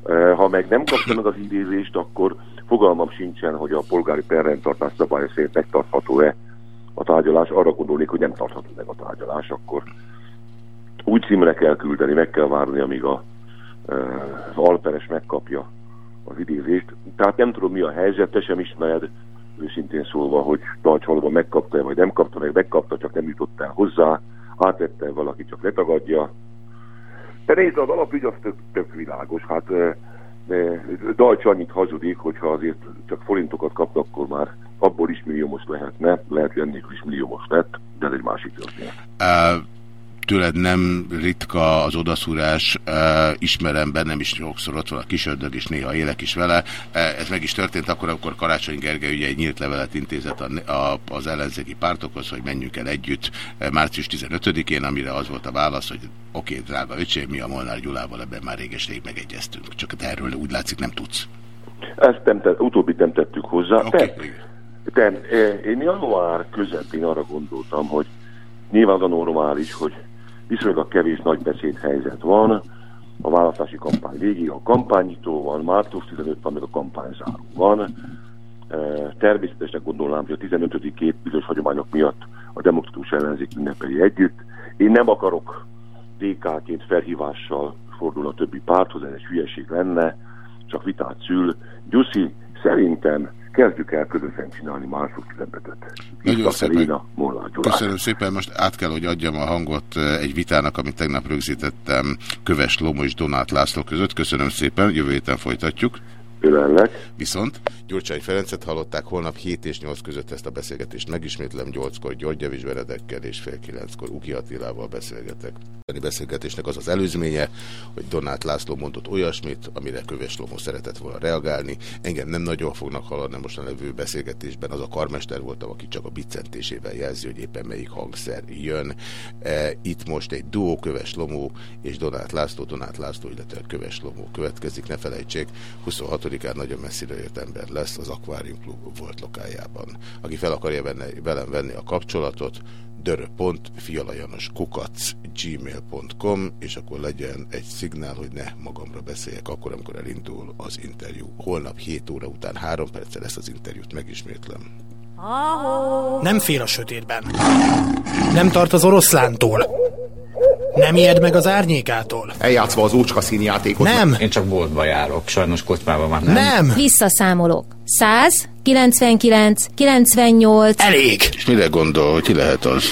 e, ha meg nem kapta meg az idézést, akkor fogalmam sincsen, hogy a polgári perrendtartás szabály szerint megtartható-e a tárgyalás. Arra gondolnék, hogy nem tartható meg a tárgyalás, akkor úgy címre kell küldeni, meg kell várni, amíg a, e, az alperes megkapja az idézést. Tehát nem tudom, mi a helyzet, te sem ismered, őszintén szólva, hogy Dalcs valóban megkapta-e, vagy nem kapta meg, megkapta, csak nem jutott el hozzá, átvette valaki, csak letagadja. De nézd, az alapügy az tök, tök világos. Hát Dalcs annyit hazudik, hogyha azért csak forintokat kapnak, akkor már abból is milliómos lehetne, lehet, hogy ennél is milliómos lett, de ez egy másik történet. Tőled nem ritka az odaszúrás, ismerem bennem is sokszor ott van a kisördög, és néha élek is vele. Ez meg is történt akkor, amikor Karácsony Gergely ugye egy nyílt levelet intézett az ellenzéki pártokhoz, hogy menjünk el együtt március 15-én, amire az volt a válasz, hogy oké, okay, drága öcsém, mi a Molnár Gyulával ebben már réges-rég megegyeztünk. Csak erről úgy látszik nem tudsz. Ezt nem te, utóbbit nem tettük hozzá. Okay. De, de én január közepén arra gondoltam, hogy nyilván a normális, hogy viszonylag kevés nagy beszédhelyzet van, a választási kampány végig, a kampányító van, március 15 van, meg a kampányzáró van. Természetesnek gondolnám, hogy a 15. két bizonyos hagyományok miatt a demokratikus ellenzék ünnepeli együtt. Én nem akarok DK-ként felhívással fordulni a többi párthoz, ez egy hülyeség lenne, csak vitát szül. Gyuszi, szerintem kezdjük el közösen csinálni mások üzenetet. Nagyon szépen. Köszönöm szépen, most át kell, hogy adjam a hangot egy vitának, amit tegnap rögzítettem Köves Lomo és Donát László között. Köszönöm szépen, jövő héten folytatjuk. Ölellek. Viszont Gyurcsány Ferencet hallották, holnap 7 és 8 között ezt a beszélgetést megismétlem, 8-kor György Javis Veredekkel és fél 9-kor Uki Attilával beszélgetek. A beszélgetésnek az az előzménye, hogy Donát László mondott olyasmit, amire Köves Lomó szeretett volna reagálni. Engem nem nagyon fognak hallani most a levő beszélgetésben. Az a karmester voltam, aki csak a biccentésével jelzi, hogy éppen melyik hangszer jön. E, itt most egy duó Köves Lomó és Donát László, Donát László, illetve Köves Lomó következik. Ne felejtsék, 26-án nagyon messzire jött ember lesz az Aquarium Klub volt lokájában. Aki fel akarja venne, velem venni a kapcsolatot, gmail.com és akkor legyen egy szignál, hogy ne magamra beszéljek akkor, amikor elindul az interjú. Holnap 7 óra után 3 perccel lesz az interjút, megismétlem. Nem fél a sötétben. Nem tart az oroszlántól. Nem ijed meg az árnyékától. Eljátszva az ócska színjátékot. Nem. Én csak boltba járok, sajnos kocsmában már nem. Nem. Visszaszámolok. 100, 99, 98... Elég. És mire gondol, hogy ki lehet az?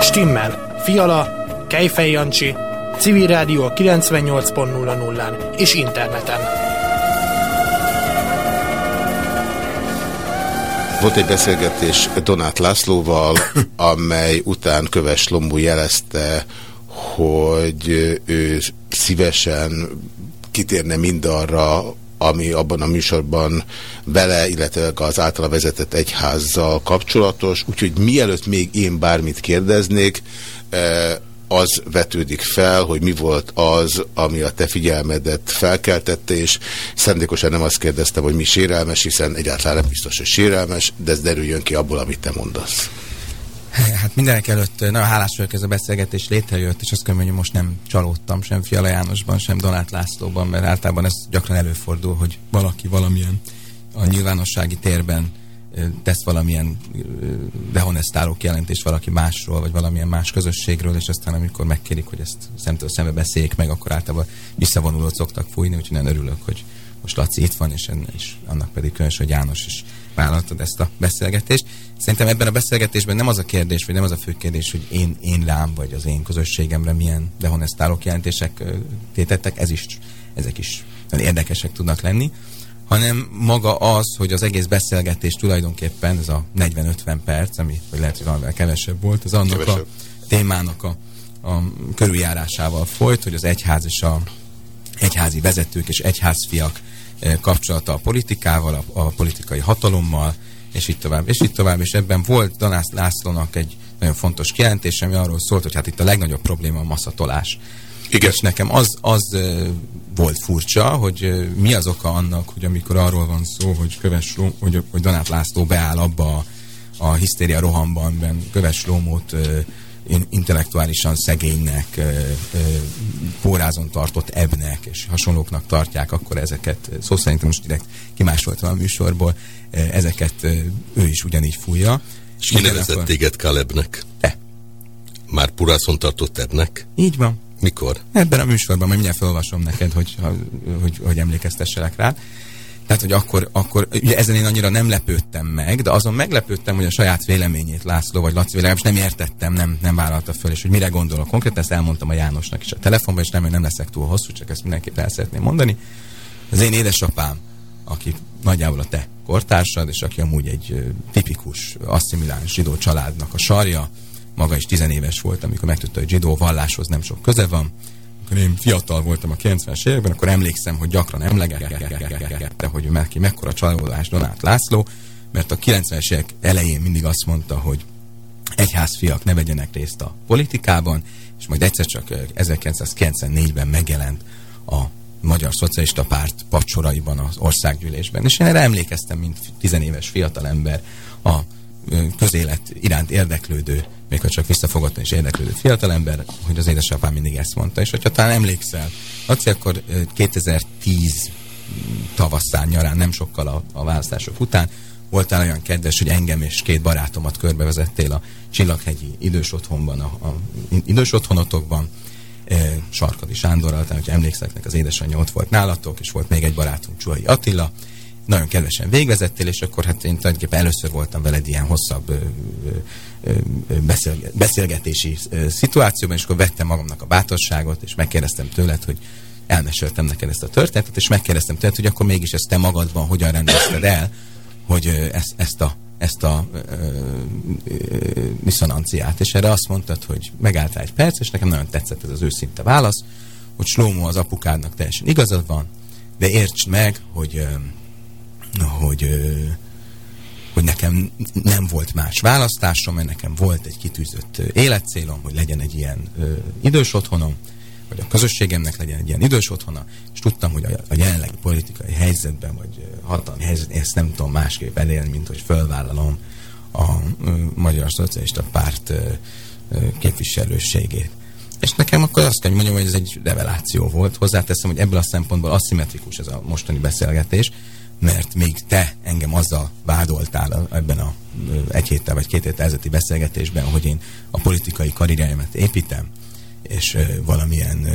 Stimmel. Fiala, Kejfej Jancsi, Civil Rádió 98.00-án és interneten. Volt egy beszélgetés Donát Lászlóval, amely után Köves Lombú jelezte, hogy ő szívesen kitérne mindarra, ami abban a műsorban vele, illetve az általa vezetett egyházzal kapcsolatos. Úgyhogy mielőtt még én bármit kérdeznék, az vetődik fel, hogy mi volt az, ami a te figyelmedet felkeltette, és szándékosan nem azt kérdeztem, hogy mi sérelmes, hiszen egyáltalán nem biztos, hogy sérelmes, de ez derüljön ki abból, amit te mondasz. Hát mindenek előtt nagyon hálás vagyok ez a beszélgetés létrejött, és azt kell mondjam, most nem csalódtam sem Fiala Jánosban, sem Donát Lászlóban, mert általában ez gyakran előfordul, hogy valaki valamilyen a nyilvánossági térben tesz valamilyen dehonestáló kijelentést valaki másról, vagy valamilyen más közösségről, és aztán amikor megkérik, hogy ezt szemtől szembe beszéljék meg, akkor általában visszavonulót szoktak fújni, úgyhogy nagyon örülök, hogy most Laci itt van, és, enne, és annak pedig különös, hogy János is vállaltad ezt a beszélgetést. Szerintem ebben a beszélgetésben nem az a kérdés, vagy nem az a fő kérdés, hogy én, én lám, vagy az én közösségemre milyen dehonestáló kijelentések tétettek, ez is, ezek is nagyon érdekesek tudnak lenni, hanem maga az, hogy az egész beszélgetés tulajdonképpen, ez a 40-50 perc, ami vagy lehet, hogy valamivel kevesebb volt, az annak kevesebb. a témának a, a körüljárásával folyt, hogy az egyház és a egyházi vezetők és egyházfiak kapcsolata a politikával, a, a politikai hatalommal, és így tovább, és így tovább, és ebben volt Danász Lászlónak egy nagyon fontos kijelentés, ami arról szólt, hogy hát itt a legnagyobb probléma a masszatolás. Igen. És nekem az, az volt furcsa, hogy mi az oka annak, hogy amikor arról van szó, hogy, Köves, hogy, hogy Donát László beáll abba a, a hisztéria rohamban, ben Köves Lómót intellektuálisan szegénynek, pórázon tartott ebnek, és hasonlóknak tartják, akkor ezeket, szó szerint most direkt kimásoltam a műsorból, ezeket ő is ugyanígy fújja. És kinevezett akkor... téged Kalebnek? Te. Már purászon tartott ebnek? Így van. Mikor? Ebben a műsorban, majd mindjárt felolvasom neked, hogy, hogy, hogy emlékeztesselek rá. Tehát, hogy akkor, akkor ugye ezen én annyira nem lepődtem meg, de azon meglepődtem, hogy a saját véleményét László vagy Laci legalábbis nem értettem, nem, nem vállalta föl, és hogy mire gondolok konkrétan, ezt elmondtam a Jánosnak is a telefonban, és nem, hogy nem leszek túl hosszú, csak ezt mindenképp el szeretném mondani. Az én édesapám, aki nagyjából a te kortársad, és aki amúgy egy tipikus, asszimiláns zsidó családnak a sarja, maga is tizenéves volt, amikor megtudta, hogy zsidó valláshoz nem sok köze van, amikor én fiatal voltam a 90-es években, akkor emlékszem, hogy gyakran emlegette, hogy neki mekkora csalódás Donát László, mert a 90-es évek elején mindig azt mondta, hogy egyházfiak ne vegyenek részt a politikában, és majd egyszer csak 1994-ben megjelent a Magyar Szocialista Párt pacsoraiban az országgyűlésben. És én erre emlékeztem, mint tizenéves fiatalember, a közélet iránt érdeklődő, még ha csak visszafogottan is érdeklődő fiatalember, hogy az édesapám mindig ezt mondta. És hogyha talán emlékszel, Laci, akkor 2010 tavaszán, nyarán, nem sokkal a, a választások után, voltál olyan kedves, hogy engem és két barátomat körbevezettél a Csillaghegyi idős otthonban, a, a idős otthonotokban, e, Sarkadi Sándorral, tehát, hogy emlékszeknek, az édesanyja ott volt nálatok, és volt még egy barátunk, Csuhai Attila, nagyon kedvesen végvezettél, és akkor hát én tulajdonképpen először voltam veled ilyen hosszabb ö, ö, beszélgetési ö, szituációban, és akkor vettem magamnak a bátorságot, és megkérdeztem tőled, hogy elmeséltem neked ezt a történetet, és megkérdeztem tőled, hogy akkor mégis ezt te magadban hogyan rendezted el, hogy ö, ezt, ezt a ezt a diszonanciát. És erre azt mondtad, hogy megálltál egy perc, és nekem nagyon tetszett ez az őszinte válasz, hogy Slómo az apukádnak teljesen igazad van, de értsd meg, hogy ö, hogy, hogy nekem nem volt más választásom, mert nekem volt egy kitűzött életcélom, hogy legyen egy ilyen idős otthonom, vagy a közösségemnek legyen egy ilyen idős otthona, és tudtam, hogy a, a jelenlegi politikai helyzetben, vagy hatalmi helyzetben ezt nem tudom másképp elérni, mint hogy fölvállalom a Magyar Szocialista Párt képviselőségét. És nekem akkor azt kell, hogy mondjam, hogy ez egy reveláció volt. Hozzáteszem, hogy ebből a szempontból aszimmetrikus ez a mostani beszélgetés, mert még te engem azzal vádoltál ebben a egy héttel vagy két héttel ezelőtti beszélgetésben, hogy én a politikai karrieremet építem, és valamilyen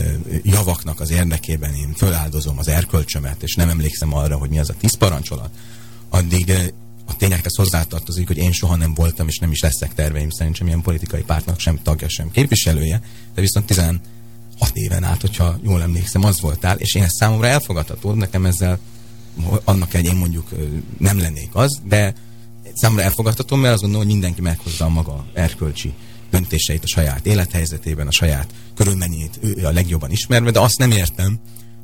javaknak az érdekében én föláldozom az erkölcsömet, és nem emlékszem arra, hogy mi az a tíz parancsolat, addig a tényekhez hozzátartozik, hogy én soha nem voltam, és nem is leszek terveim szerint sem ilyen politikai pártnak sem tagja, sem képviselője, de viszont 16 éven át, hogyha jól emlékszem, az voltál, és én ezt számomra elfogadható, nekem ezzel annak egy én mondjuk nem lennék az, de számomra elfogadhatom, mert azt gondolom, hogy mindenki meghozza a maga erkölcsi döntéseit a saját élethelyzetében, a saját körülményét ő a legjobban ismerve, de azt nem értem,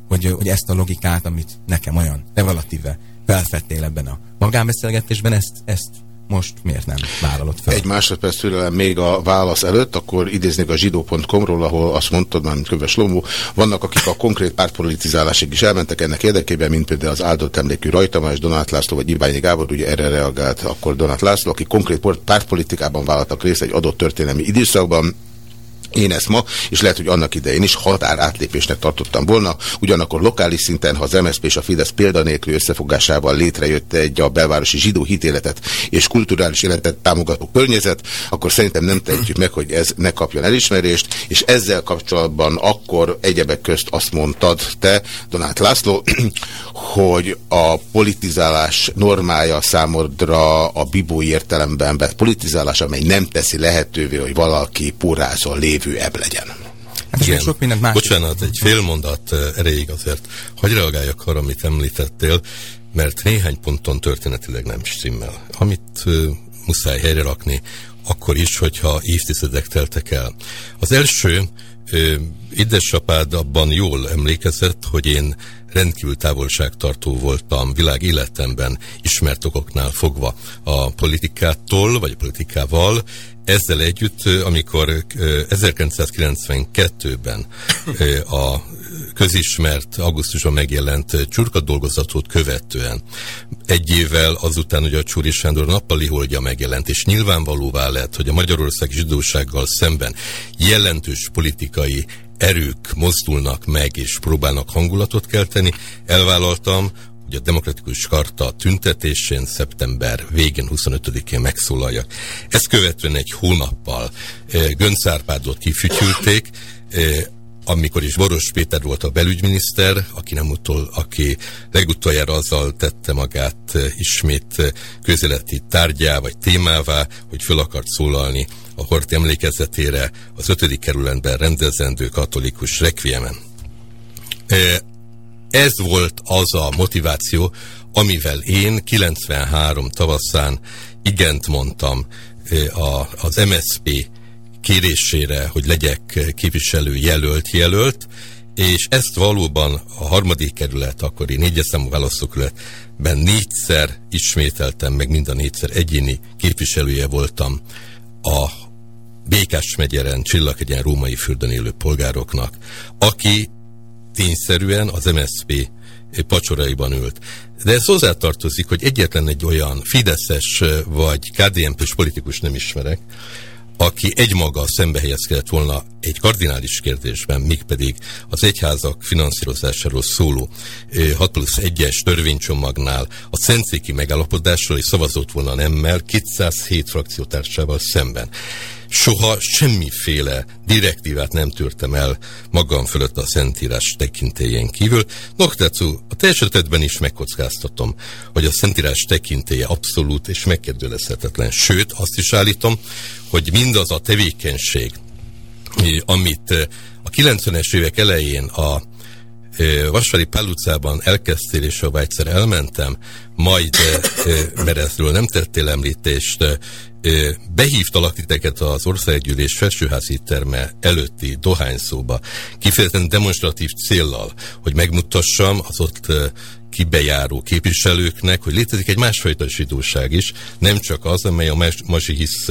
hogy, hogy ezt a logikát, amit nekem olyan revelatíve felfedtél ebben a magánbeszélgetésben, ezt, ezt most miért nem vállalod fel? Egy másodperc türelem még a válasz előtt, akkor idéznék a zsidó.com-ról, ahol azt mondtad, már mint Köves Lomó, vannak, akik a konkrét pártpolitizálásig is elmentek ennek érdekében, mint például az áldott emlékű Rajtamás, Donát László vagy Iványi Gábor, ugye erre reagált akkor Donát László, aki konkrét pártpolitikában vállaltak részt egy adott történelmi időszakban, én ezt ma, és lehet, hogy annak idején is határátlépésnek tartottam volna, ugyanakkor lokális szinten, ha az MSZP és a Fidesz példanélkül összefogásával létrejött egy a belvárosi zsidó hitéletet és kulturális életet támogató környezet, akkor szerintem nem tehetjük meg, hogy ez ne kapjon elismerést, és ezzel kapcsolatban akkor egyebek közt azt mondtad te, Donát László, hogy a politizálás normája számodra a bibó értelemben vett politizálás, amely nem teszi lehetővé, hogy valaki pórázon lév lévő ebb legyen. Hát Igen. sok mindent más. Bocsánat, egy fél mondat erejéig azért, hogy reagáljak arra, amit említettél. mert néhány ponton történetileg nem stimmel. Amit ö, muszáj helyre rakni, akkor is, hogyha évtizedek teltek el. Az első, ö, édesapád abban jól emlékezett, hogy én rendkívül távolságtartó voltam világ életemben ismert okoknál fogva a politikától, vagy a politikával. Ezzel együtt, amikor 1992-ben a közismert augusztusban megjelent csurka dolgozatot követően, egy évvel azután, hogy a Csúri Sándor nappali holdja megjelent, és nyilvánvalóvá lett, hogy a Magyarország zsidósággal szemben jelentős politikai erők mozdulnak meg és próbálnak hangulatot kelteni, elvállaltam, hogy a Demokratikus Karta tüntetésén szeptember végén 25-én megszólaljak. Ezt követően egy hónappal Gönc Árpádot kifütyülték, amikor is Boros Péter volt a belügyminiszter, aki nem utol, aki legutoljára azzal tette magát ismét közéleti tárgyá vagy témává, hogy föl akart szólalni a Hort emlékezetére az 5. kerületben rendezendő katolikus rekviemen. Ez volt az a motiváció, amivel én 93 tavaszán igent mondtam az MSP kérésére, hogy legyek képviselő jelölt jelölt, és ezt valóban a harmadik kerület, akkori négyes számú választókerületben négyszer ismételtem, meg mind a négyszer egyéni képviselője voltam a Békás megyeren, Csillaghegyen, Római fürdön élő polgároknak, aki tényszerűen az MSZP pacsoraiban ült. De ez hozzátartozik, hogy egyetlen egy olyan Fideszes vagy KDNP-s politikus nem ismerek, aki egymaga szembe helyezkedett volna egy kardinális kérdésben, mégpedig az egyházak finanszírozásáról szóló 6 plusz 1-es törvénycsomagnál a szentszéki megállapodásról és szavazott volna nemmel 207 frakciótársával szemben soha semmiféle direktívát nem törtem el magam fölött a Szentírás tekintélyén kívül. Noktetszú, a te esetedben is megkockáztatom, hogy a Szentírás tekintélye abszolút és megkérdőlezhetetlen. Sőt, azt is állítom, hogy mindaz a tevékenység, amit a 90-es évek elején a Vasvári Pál utcában elkezdtél, és ahova egyszer elmentem, majd, mert ezről nem tettél említést, behívtalak titeket az országgyűlés felsőházi terme előtti dohányszóba, kifejezetten demonstratív céllal, hogy megmutassam az ott kibejáró képviselőknek, hogy létezik egy másfajta zsidóság is, nem csak az, amely a Hisz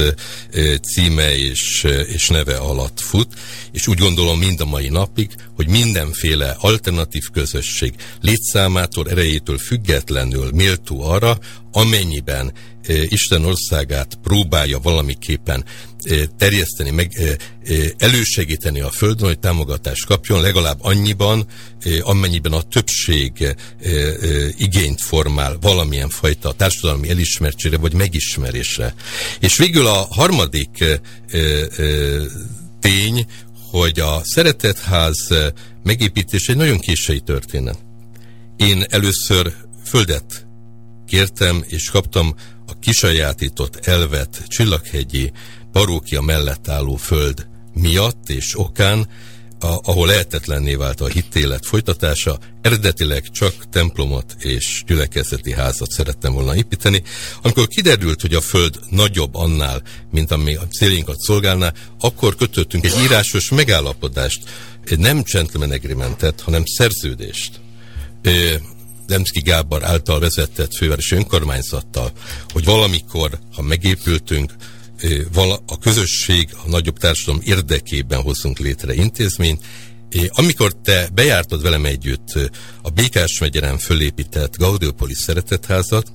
címe és, és neve alatt fut, és úgy gondolom mind a mai napig, hogy mindenféle alternatív közösség létszámától, erejétől függetlenül méltó arra, amennyiben Isten országát próbálja valamiképpen terjeszteni, meg elősegíteni a Földön, hogy támogatást kapjon, legalább annyiban, amennyiben a többség igényt formál valamilyen fajta társadalmi elismertségre vagy megismerésre. És végül a harmadik tény, hogy a szeretetház megépítés egy nagyon késői történet. Én először földet kértem, és kaptam a kisajátított elvet Csillaghegyi parókia mellett álló föld miatt és okán, a, ahol lehetetlenné vált a hitélet folytatása, eredetileg csak templomot és gyülekezeti házat szerettem volna építeni. Amikor kiderült, hogy a föld nagyobb annál, mint ami a céljainkat szolgálná, akkor kötöttünk egy írásos megállapodást, nem gentleman agreementet, hanem szerződést. Demszki Gábor által vezetett fővárosi önkormányzattal, hogy valamikor, ha megépültünk, a közösség, a nagyobb társadalom érdekében hozzunk létre intézményt, amikor te bejártad velem együtt a Békás megyeren fölépített Gaudiopolis szeretetházat,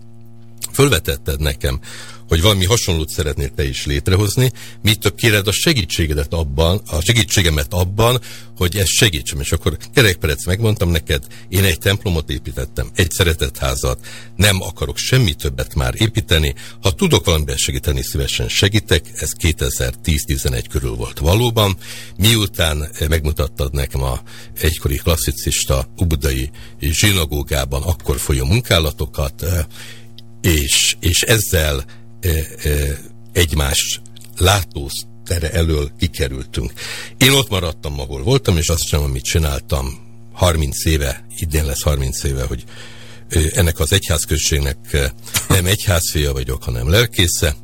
fölvetetted nekem, hogy valami hasonlót szeretnél te is létrehozni, mit több kéred a segítségedet abban, a segítségemet abban, hogy ezt segítsem. És akkor kerekperec megmondtam neked, én egy templomot építettem, egy szeretetházat, nem akarok semmi többet már építeni. Ha tudok valamiben segíteni, szívesen segítek. Ez 2010-11 körül volt valóban. Miután megmutattad nekem a egykori klasszicista ubudai zsinagógában akkor folyó munkálatokat, és, és ezzel e, e, egymás látótere elől kikerültünk. Én ott maradtam, ahol voltam, és azt sem, amit csináltam 30 éve, idén lesz 30 éve, hogy ennek az egyházközségnek nem egyházfia vagyok, hanem lelkésze,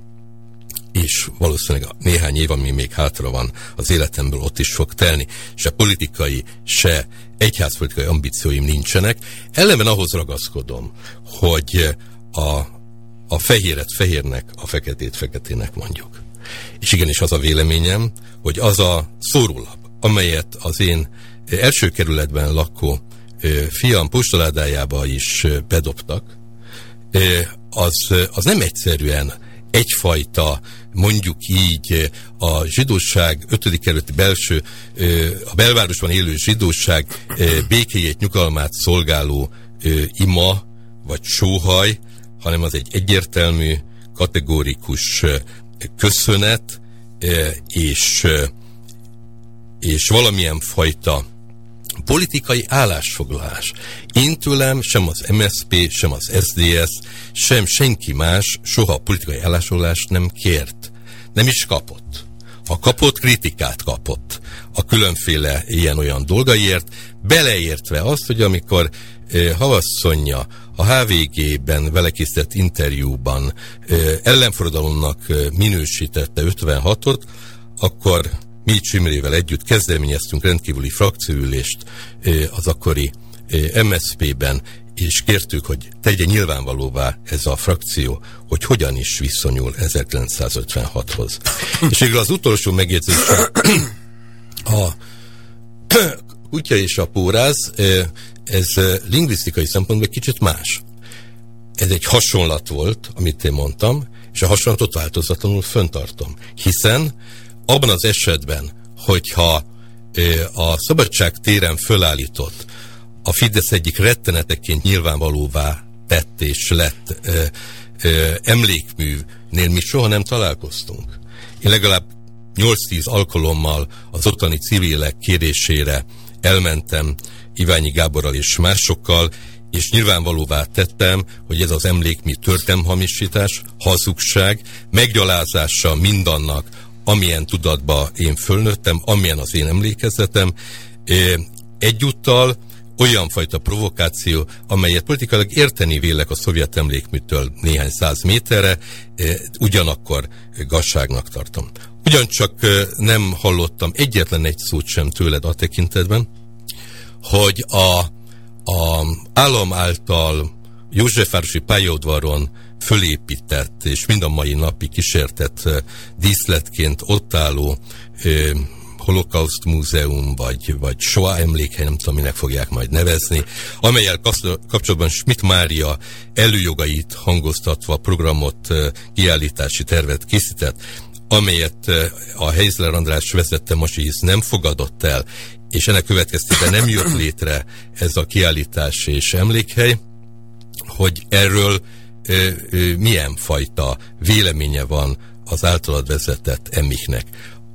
és valószínűleg néhány év, ami még hátra van az életemből, ott is fog telni. Se politikai, se egyházpolitikai ambícióim nincsenek. Ellenben ahhoz ragaszkodom, hogy a, a fehéret fehérnek, a feketét feketének mondjuk. És igenis az a véleményem, hogy az a szórólap, amelyet az én első kerületben lakó fiam postaládájába is bedobtak, az, az nem egyszerűen egyfajta, mondjuk így a zsidóság ötödik kerületi belső, a belvárosban élő zsidóság békéjét, nyugalmát szolgáló ima, vagy sóhaj, hanem az egy egyértelmű, kategórikus köszönet, és, és valamilyen fajta politikai állásfoglalás. Én tőlem sem az MSP, sem az SDS, sem senki más soha politikai állásfoglalást nem kért. Nem is kapott. Ha kapott, kritikát kapott a különféle ilyen-olyan dolgaiért, beleértve azt, hogy amikor Havasszonja a HVG-ben vele készített interjúban ellenforradalomnak minősítette 56-ot, akkor mi Csimrével együtt kezdeményeztünk rendkívüli frakcióülést az akkori MSZP-ben, és kértük, hogy tegye nyilvánvalóvá ez a frakció, hogy hogyan is viszonyul 1956-hoz. és végül az utolsó megjegyzés a kutya és a póráz, ez lingvisztikai szempontból kicsit más. Ez egy hasonlat volt, amit én mondtam, és a hasonlatot változatlanul föntartom. Hiszen abban az esetben, hogyha a szabadság téren fölállított a Fidesz egyik retteneteként nyilvánvalóvá tett és lett ö, ö, emlékműnél mi soha nem találkoztunk. Én legalább 8-10 alkalommal az ottani civilek kérésére elmentem Iványi Gáborral és másokkal, és nyilvánvalóvá tettem, hogy ez az emlékmű történelmhamisítás, hazugság, meggyalázása mindannak, amilyen tudatba én fölnőttem, amilyen az én emlékezetem, egyúttal olyan fajta provokáció, amelyet politikailag érteni vélek a szovjet emlékműtől néhány száz méterre, ugyanakkor gazságnak tartom. Ugyancsak nem hallottam egyetlen egy szót sem tőled a tekintetben, hogy a, a állam által Józsefvárosi pályaudvaron fölépített és mind a mai napig kísértett díszletként ott álló holokauszt múzeum, vagy, vagy Shoah emlékhely, nem tudom, minek fogják majd nevezni, amelyel kapcsolatban Schmidt Mária előjogait hangoztatva programot, kiállítási tervet készített, amelyet a Heizler András vezette Masihisz nem fogadott el, és ennek következtében nem jött létre ez a kiállítás és emlékhely, hogy erről ö, ö, milyen fajta véleménye van az általad vezetett emiknek.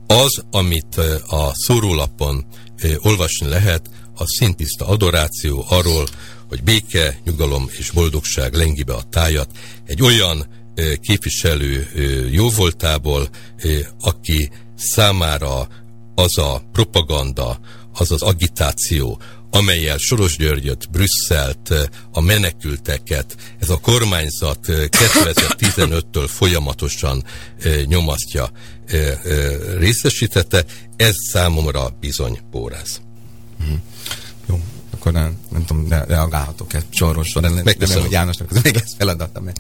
Az, amit a szórólapon ö, olvasni lehet, a szintiszta adoráció arról, hogy béke, nyugalom és boldogság lengi be a tájat. Egy olyan ö, képviselő ö, jóvoltából, ö, aki számára az a propaganda, az az agitáció, amelyel Soros Györgyöt, Brüsszelt, a menekülteket, ez a kormányzat 2015-től folyamatosan nyomasztja, részesítette, ez számomra bizony póráz. Mm. Jó, akkor nem, nem tudom, de reagálhatok-e sorosra, de Megköszönöm. hogy Jánosnak az lesz feladata, mert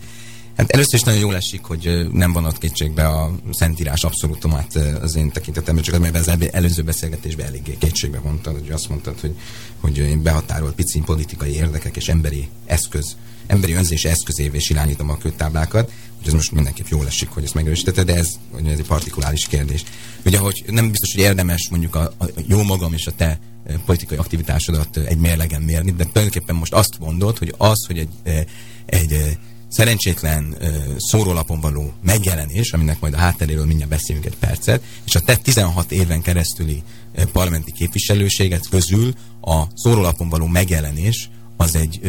Hát először is nagyon jól esik, hogy nem vonott kétségbe a Szentírás abszolútumát az én tekintetemben, csak mert az előző beszélgetésben eléggé kétségbe mondtad, hogy azt mondtad, hogy, hogy én behatárolt pici politikai érdekek és emberi eszköz, emberi önzési eszközévé is irányítom a köttáblákat, hogy ez most mindenképp jól esik, hogy ezt megerősítette, de ez, hogy ez egy partikuláris kérdés. Ugye, hogy nem biztos, hogy érdemes mondjuk a, a jó magam és a te politikai aktivitásodat egy mérlegen mérni, de tulajdonképpen most azt mondod, hogy az, hogy egy, egy szerencsétlen szórólapon való megjelenés, aminek majd a hátteréről mindjárt beszélünk egy percet, és a te 16 éven keresztüli uh, parlamenti képviselőséget közül a szórólapon való megjelenés az egy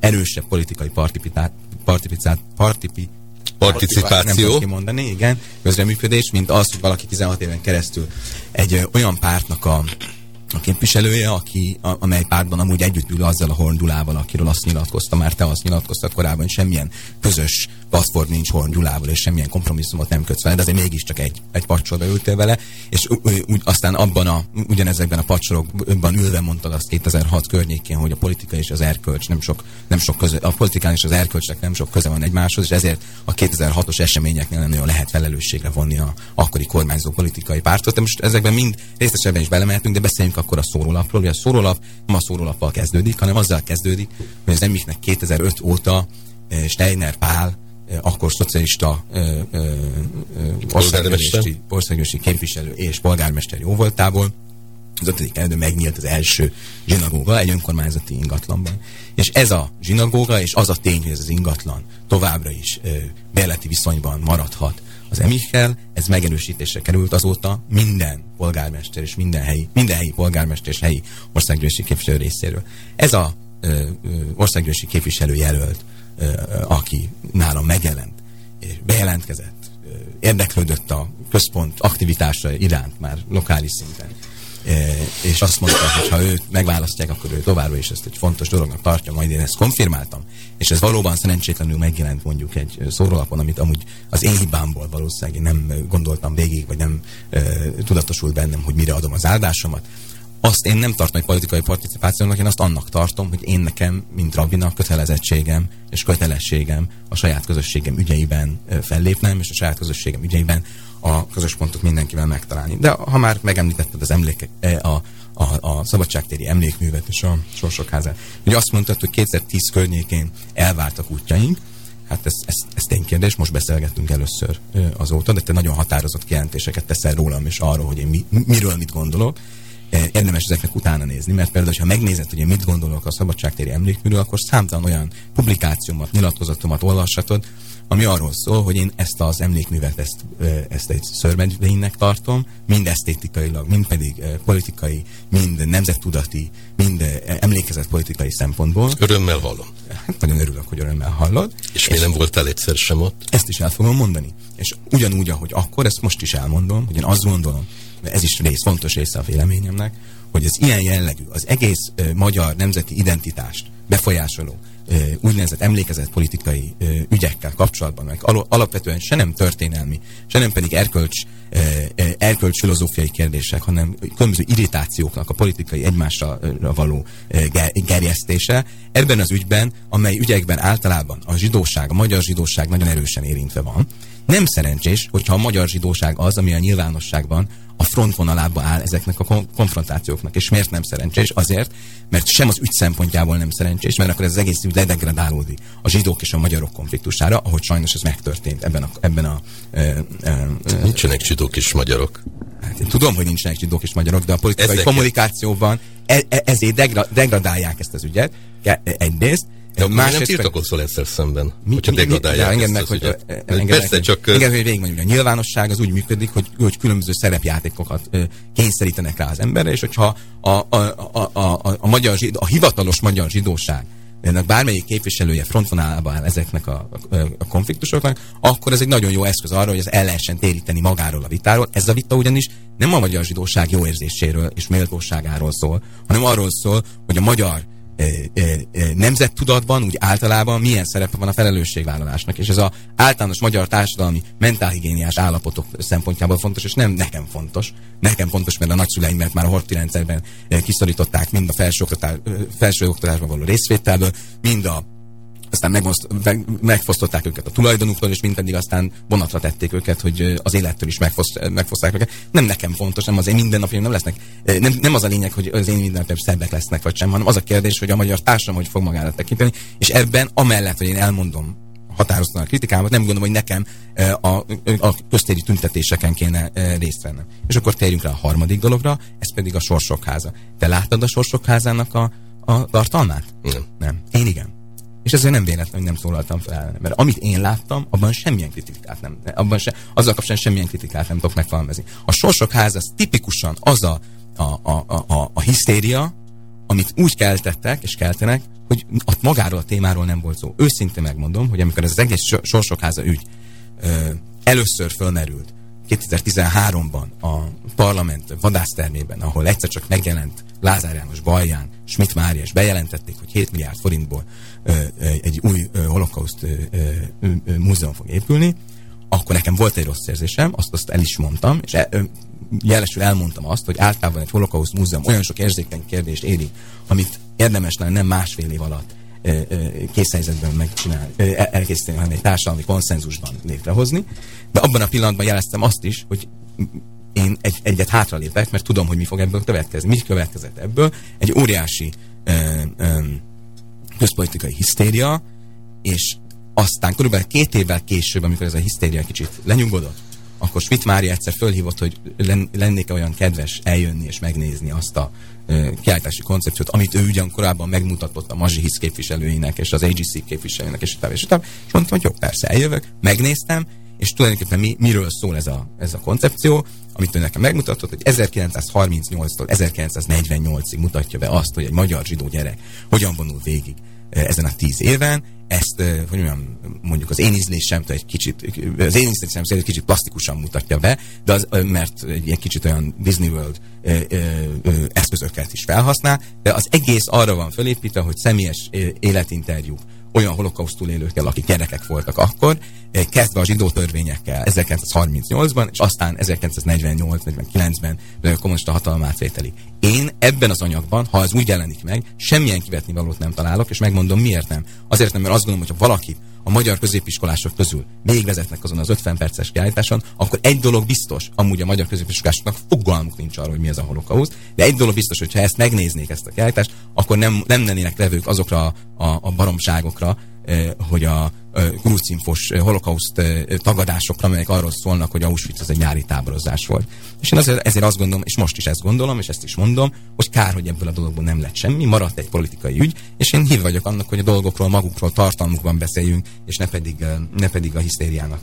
erősebb politikai partipitát, partipicát, partipi, participáció. Nem kimondani, igen, közreműködés, mint az, hogy valaki 16 éven keresztül egy ö, olyan pártnak a a képviselője, aki, a, amely pártban amúgy együtt ül azzal a Horndulával, akiről azt nyilatkozta, már te azt nyilatkoztad korábban, hogy semmilyen közös platform nincs Horndulával, és semmilyen kompromisszumot nem kötsz vele, de azért mégiscsak egy, egy pacsorba ültél vele, és úgy, aztán abban a, ugyanezekben a pacsorokban ülve mondtad azt 2006 környékén, hogy a politika és az erkölcs nem sok, nem sok köze, a politikán és az erkölcsnek nem sok köze van egymáshoz, és ezért a 2006-os eseményeknél nem nagyon lehet felelősségre vonni a akkori kormányzó politikai pártot. De most ezekben mind részesebben is belemehetünk, de beszéljünk akkor a szórólapról. Ugye a szórólap nem a szórólappal kezdődik, hanem azzal kezdődik, hogy az emiknek 2005 óta eh, Steiner Pál, eh, akkor szocialista eh, országgyűlési, képviselő és polgármester jó voltából, az ötödik kerületben megnyílt az első zsinagóga egy önkormányzati ingatlanban. És ez a zsinagóga, és az a tény, hogy ez az ingatlan továbbra is ö, bérleti viszonyban maradhat az emikkel, ez megerősítésre került azóta minden polgármester és minden helyi, minden helyi polgármester és helyi országgyűlési képviselő részéről. Ez a ö, ö, országgyűlési képviselő jelölt, ö, aki nálam megjelent, és bejelentkezett, ö, érdeklődött a központ aktivitása iránt már lokális szinten, és azt mondta, hogy ha őt megválasztják, akkor ő továbbra is ezt egy fontos dolognak tartja, majd én ezt konfirmáltam. És ez valóban szerencsétlenül megjelent mondjuk egy szórólapon, amit amúgy az én hibámból valószínűleg nem gondoltam végig, vagy nem e, tudatosult bennem, hogy mire adom az áldásomat. Azt én nem tartom egy politikai participációnak, én azt annak tartom, hogy én nekem, mint rabbinak kötelezettségem és kötelességem a saját közösségem ügyeiben fellépnem, és a saját közösségem ügyeiben a közös pontot mindenkivel megtalálni. De ha már megemlítetted az emlékek, e, a, a, a szabadságtéri emlékművet és a sorsok házát, hogy azt mondtad, hogy 2010 környékén elváltak útjaink, Hát ez, ez, ez ténykérdés, most beszélgettünk először azóta, de te nagyon határozott kijelentéseket teszel rólam és arról, hogy én mi, miről mit gondolok. Érdemes ezeknek utána nézni, mert például, ha megnézed, hogy én mit gondolok a szabadságtéri emlékműről, akkor számtalan olyan publikációmat, nyilatkozatomat olvashatod, ami arról szól, hogy én ezt az emlékművet, ezt, ezt egy szörmedvénynek tartom, mind esztétikailag, mind pedig politikai, mind nemzettudati, mind emlékezett politikai szempontból. Örömmel hallom. Hát nagyon örülök, hogy örömmel hallod. És, és mi nem voltál egyszer sem ott? Ezt is el fogom mondani. És ugyanúgy, ahogy akkor, ezt most is elmondom, hogy én azt gondolom, mert ez is rész, fontos része a véleményemnek, hogy az ilyen jellegű, az egész magyar nemzeti identitást befolyásoló, úgynevezett emlékezett politikai ügyekkel kapcsolatban, meg alapvetően se nem történelmi, se nem pedig erkölcs, erkölcs filozófiai kérdések, hanem különböző irritációknak a politikai egymásra való gerjesztése. Ebben az ügyben, amely ügyekben általában a zsidóság, a magyar zsidóság nagyon erősen érintve van, nem szerencsés, hogyha a magyar zsidóság az, ami a nyilvánosságban a frontvonalába áll ezeknek a konfrontációknak. És miért nem szerencsés? Azért, mert sem az ügy szempontjából nem szerencsés, mert akkor ez az egész ügy ledegradálódik a zsidók és a magyarok konfliktusára, ahogy sajnos ez megtörtént ebben a... Ebben a e, e, nincsenek zsidók és magyarok. Hát én tudom, hogy nincsenek zsidók és magyarok, de a politikai Ezeket. kommunikációban e, e, ezért degra, degradálják ezt az ügyet, egyrészt, de Másrészt nem tiltakozol ezzel szemben, mi, hogyha degradálják mi, engednek, hogy, engednek, Persze, csak... Engednek, hogy végigmondjuk. A nyilvánosság az úgy működik, hogy, hogy különböző szerepjátékokat kényszerítenek rá az emberre, és hogyha a, a, a, a, a, a, magyar, a hivatalos magyar zsidóság ennek bármelyik képviselője frontvonalában áll ezeknek a, a, a konfliktusoknak, akkor ez egy nagyon jó eszköz arra, hogy ez el lehessen téríteni magáról a vitáról. Ez a vita ugyanis nem a magyar zsidóság jó érzéséről és méltóságáról szól, hanem arról szól, hogy a magyar nemzettudatban úgy általában milyen szerepe van a felelősségvállalásnak. És ez az általános magyar társadalmi mentálhigiéniás állapotok szempontjából fontos, és nem nekem fontos. Nekem fontos, mert a nagyszüleimet már a horti rendszerben kiszorították mind a felsőoktatás, felsőoktatásban való részvételből, mind a aztán megmoszt, meg, megfosztották őket a tulajdonuktól, és mindedig aztán vonatra tették őket, hogy az élettől is megfoszt, megfoszták őket. Nem nekem fontos, nem az én mindennapjaim nem lesznek. Nem, nem az a lényeg, hogy az én mindennapjaim szebbek lesznek, vagy sem, hanem az a kérdés, hogy a magyar társadalom hogy fog magára tekinteni, és ebben amellett, hogy én elmondom határozottan a kritikámat, nem gondolom, hogy nekem a, a köztéri tüntetéseken kéne részt vennem. És akkor térjünk rá a harmadik dologra, ez pedig a Sorsok háza. Te láttad a Sorsok házának a, a tartalmát? Nem. Nem. Én igen. És ezért nem véletlen, hogy nem szólaltam fel Mert amit én láttam, abban semmilyen kritikát nem, abban se, azzal kapcsolatban semmilyen kritikát nem tudok megfogalmazni. A Sorsok ház az tipikusan az a, a, a, a, a hisztéria, amit úgy keltettek és keltenek, hogy a magáról a témáról nem volt szó. Őszintén megmondom, hogy amikor ez az egész Sorsok háza ügy ö, először fölmerült, 2013-ban a parlament vadásztermében, ahol egyszer csak megjelent Lázár János Balján, Schmidt Mária, és bejelentették, hogy 7 milliárd forintból egy új holokauszt múzeum fog épülni, akkor nekem volt egy rossz érzésem, azt, azt el is mondtam, és e, jelesül elmondtam azt, hogy általában egy holokauszt múzeum olyan sok érzékeny kérdést éri, amit érdemes lenne nem másfél év alatt készhelyzetben megcsinálni, elkészíteni, hanem egy társadalmi konszenzusban létrehozni. De abban a pillanatban jeleztem azt is, hogy én egy, egyet hátralépek, mert tudom, hogy mi fog ebből következni. Mi következett ebből? Egy óriási ö, ö, közpolitikai hisztéria, és aztán körülbelül két évvel később, amikor ez a hisztéria kicsit lenyugodott, akkor Schmidt Mária egyszer fölhívott, hogy lennék -e olyan kedves eljönni és megnézni azt a kiállítási koncepciót, amit ő ugyan korábban megmutatott a Mazsihisz képviselőinek és az AGC képviselőinek, és utána, és utána, és mondtam, hogy jó, persze, eljövök, megnéztem, és tulajdonképpen mi, miről szól ez a, ez a koncepció, amit ő nekem megmutatott, hogy 1938-tól 1948-ig mutatja be azt, hogy egy magyar zsidó gyerek hogyan vonul végig ezen a tíz éven, ezt, hogy mondjam, mondjuk az én ízlésem egy kicsit, az én ízlésem szerint kicsit plastikusan mutatja be, de az, mert egy kicsit olyan Disney World eszközöket is felhasznál, de az egész arra van fölépítve, hogy személyes életinterjúk olyan holokausztul élőkkel, akik gyerekek voltak akkor, kezdve a zsidó törvényekkel 1938-ban, és aztán 1948-49-ben kommunista hatalomátvételi. Én ebben az anyagban, ha az úgy jelenik meg, semmilyen kivetni valót nem találok, és megmondom miért nem. Azért nem, mert azt gondolom, hogy ha valaki a magyar középiskolások közül végigvezetnek azon az 50 perces kiállításon, akkor egy dolog biztos, amúgy a magyar középiskolásoknak fogalmuk nincs arról, hogy mi ez a holokauszt, de egy dolog biztos, hogy ha ezt megnéznék ezt a kiállítást, akkor nem, nem lennének levők azokra a, a, a baromságokra, hogy a kurucinfos holokauszt tagadásokra, amelyek arról szólnak, hogy Auschwitz az egy nyári táborozás volt. És én azért, ezért azt gondolom, és most is ezt gondolom, és ezt is mondom, hogy kár, hogy ebből a dologból nem lett semmi, maradt egy politikai ügy, és én hív vagyok annak, hogy a dolgokról, magukról, tartalmukban beszéljünk, és ne pedig, ne pedig a hisztériának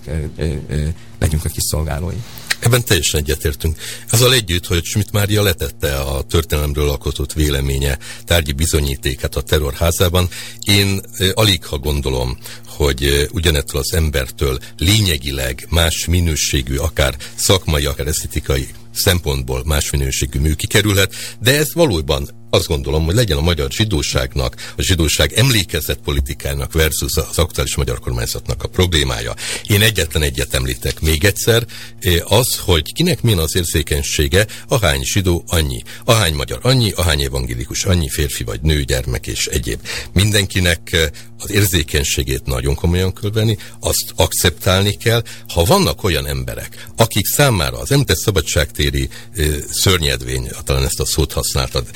legyünk a kiszolgálói. Ebben teljesen egyetértünk. Azzal együtt, hogy Schmidt Mária letette a történelemről alkotott véleménye tárgyi bizonyítéket a terrorházában, én alig ha gondolom, hogy ugyanettől az embertől lényegileg más minőségű, akár szakmai, akár esztetikai szempontból más minőségű mű kikerülhet, de ez valójban azt gondolom, hogy legyen a magyar zsidóságnak, a zsidóság emlékezett politikának versus az aktuális magyar kormányzatnak a problémája. Én egyetlen egyet említek még egyszer, az, hogy kinek milyen az érzékenysége, ahány zsidó annyi, ahány magyar annyi, ahány evangélikus annyi, férfi vagy nő, gyermek és egyéb. Mindenkinek az érzékenységét nagyon komolyan kell venni, azt akceptálni kell. Ha vannak olyan emberek, akik számára az említett szabadságtéri szörnyedvény, talán ezt a szót használtad,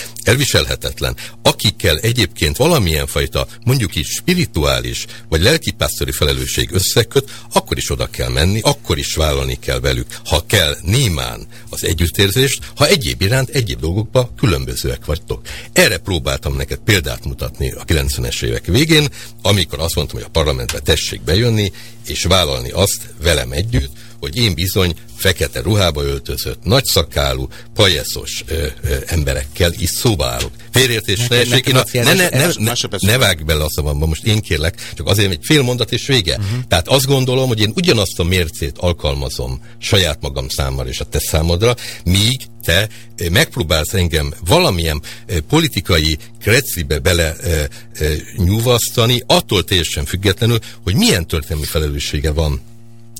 elviselhetetlen, akikkel egyébként valamilyen fajta, mondjuk is spirituális vagy lelkipásztori felelősség összeköt, akkor is oda kell menni, akkor is vállalni kell velük, ha kell némán az együttérzést, ha egyéb iránt egyéb dolgokban különbözőek vagytok. Erre próbáltam neked példát mutatni a 90-es évek végén, amikor azt mondtam, hogy a parlamentbe tessék bejönni, és vállalni azt velem együtt, hogy én bizony fekete ruhába öltözött, nagyszakálú, pajeszos ö, ö, emberekkel is szóba állok. Félértés ne esik, én a, ne, ne, ne, ne, ne vágj bele a szavamba, most én kérlek, csak azért egy fél mondat és vége. Uh-huh. Tehát azt gondolom, hogy én ugyanazt a mércét alkalmazom saját magam számára és a te számodra, míg te megpróbálsz engem valamilyen politikai krecibe bele e, e, nyúvasztani, attól teljesen függetlenül, hogy milyen történelmi felelőssége van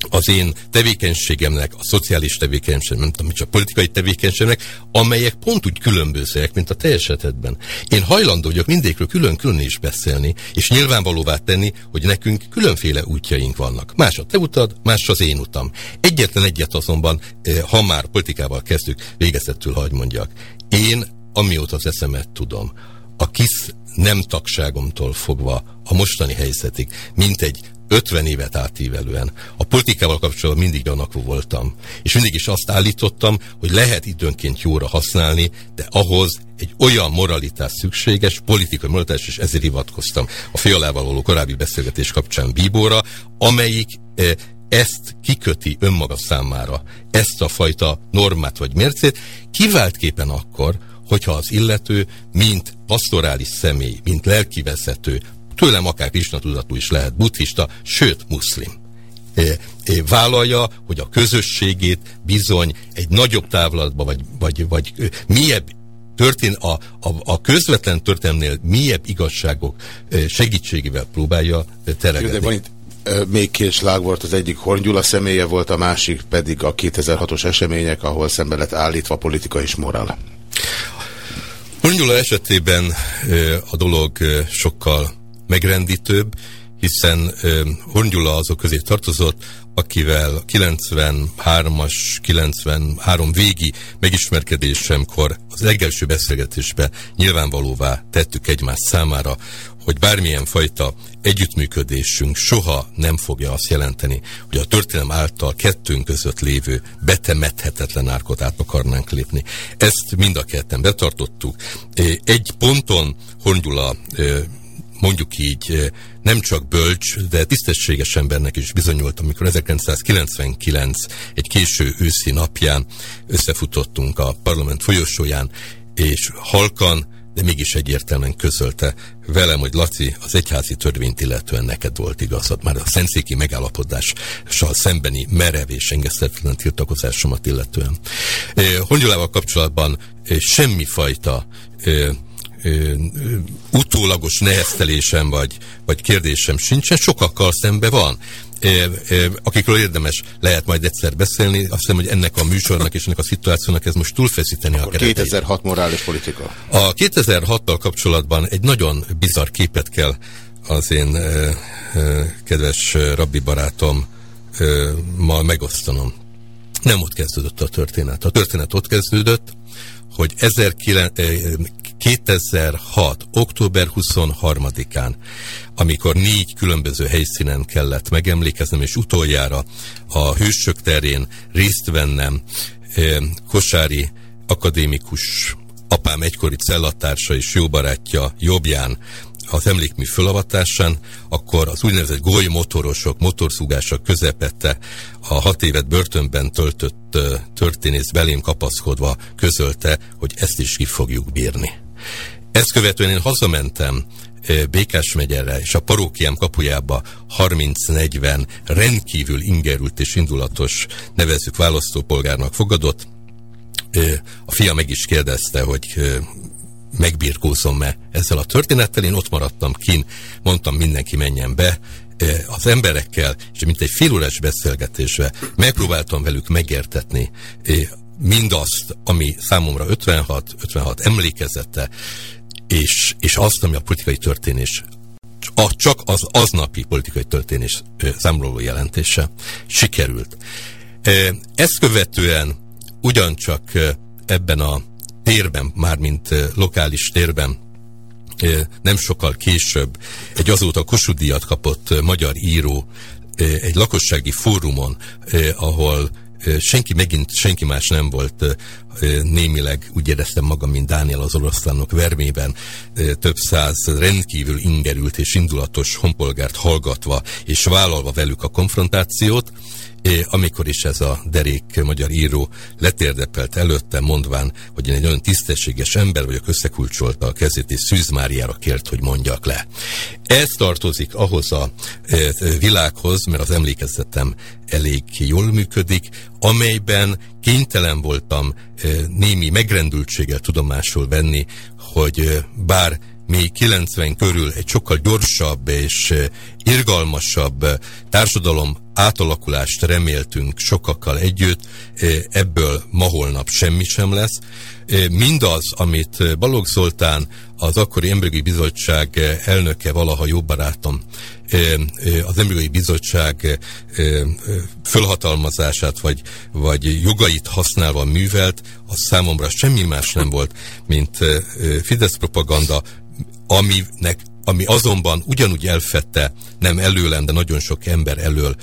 az én tevékenységemnek, a szociális tevékenységemnek, nem tudom, csak politikai tevékenységemnek, amelyek pont úgy különbözőek, mint a te esetedben. Én hajlandó vagyok mindékről külön-külön is beszélni, és nyilvánvalóvá tenni, hogy nekünk különféle útjaink vannak. Más a te utad, más az én utam. Egyetlen egyet azonban, eh, ha már politikával kezdjük, végezettül hagy mondjak. Én, amióta az eszemet tudom, a kis nem tagságomtól fogva a mostani helyzetig, mint egy 50 évet átívelően. A politikával kapcsolatban mindig gyanakvó voltam. És mindig is azt állítottam, hogy lehet időnként jóra használni, de ahhoz egy olyan moralitás szükséges, politikai moralitás, és ezért hivatkoztam a fialával való korábbi beszélgetés kapcsán Bíbóra, amelyik eh, ezt kiköti önmaga számára, ezt a fajta normát vagy mércét, kiváltképpen akkor, hogyha az illető, mint pastorális személy, mint lelkivezető, tőlem akár Krishna tudatú is lehet, buddhista, sőt muszlim. vállalja, hogy a közösségét bizony egy nagyobb távlatba, vagy, vagy, vagy mélyebb történ, a, a, a közvetlen történelmnél mélyebb igazságok segítségével próbálja teregetni. De van itt még két slág volt, az egyik Horngyula személye volt, a másik pedig a 2006-os események, ahol szembe lett állítva politika és morál. Horngyula esetében a dolog sokkal megrendítőbb, hiszen Horngyula azok közé tartozott, akivel 93-as, 93 végi megismerkedésemkor az legelső beszélgetésbe nyilvánvalóvá tettük egymás számára, hogy bármilyen fajta együttműködésünk soha nem fogja azt jelenteni, hogy a történelem által kettőnk között lévő betemethetetlen árkot át akarnánk lépni. Ezt mind a ketten betartottuk. Egy ponton Hongyula mondjuk így nem csak bölcs, de tisztességes embernek is bizonyult, amikor 1999 egy késő őszi napján összefutottunk a parlament folyosóján, és halkan, de mégis egyértelműen közölte velem, hogy Laci, az egyházi törvényt illetően neked volt igazad, már a szentszéki megállapodással szembeni merev és engesztetlen tiltakozásomat illetően. Hongyolával kapcsolatban semmifajta ö, utólagos neheztelésem vagy, vagy kérdésem sincsen, sokakkal szembe van akikről érdemes lehet majd egyszer beszélni. Azt hiszem, hogy ennek a műsornak és ennek a szituációnak ez most túlfeszíteni a kereteit. 2006 morális politika. A 2006-tal kapcsolatban egy nagyon bizarr képet kell az én ö, ö, kedves rabbi barátom ö, ma megosztanom. Nem ott kezdődött a történet. A történet ott kezdődött, hogy 2006. október 23-án, amikor négy különböző helyszínen kellett megemlékeznem, és utoljára a Hősök terén részt vennem Kosári akadémikus apám egykori cellatársa és jó barátja Jobbján az emlékmű fölavatásán, akkor az úgynevezett goly motorosok, motorszúgások közepette a hat évet börtönben töltött történész belém kapaszkodva közölte, hogy ezt is ki fogjuk bírni. Ezt követően én hazamentem Békás megyerre, és a parókiám kapujába 30-40 rendkívül ingerült és indulatos nevezük választópolgárnak fogadott. A fia meg is kérdezte, hogy megbirkózom-e ezzel a történettel. Én ott maradtam kin, mondtam mindenki menjen be, az emberekkel, és mint egy félórás beszélgetésbe megpróbáltam velük megértetni mindazt, ami számomra 56, 56 emlékezete, és, és azt, ami a politikai történés a, csak az aznapi politikai történés számoló jelentése sikerült. Ezt követően ugyancsak ebben a térben, mármint lokális térben, nem sokkal később egy azóta Kossuth kapott magyar író egy lakossági fórumon, ahol senki megint, senki más nem volt némileg, úgy éreztem magam, mint Dániel az oroszlánok vermében, több száz rendkívül ingerült és indulatos honpolgárt hallgatva és vállalva velük a konfrontációt, amikor is ez a derék magyar író letérdepelt előtte, mondván, hogy én egy olyan tisztességes ember vagyok, összekulcsolta a kezét, és Szűz Máriára kért, hogy mondjak le. Ez tartozik ahhoz a világhoz, mert az emlékezetem elég jól működik, amelyben kénytelen voltam némi megrendültséggel tudomásul venni, hogy bár mi 90 körül egy sokkal gyorsabb és irgalmasabb társadalom átalakulást reméltünk sokakkal együtt, ebből ma holnap semmi sem lesz. Mindaz, amit Balogh Zoltán, az akkori Emberi Bizottság elnöke, valaha jó barátom, az Emberi Bizottság fölhatalmazását vagy, vagy jogait használva művelt, az számomra semmi más nem volt, mint Fidesz propaganda, aminek ami azonban ugyanúgy elfette, nem előlem, de nagyon sok ember elől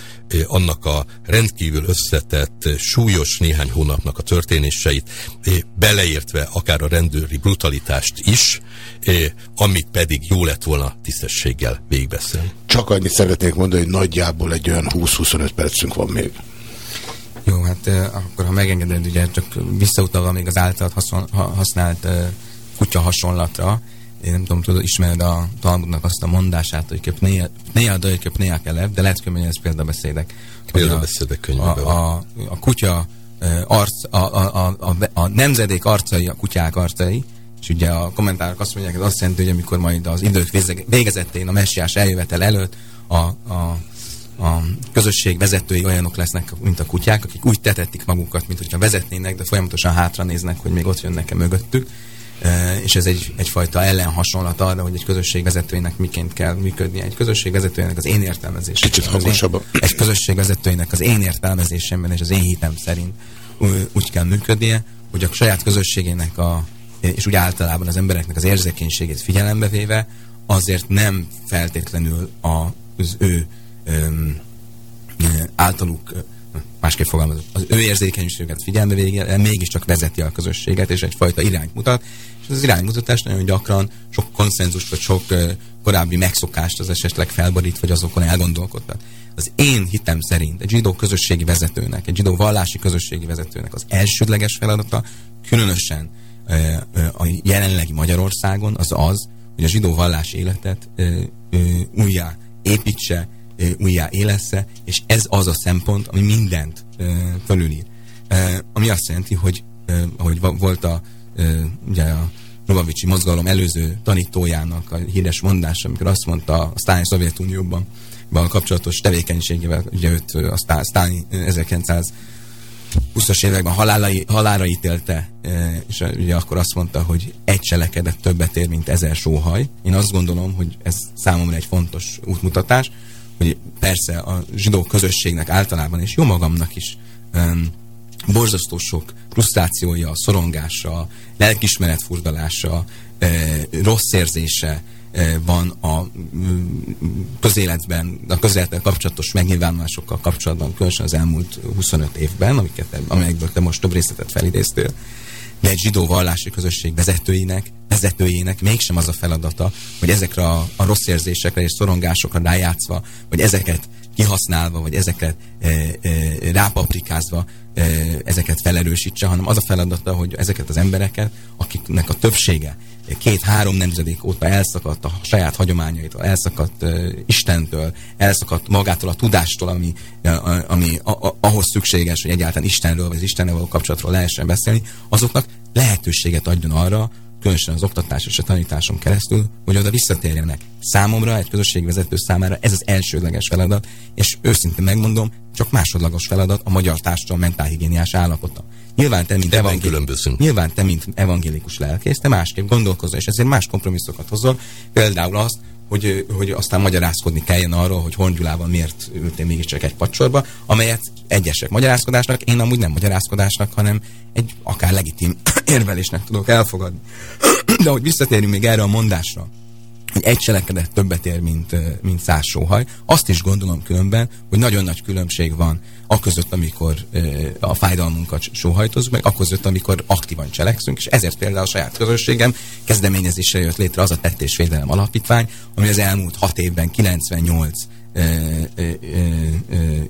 annak a rendkívül összetett, súlyos néhány hónapnak a történéseit, beleértve akár a rendőri brutalitást is, amit pedig jó lett volna tisztességgel végigbeszélni. Csak annyit szeretnék mondani, hogy nagyjából egy olyan 20-25 percünk van még. Jó, hát akkor ha megengeded, ugye csak visszautalva még az általad használt kutya hasonlatra, én nem tudom, tudod, ismered a Talmudnak azt a mondását, hogy pnea daj, pnea kelev, de lehet könyvelni ez példabeszédek. Példabeszédek könyvben. A, a, a kutya arc, a, a, a, a, a nemzedék arcai, a kutyák arcai, és ugye a kommentárok azt mondják, ez azt jelenti, hogy amikor majd az idők végezetén a messiás eljövetel előtt a, a, a közösség vezetői olyanok lesznek, mint a kutyák, akik úgy tetettik magukat, mint hogyha vezetnének, de folyamatosan hátra néznek, hogy még ott jönnek-e mögöttük. És ez egy, egyfajta ellenhasonlat arra, hogy egy közösség vezetőinek miként kell működnie. Egy közösség vezetőjének az én értelmezésem. Kicsit hangosabban. Egy közösség vezetőjének az én értelmezésemben és az én hitem szerint úgy kell működnie, hogy a saját közösségének a, és úgy általában az embereknek az érzékenységét figyelembe véve, azért nem feltétlenül az ő öm, általuk másképp fogalmazok, az ő érzékenységet figyelme végére mégiscsak vezeti a közösséget, és egyfajta irányt mutat, és az iránymutatás nagyon gyakran sok konszenzust, vagy sok korábbi megszokást az esetleg felborít, vagy azokon elgondolkodtat. Az én hitem szerint egy zsidó közösségi vezetőnek, egy zsidó vallási közösségi vezetőnek az elsődleges feladata, különösen a jelenlegi Magyarországon, az az, hogy a zsidó vallás életet újjá építse, újjá élesse, és ez az a szempont, ami mindent fölülír. Ami azt jelenti, hogy ahogy volt a, ugye a Novavicsi mozgalom előző tanítójának a híres mondása, amikor azt mondta a Sztálin Szovjetunióban a kapcsolatos tevékenységével, ugye őt a Sztálin 1900 20-as években halálai, halára ítélte, és ugye akkor azt mondta, hogy egy cselekedet többet ér, mint ezer sóhaj. Én azt gondolom, hogy ez számomra egy fontos útmutatás, hogy persze a zsidó közösségnek általában, és jó magamnak is um, borzasztó sok frusztrációja, szorongása, lelkismeret furdalása, rossz érzése van a közéletben, a közéletben kapcsolatos megnyilvánulásokkal kapcsolatban, különösen az elmúlt 25 évben, amiket, amelyekből te most több részletet felidéztél de egy zsidó vallási közösség vezetőinek, vezetőjének mégsem az a feladata, hogy ezekre a, a rossz érzésekre és szorongásokra rájátszva, vagy ezeket kihasználva, vagy ezeket e, e, rápaprikázva e, ezeket felerősítse, hanem az a feladata, hogy ezeket az embereket, akiknek a többsége két-három nemzedék óta elszakadt a saját hagyományaitól, elszakadt uh, Istentől, elszakadt magától a tudástól, ami, uh, ami a, a, ahhoz szükséges, hogy egyáltalán Istenről vagy az Istennel való kapcsolatról lehessen beszélni, azoknak lehetőséget adjon arra, különösen az oktatás és a tanításon keresztül, hogy oda visszatérjenek. Számomra, egy közösségvezető számára ez az elsődleges feladat, és őszintén megmondom, csak másodlagos feladat a magyar társadalom mentálhigiéniás állapota. Nyilván te, mint, evangélikus, nyilván te, mint evangélikus lelkész, te másképp gondolkozol, és ezért más kompromisszokat hozol. Például azt, hogy, hogy aztán magyarázkodni kelljen arról, hogy Hongyulában miért ültél mégiscsak egy pacsorba, amelyet egyesek magyarázkodásnak, én amúgy nem magyarázkodásnak, hanem egy akár legitim érvelésnek tudok elfogadni. De hogy visszatérjünk még erre a mondásra, hogy egy cselekedet többet ér, mint, mint száz sóhaj. Azt is gondolom különben, hogy nagyon nagy különbség van a között, amikor a fájdalmunkat sóhajtozunk meg, a között, amikor aktívan cselekszünk, és ezért például a saját közösségem kezdeményezésre jött létre az a tettésvédelem alapítvány, ami az elmúlt hat évben 98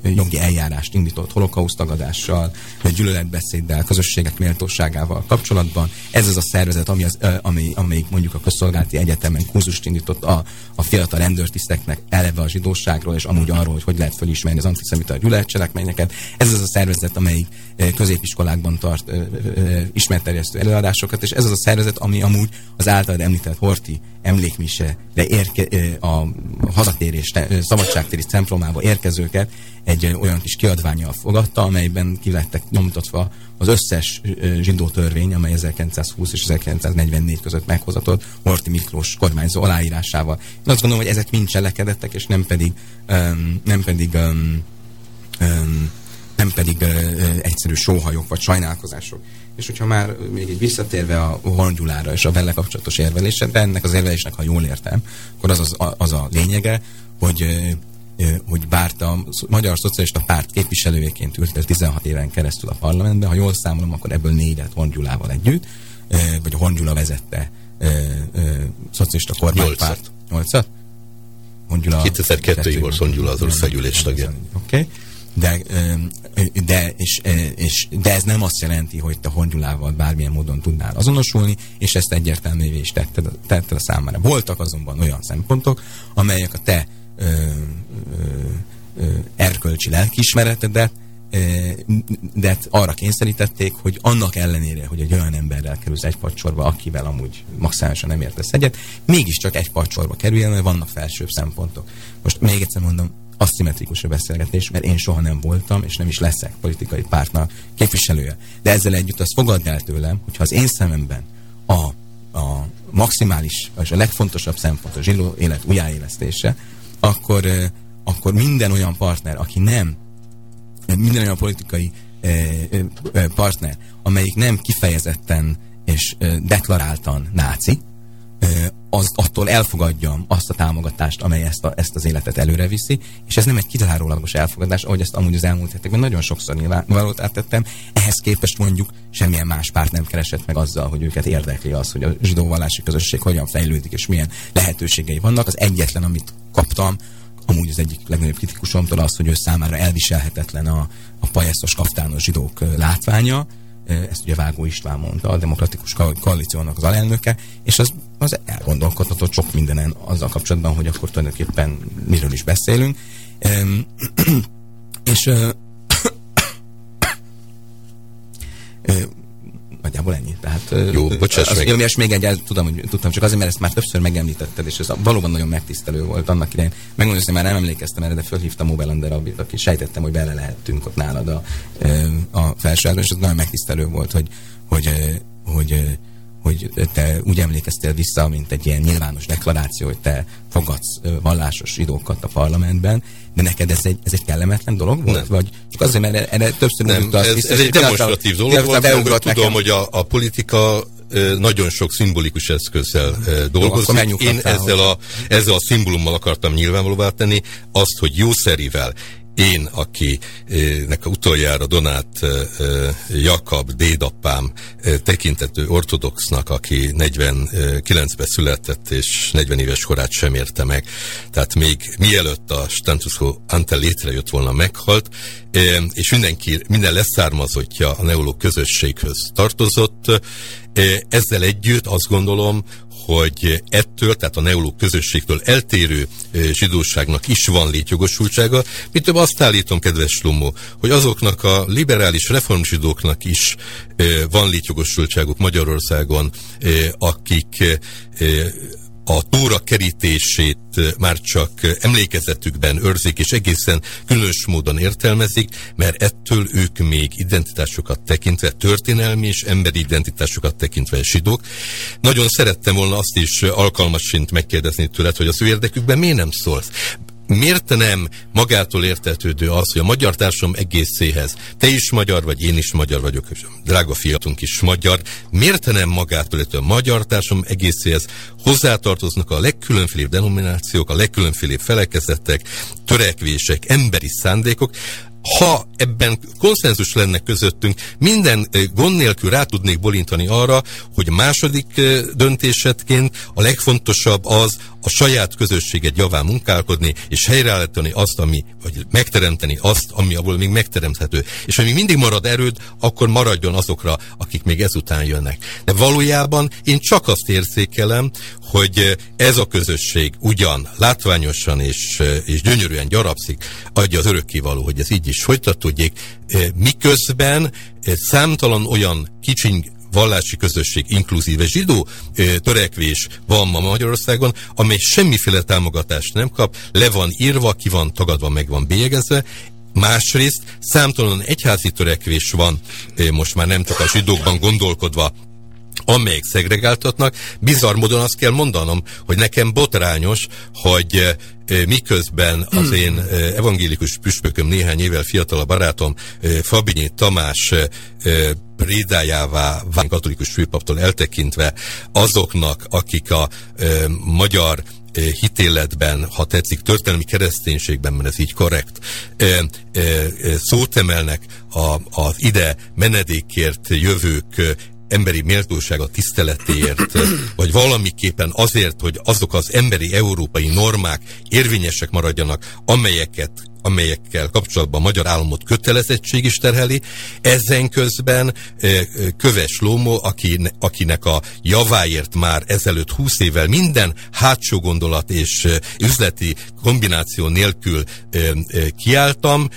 jogi eljárást indított holokausztagadással, gyűlöletbeszéddel, közösségek méltóságával kapcsolatban. Ez az a szervezet, ami az, ami, amelyik mondjuk a közszolgálati egyetemen kurzust indított a, a fiatal rendőrtiszteknek eleve a zsidóságról, és amúgy arról, hogy hogy lehet felismerni az antiszemita gyűlöletcselekményeket. Ez az a szervezet, amelyik középiskolákban tart ismerterjesztő előadásokat, és ez az a szervezet, ami amúgy az általad említett Horti emlékmise, de érke, a hazatérés szabadságtéri templomába érkezőket egy olyan kis kiadványjal fogadta, amelyben kilettek nyomtatva az összes zsidó törvény, amely 1920 és 1944 között meghozatott Horti Miklós kormányzó aláírásával. Én azt gondolom, hogy ezek mind cselekedettek, és nem pedig, um, nem pedig um, um, nem pedig egyszerű sóhajok vagy sajnálkozások. És hogyha már még egy visszatérve a Horngyulára és a vele kapcsolatos érvelésre, ennek az érvelésnek, ha jól értem, akkor az, az, az a lényege, hogy hogy bár a Magyar Szocialista Párt képviselőjeként ült el 16 éven keresztül a parlamentben, ha jól számolom, akkor ebből négyet Horngyulával együtt, vagy a Horngyula vezette szocialista kormánypárt. Nyolcat? Hongyula 2002-ig volt Hongyula az országgyűlés tagja. Oké. Okay de, de, és, és, de ez nem azt jelenti, hogy te hongyulával bármilyen módon tudnál azonosulni, és ezt egyértelművé is tetted, tetted a számára. Voltak azonban olyan szempontok, amelyek a te ö, ö, ö, erkölcsi lelkiismeretedet de arra kényszerítették, hogy annak ellenére, hogy egy olyan emberrel kerülsz egy pacsorba, akivel amúgy maximálisan nem értesz egyet, mégiscsak egy pacsorba kerüljen, mert vannak felsőbb szempontok. Most még egyszer mondom, aszimmetrikus a beszélgetés, mert én soha nem voltam, és nem is leszek politikai pártnak képviselője. De ezzel együtt azt fogadd el tőlem, hogyha az én szememben a, a maximális, és a legfontosabb szempont a zsilló élet újjáélesztése, akkor, akkor minden olyan partner, aki nem minden olyan politikai partner, amelyik nem kifejezetten és deklaráltan náci, az, attól elfogadjam azt a támogatást, amely ezt, a, ezt az életet előre viszi, és ez nem egy kizárólagos elfogadás, ahogy ezt amúgy az elmúlt hetekben nagyon sokszor nyilvánvalót áttettem, ehhez képest mondjuk semmilyen más párt nem keresett meg azzal, hogy őket érdekli az, hogy a zsidó vallási közösség hogyan fejlődik, és milyen lehetőségei vannak. Az egyetlen, amit kaptam, amúgy az egyik legnagyobb kritikusomtól az, hogy ő számára elviselhetetlen a, a pajesztos kaftános zsidók látványa, ezt ugye Vágó István mondta, a demokratikus koalíciónak az alelnöke, és az, az elgondolkodhatott sok mindenen azzal kapcsolatban, hogy akkor tulajdonképpen miről is beszélünk. és nagyjából ennyi. Tehát, Jó, bocsáss az, meg. És még egy, tudom, hogy tudtam, csak azért, mert ezt már többször megemlítetted, és ez valóban nagyon megtisztelő volt annak idején. Megmondom, hogy már nem emlékeztem erre, de fölhívtam Mobelander Abit, aki sejtettem, hogy bele lehettünk ott nálad a, a felső és ez nagyon megtisztelő volt, hogy, hogy, hogy hogy te úgy emlékeztél vissza, mint egy ilyen nyilvános deklaráció, hogy te fogadsz vallásos zsidókat a parlamentben, de neked ez egy, ez egy kellemetlen dolog volt? Nem. Vagy csak azért, mert erre többször nem, ez, vissza, ez egy demonstratív dolog volt, mert tudom, nekem. hogy a, a politika nagyon sok szimbolikus eszközzel dolgozik. Jó, Én ezzel a, ezzel a szimbólummal akartam nyilvánvalóvá tenni azt, hogy jószerivel én, akinek utoljára Donát Jakab, dédapám tekintető ortodoxnak, aki 49-ben született és 40 éves korát sem érte meg. Tehát még mielőtt a Stantusco Ante létrejött volna, meghalt, és mindenki, minden leszármazottja a neoló közösséghöz tartozott. Ezzel együtt azt gondolom, hogy ettől, tehát a neoló közösségtől eltérő zsidóságnak is van létjogosultsága. Mit több azt állítom, kedves Lumó, hogy azoknak a liberális reformzsidóknak is van létjogosultságuk Magyarországon, akik a tóra kerítését már csak emlékezetükben őrzik, és egészen különös módon értelmezik, mert ettől ők még identitásokat tekintve, történelmi és emberi identitásokat tekintve sidók. Nagyon szerettem volna azt is alkalmasint megkérdezni tőled, hogy az ő érdekükben miért nem szólsz? Miért nem magától értetődő az, hogy a magyar társadalom egészéhez, te is magyar vagy, én is magyar vagyok, és drága fiatunk is magyar, miért nem magától értetődő a magyar társadalom egészéhez? Hozzátartoznak a legkülönfélébb denominációk, a legkülönfélébb felekezetek, törekvések, emberi szándékok, ha ebben konszenzus lenne közöttünk, minden gond nélkül rá tudnék bolintani arra, hogy második döntésedként a legfontosabb az a saját közösséget javán munkálkodni, és helyreállítani azt, ami, vagy megteremteni azt, ami abból még megteremthető. És ami mindig marad erőd, akkor maradjon azokra, akik még ezután jönnek. De valójában én csak azt érzékelem, hogy ez a közösség ugyan látványosan és, és gyönyörűen gyarapszik, adja az örökkévaló, hogy ez így is folytatódjék, miközben számtalan olyan kicsiny vallási közösség, inkluzíve zsidó törekvés van ma Magyarországon, amely semmiféle támogatást nem kap, le van írva, ki van tagadva, meg van bélyegezve, Másrészt számtalan egyházi törekvés van, most már nem csak a zsidókban gondolkodva, amelyek szegregáltatnak. Bizarr módon azt kell mondanom, hogy nekem botrányos, hogy miközben az én evangélikus püspököm néhány évvel fiatal a barátom Fabinyi Tamás prédájává katolikus főpaptól eltekintve azoknak, akik a magyar hitéletben, ha tetszik, történelmi kereszténységben, mert ez így korrekt, szót emelnek az ide menedékért jövők emberi méltósága tiszteletéért, vagy valamiképpen azért, hogy azok az emberi európai normák érvényesek maradjanak, amelyeket amelyekkel kapcsolatban a magyar államot kötelezettség is terheli, ezen közben Köves Lómó, aki, akinek a javáért már ezelőtt 20 évvel minden hátsó gondolat és üzleti kombináció nélkül kiálltam,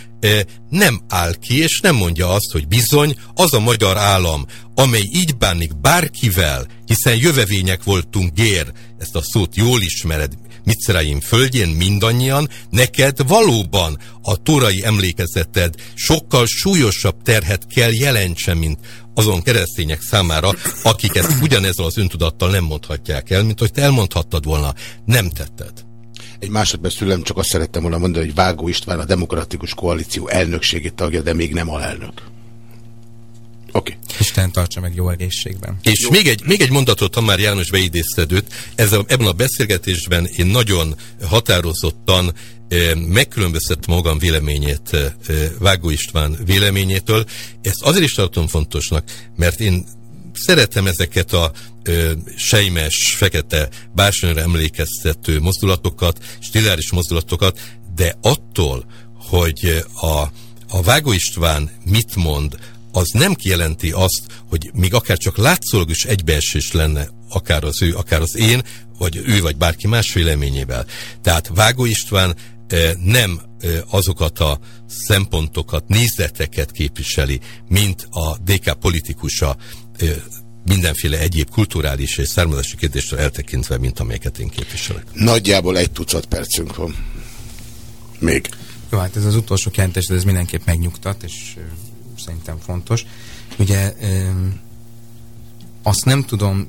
nem áll ki, és nem mondja azt, hogy bizony, az a magyar állam, amely így bánik bárkivel, hiszen jövevények voltunk gér, ezt a szót jól ismered, Micraim földjén mindannyian, neked valóban a torai emlékezeted sokkal súlyosabb terhet kell jelentsen, mint azon keresztények számára, akik ezt ugyanezzel az öntudattal nem mondhatják el, mint hogy te elmondhattad volna, nem tetted. Egy másodperc szülem, csak azt szerettem volna mondani, hogy Vágó István a Demokratikus Koalíció elnökségi tagja, de még nem alelnök. Oké. Okay. Isten tartsa meg jó egészségben. És jó. Még, egy, még egy mondatot, ha már János beidézted őt, ez a, ebben a beszélgetésben én nagyon határozottan megkülönböztettem magam véleményét Vágó István véleményétől. Ezt azért is tartom fontosnak, mert én szeretem ezeket a ö, sejmes, fekete bársonyra emlékeztető mozdulatokat, stiláris mozdulatokat, de attól, hogy a, a Vágó István mit mond, az nem kijelenti azt, hogy még akár csak látszólag is egybeesés lenne akár az ő, akár az én, vagy ő, vagy bárki más véleményével. Tehát Vágó István nem azokat a szempontokat, nézeteket képviseli, mint a DK politikusa mindenféle egyéb kulturális és származási kérdéstől eltekintve, mint amelyeket én képviselek. Nagyjából egy tucat percünk van. Még. Jó, hát ez az utolsó kijelentés, ez mindenképp megnyugtat, és szerintem fontos. Ugye azt nem tudom,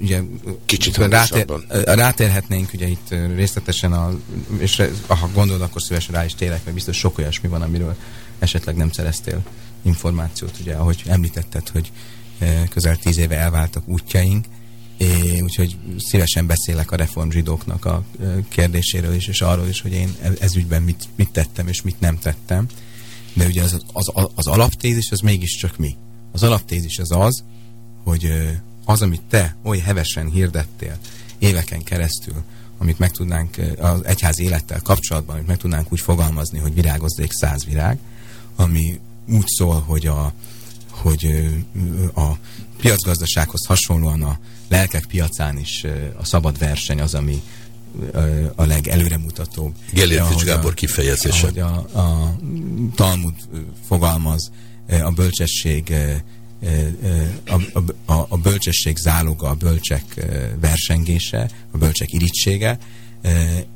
ugye Kicsit rátér, rátérhetnénk ugye itt részletesen, a, és ha gondolod, akkor szívesen rá is térek, mert biztos sok olyasmi van, amiről esetleg nem szereztél információt, ugye, ahogy említetted, hogy közel tíz éve elváltak útjaink, É, úgyhogy szívesen beszélek a reformzsidóknak a kérdéséről is, és arról is, hogy én e-, ez ügyben mit, mit tettem és mit nem tettem. De ugye az, az, az alaptézis az mégiscsak mi? Az alaptézis az az, hogy az, amit te oly hevesen hirdettél éveken keresztül, amit meg tudnánk az egyház élettel kapcsolatban, amit meg tudnánk úgy fogalmazni, hogy virágozzék száz virág, ami úgy szól, hogy a, hogy a piacgazdasághoz hasonlóan a lelkek piacán is a szabad verseny az, ami a legelőremutatóbb. Gellérfics Gábor kifejezése. Ahogy a, a Talmud fogalmaz, a bölcsesség a, a, a bölcsesség záloga, a bölcsek versengése, a bölcsek irítsége.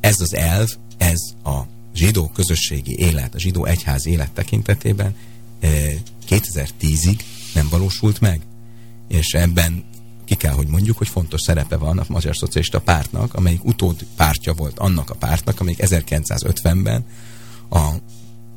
Ez az elv, ez a zsidó közösségi élet, a zsidó egyház élet tekintetében 2010-ig nem valósult meg. És ebben ki kell, hogy mondjuk, hogy fontos szerepe van a Magyar Szocialista Pártnak, amelyik utód pártja volt annak a pártnak, amelyik 1950-ben a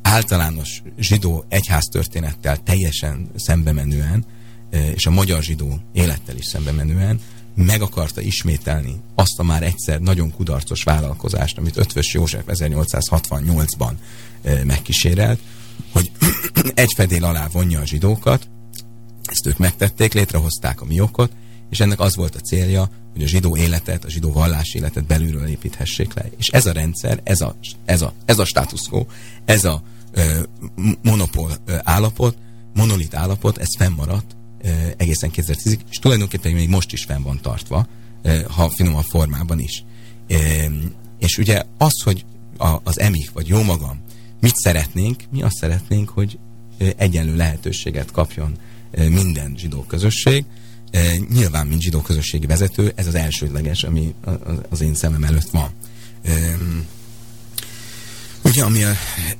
általános zsidó egyháztörténettel teljesen szembe menően, e, és a magyar zsidó élettel is szembe menően meg akarta ismételni azt a már egyszer nagyon kudarcos vállalkozást, amit Ötvös József 1868-ban e, megkísérelt, hogy egy fedél alá vonja a zsidókat, ezt ők megtették, létrehozták a miokot, és ennek az volt a célja, hogy a zsidó életet, a zsidó vallási életet belülről építhessék le. És ez a rendszer, ez a, ez a, ez a status quo, ez a ö, monopól ö, állapot, monolit állapot, ez fennmaradt ö, egészen 2010-ig, és tulajdonképpen még most is fenn van tartva, ö, ha finomabb formában is. Ö, és ugye az, hogy a, az emik, vagy jó magam, mit szeretnénk? Mi azt szeretnénk, hogy egyenlő lehetőséget kapjon minden zsidó közösség, nyilván, mint zsidó közösségi vezető, ez az elsődleges, ami az én szemem előtt van. E, ugye, ami a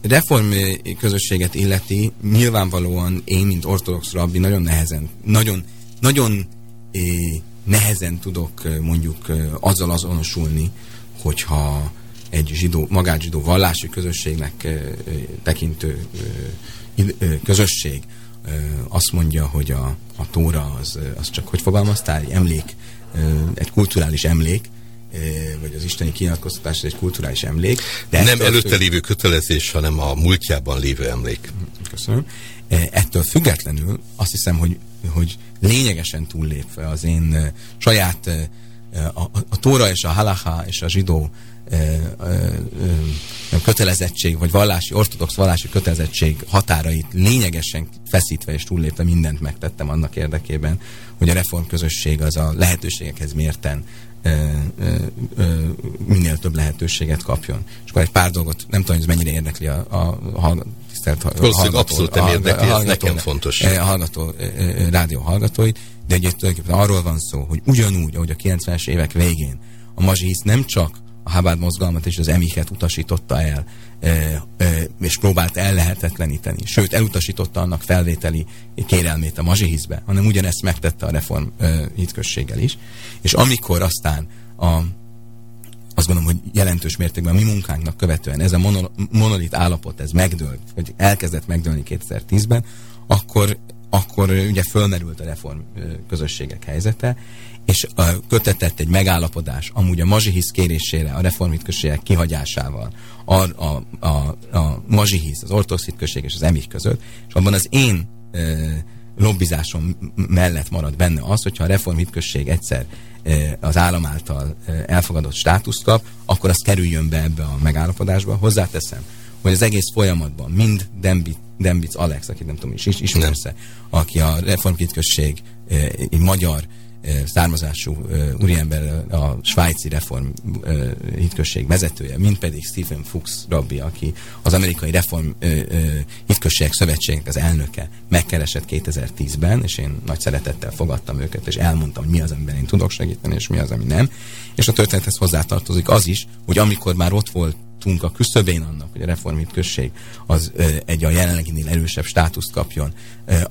reform közösséget illeti, nyilvánvalóan én, mint ortodox rabbi, nagyon nehezen, nagyon, nagyon eh, nehezen tudok mondjuk azzal azonosulni, hogyha egy zsidó, magát zsidó vallási közösségnek tekintő közösség azt mondja, hogy a, a tóra az, az csak, hogy fogalmaztál, egy emlék, egy kulturális emlék, vagy az isteni kinyilatkoztatás egy kulturális emlék. De Nem előtte függ... lévő kötelezés, hanem a múltjában lévő emlék. Köszönöm. Ettől függetlenül azt hiszem, hogy, hogy lényegesen túllépve az én saját a, a, Tóra és a Halacha és a zsidó ö, ö, ö, kötelezettség, vagy vallási, ortodox vallási kötelezettség határait lényegesen feszítve és túllépve mindent megtettem annak érdekében, hogy a reformközösség az a lehetőségekhez mérten ö, ö, ö, minél több lehetőséget kapjon. És akkor egy pár dolgot, nem tudom, hogy ez mennyire érdekli a, a, a tisztelt Valószínűleg abszolút nem érdekli, ez nekem fontos. A hallgató, rádió hallgatóit, de egy tulajdonképpen arról van szó, hogy ugyanúgy, ahogy a 90-es évek végén a mazsihisz nem csak a Habád mozgalmat és az emiket utasította el, és próbált ellehetetleníteni, sőt elutasította annak felvételi kérelmét a mazsihiszbe, hanem ugyanezt megtette a reform hitközséggel is. És amikor aztán a, azt gondolom, hogy jelentős mértékben a mi munkánknak követően ez a monol, monolit állapot, ez megdőlt, vagy elkezdett megdőlni 2010-ben, akkor akkor ugye fölmerült a reform közösségek helyzete, és kötetett egy megállapodás, amúgy a mazsihisz kérésére, a reformhitközségek kihagyásával, a, a, a, a mazsihisz, az ortodox és az emik között, és abban az én e, lobbizásom mellett marad benne az, hogyha a reformhitközség egyszer e, az állam által e, elfogadott státuszt kap, akkor az kerüljön be ebbe a megállapodásba. Hozzáteszem, hogy az egész folyamatban mind Dembit, Dembic Alex, akit nem tudom is, is ismersz aki a reformkitkösség egy magyar származású úriember, a svájci reform hitkösség vezetője, mint pedig Stephen Fuchs rabbi, aki az amerikai reform hitkösségek szövetségnek az elnöke megkeresett 2010-ben, és én nagy szeretettel fogadtam őket, és elmondtam, hogy mi az, amiben én tudok segíteni, és mi az, ami nem. És a történethez hozzátartozik az is, hogy amikor már ott volt tartunk a küszöbén annak, hogy a reformit község az egy a jelenleginél erősebb státuszt kapjon,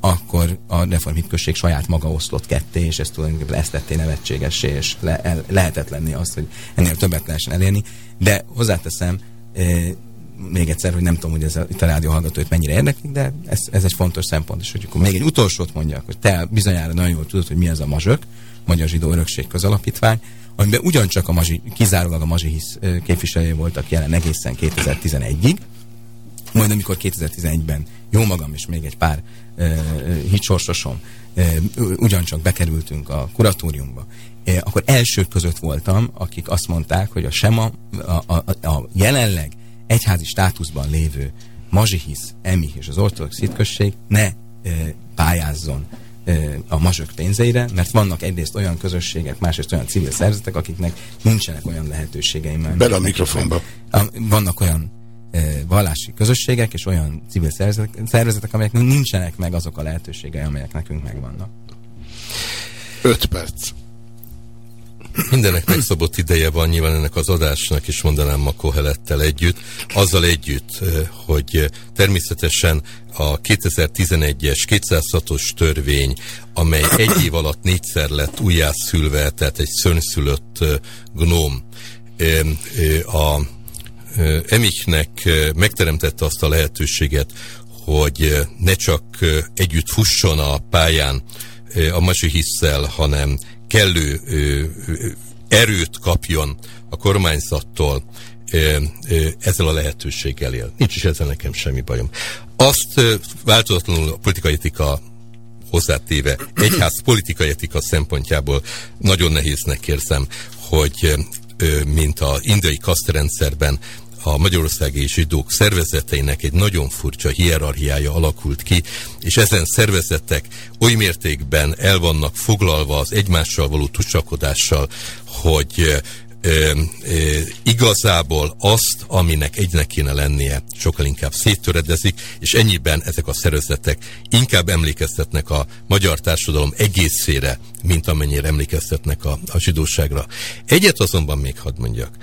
akkor a reformit község saját maga oszlott ketté, és ezt tulajdonképpen ezt tetté nevetségessé, és le, el, lehetetlenné azt, hogy ennél többet lehessen elérni. De hozzáteszem, még egyszer, hogy nem tudom, hogy ez a, itt a rádió hallgatóit mennyire érdeklik, de ez, ez egy fontos szempont, és hogy akkor még egy utolsót mondjak, hogy te bizonyára nagyon jól tudod, hogy mi az a mazsök, Magyar Zsidó Örökség Közalapítvány, amiben ugyancsak a mazsi, kizárólag a mazsihisz képviselője voltak jelen egészen 2011-ig, majd amikor 2011-ben jó magam és még egy pár uh, hitsorsosom uh, ugyancsak bekerültünk a kuratóriumba, uh, akkor elsők között voltam, akik azt mondták, hogy a SEMA a, a, a jelenleg egyházi státuszban lévő mazsihisz, emi és az ortodox hitközség ne uh, pályázzon a mazsök pénzeire, mert vannak egyrészt olyan közösségek, másrészt olyan civil szervezetek, akiknek nincsenek olyan lehetőségeim. Bele a mikrofonba. Vannak olyan vallási közösségek és olyan civil szervezetek, szervezetek, amelyeknek nincsenek meg azok a lehetőségei, amelyek nekünk megvannak. Öt perc. Mindenek megszabott ideje van nyilván ennek az adásnak is mondanám ma Kohelettel együtt, azzal együtt, hogy természetesen a 2011-es 206-os törvény, amely egy év alatt négyszer lett újjászülve, tehát egy szönszülött gnóm, a Emiknek megteremtette azt a lehetőséget, hogy ne csak együtt fusson a pályán a masi hisszel, hanem kellő erőt kapjon a kormányzattól, ezzel a lehetőséggel él. Nincs is ezzel nekem semmi bajom. Azt változatlanul a politikai etika hozzátéve, egyház politikai etika szempontjából nagyon nehéznek érzem, hogy mint a indiai kasztrendszerben a magyarországi zsidók szervezeteinek egy nagyon furcsa hierarchiája alakult ki, és ezen szervezetek oly mértékben el vannak foglalva az egymással való tusakodással, hogy ö, ö, igazából azt, aminek egynek kéne lennie, sokkal inkább széttöredezik, és ennyiben ezek a szervezetek inkább emlékeztetnek a magyar társadalom egészére, mint amennyire emlékeztetnek a, a zsidóságra. Egyet azonban még hadd mondjak.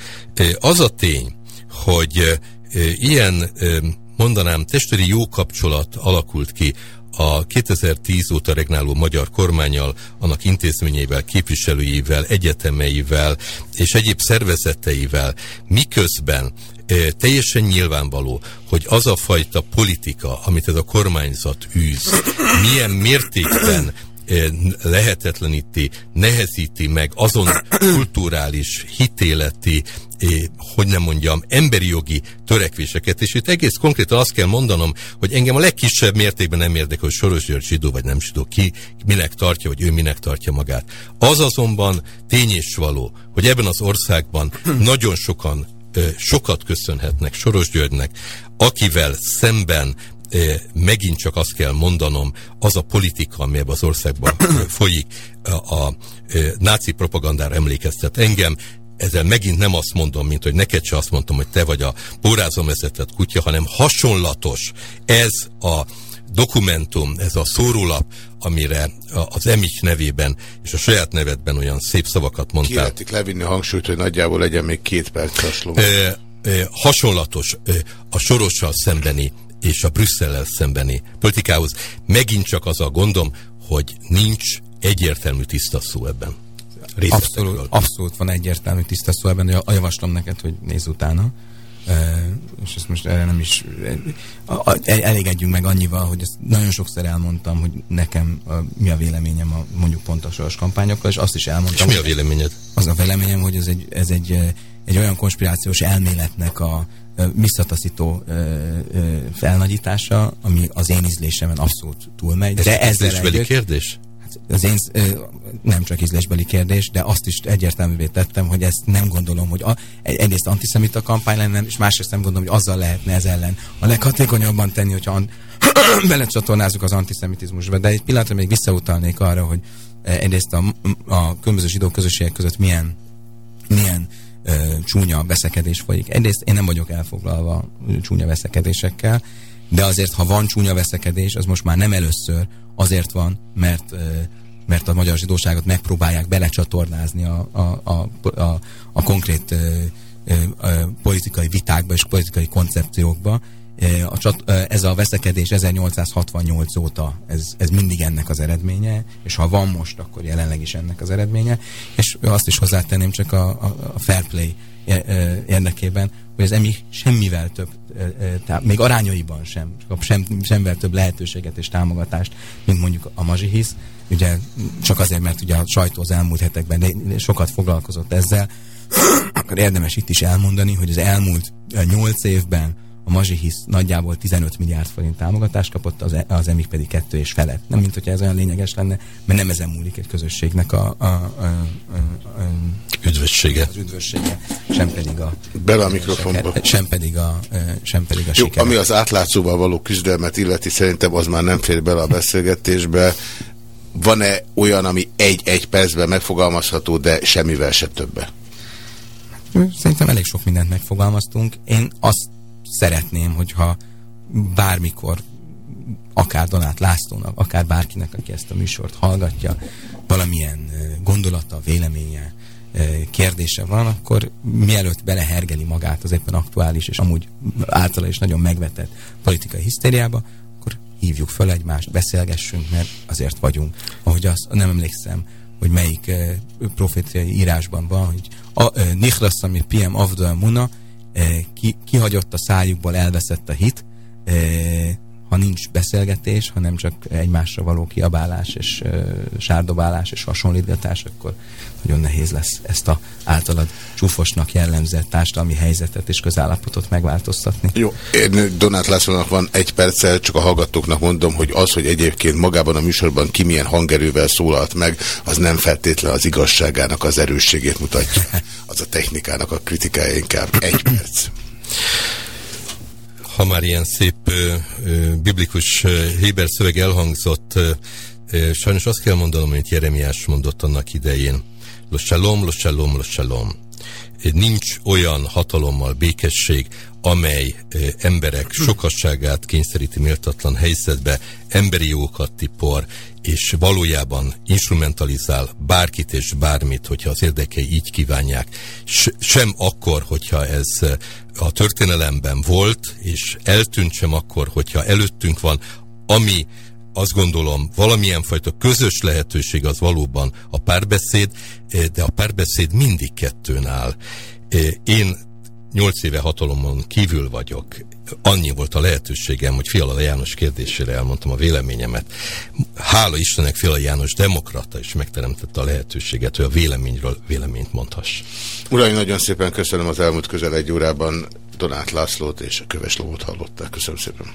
Az a tény, hogy ilyen, mondanám, testőri jó kapcsolat alakult ki a 2010 óta regnáló magyar kormányjal, annak intézményeivel, képviselőivel, egyetemeivel és egyéb szervezeteivel, miközben teljesen nyilvánvaló, hogy az a fajta politika, amit ez a kormányzat űz, milyen mértékben lehetetleníti, nehezíti meg azon kulturális, hitéleti, hogy nem mondjam, emberi jogi törekvéseket, és itt egész konkrétan azt kell mondanom, hogy engem a legkisebb mértékben nem érdekel, hogy Soros György zsidó vagy nem zsidó, ki minek tartja, vagy ő minek tartja magát. Az azonban tény és való, hogy ebben az országban nagyon sokan sokat köszönhetnek Soros Györgynek, akivel szemben megint csak azt kell mondanom, az a politika, ami ebben az országban folyik, a, a, a náci propagandára emlékeztet engem, ezzel megint nem azt mondom, mint hogy neked se azt mondtam, hogy te vagy a vezetett kutya, hanem hasonlatos ez a dokumentum, ez a szórólap, amire az Emich nevében és a saját nevedben olyan szép szavakat mondtál. Kiletik levinni a hangsúlyt, hogy nagyjából legyen még két perc hasonló. E, e, hasonlatos e, a sorossal szembeni és a Brüsszellel szembeni politikához. Megint csak az a gondom, hogy nincs egyértelmű tiszta szó ebben. Abszolút, abszolút van egyértelmű tiszta szó ebben, a javaslom neked, hogy nézz utána. Uh, és ezt most erre nem is uh, elégedjünk meg annyival, hogy ezt nagyon sokszor elmondtam, hogy nekem uh, mi a véleményem a, mondjuk pont a soros kampányokkal, és azt is elmondtam. És mi a véleményed? Az a véleményem, hogy ez egy, ez egy, egy olyan konspirációs elméletnek a visszataszító felnagyítása, ami az én ízlésemen abszolút túlmegy. Ez de ezzel együtt, kérdés? Az én nem csak ízlésbeli kérdés, de azt is egyértelművé tettem, hogy ezt nem gondolom, hogy a, egyrészt antiszemita kampány lenne, és másrészt nem gondolom, hogy azzal lehetne ez ellen a leghatékonyabban tenni, hogyha belecsatornázzuk az antiszemitizmusba. De egy pillanatra még visszautalnék arra, hogy egyrészt a, a különböző zsidó közösségek között milyen, milyen ö, csúnya veszekedés folyik. Egyrészt én nem vagyok elfoglalva csúnya veszekedésekkel, de azért, ha van csúnya veszekedés, az most már nem először azért van, mert mert a magyar zsidóságot megpróbálják belecsatornázni a, a, a, a, a konkrét a, a politikai vitákba és politikai koncepciókba. A csat, ez a veszekedés 1868 óta ez, ez mindig ennek az eredménye, és ha van most, akkor jelenleg is ennek az eredménye. És azt is hozzátenném csak a, a, a fair play érdekében, hogy az EMI semmivel több, tehát még arányaiban sem, sem, semmivel több lehetőséget és támogatást, mint mondjuk a Mazsihisz. Ugye csak azért, mert ugye a sajtó az elmúlt hetekben sokat foglalkozott ezzel, akkor érdemes itt is elmondani, hogy az elmúlt nyolc évben a Mazsihisz nagyjából 15 milliárd forint támogatást kapott, az, az EMIK pedig kettő és felett. Nem, mint hogyha ez olyan lényeges lenne, mert nem ezen múlik egy közösségnek a, a, a, a, a üdvössége. Az üdvössége, sem pedig a Bele a mikrofonba. Sem pedig a, sem pedig a Jó, siker. ami az átlátszóval való küzdelmet illeti, szerintem az már nem fér bele a beszélgetésbe. Van-e olyan, ami egy-egy percben megfogalmazható, de semmivel se többe? Szerintem elég sok mindent megfogalmaztunk. Én azt szeretném, hogyha bármikor akár Donát Lászlónak, akár bárkinek, aki ezt a műsort hallgatja, valamilyen gondolata, véleménye, kérdése van, akkor mielőtt belehergeli magát az éppen aktuális és amúgy általa is nagyon megvetett politikai hisztériába, akkor hívjuk föl egymást, beszélgessünk, mert azért vagyunk. Ahogy azt nem emlékszem, hogy melyik proféciai írásban van, hogy a, Nichlas, ami PM Avdol Muna, kihagyott a szájukból, elveszett a hit, ha nincs beszélgetés, hanem csak egymásra való kiabálás és sárdobálás és hasonlítgatás, akkor nagyon nehéz lesz ezt a általad csúfosnak jellemzett társadalmi helyzetet és közállapotot megváltoztatni. Jó, én Donát Lászlónak van egy perccel, csak a hallgatóknak mondom, hogy az, hogy egyébként magában a műsorban ki milyen hangerővel szólalt meg, az nem feltétlen az igazságának az erősségét mutatja. Az a technikának a kritikája inkább egy perc ha már ilyen szép ö, ö, biblikus ö, Héber szöveg elhangzott, ö, ö, sajnos azt kell mondanom, amit Jeremiás mondott annak idején. Los shalom, los shalom, los shalom. Nincs olyan hatalommal békesség, amely emberek sokasságát kényszeríti méltatlan helyzetbe, emberi jókat tipor, és valójában instrumentalizál bárkit és bármit, hogyha az érdekei így kívánják. Sem akkor, hogyha ez a történelemben volt, és eltűnt sem akkor, hogyha előttünk van, ami azt gondolom, valamilyen fajta közös lehetőség az valóban a párbeszéd, de a párbeszéd mindig kettőn áll. Én nyolc éve hatalomon kívül vagyok, annyi volt a lehetőségem, hogy Fiala János kérdésére elmondtam a véleményemet. Hála Istennek Fiala János demokrata is megteremtette a lehetőséget, hogy a véleményről véleményt mondhass. Uraim, nagyon szépen köszönöm az elmúlt közel egy órában Donát Lászlót és a Köves Lót hallották. Köszönöm szépen.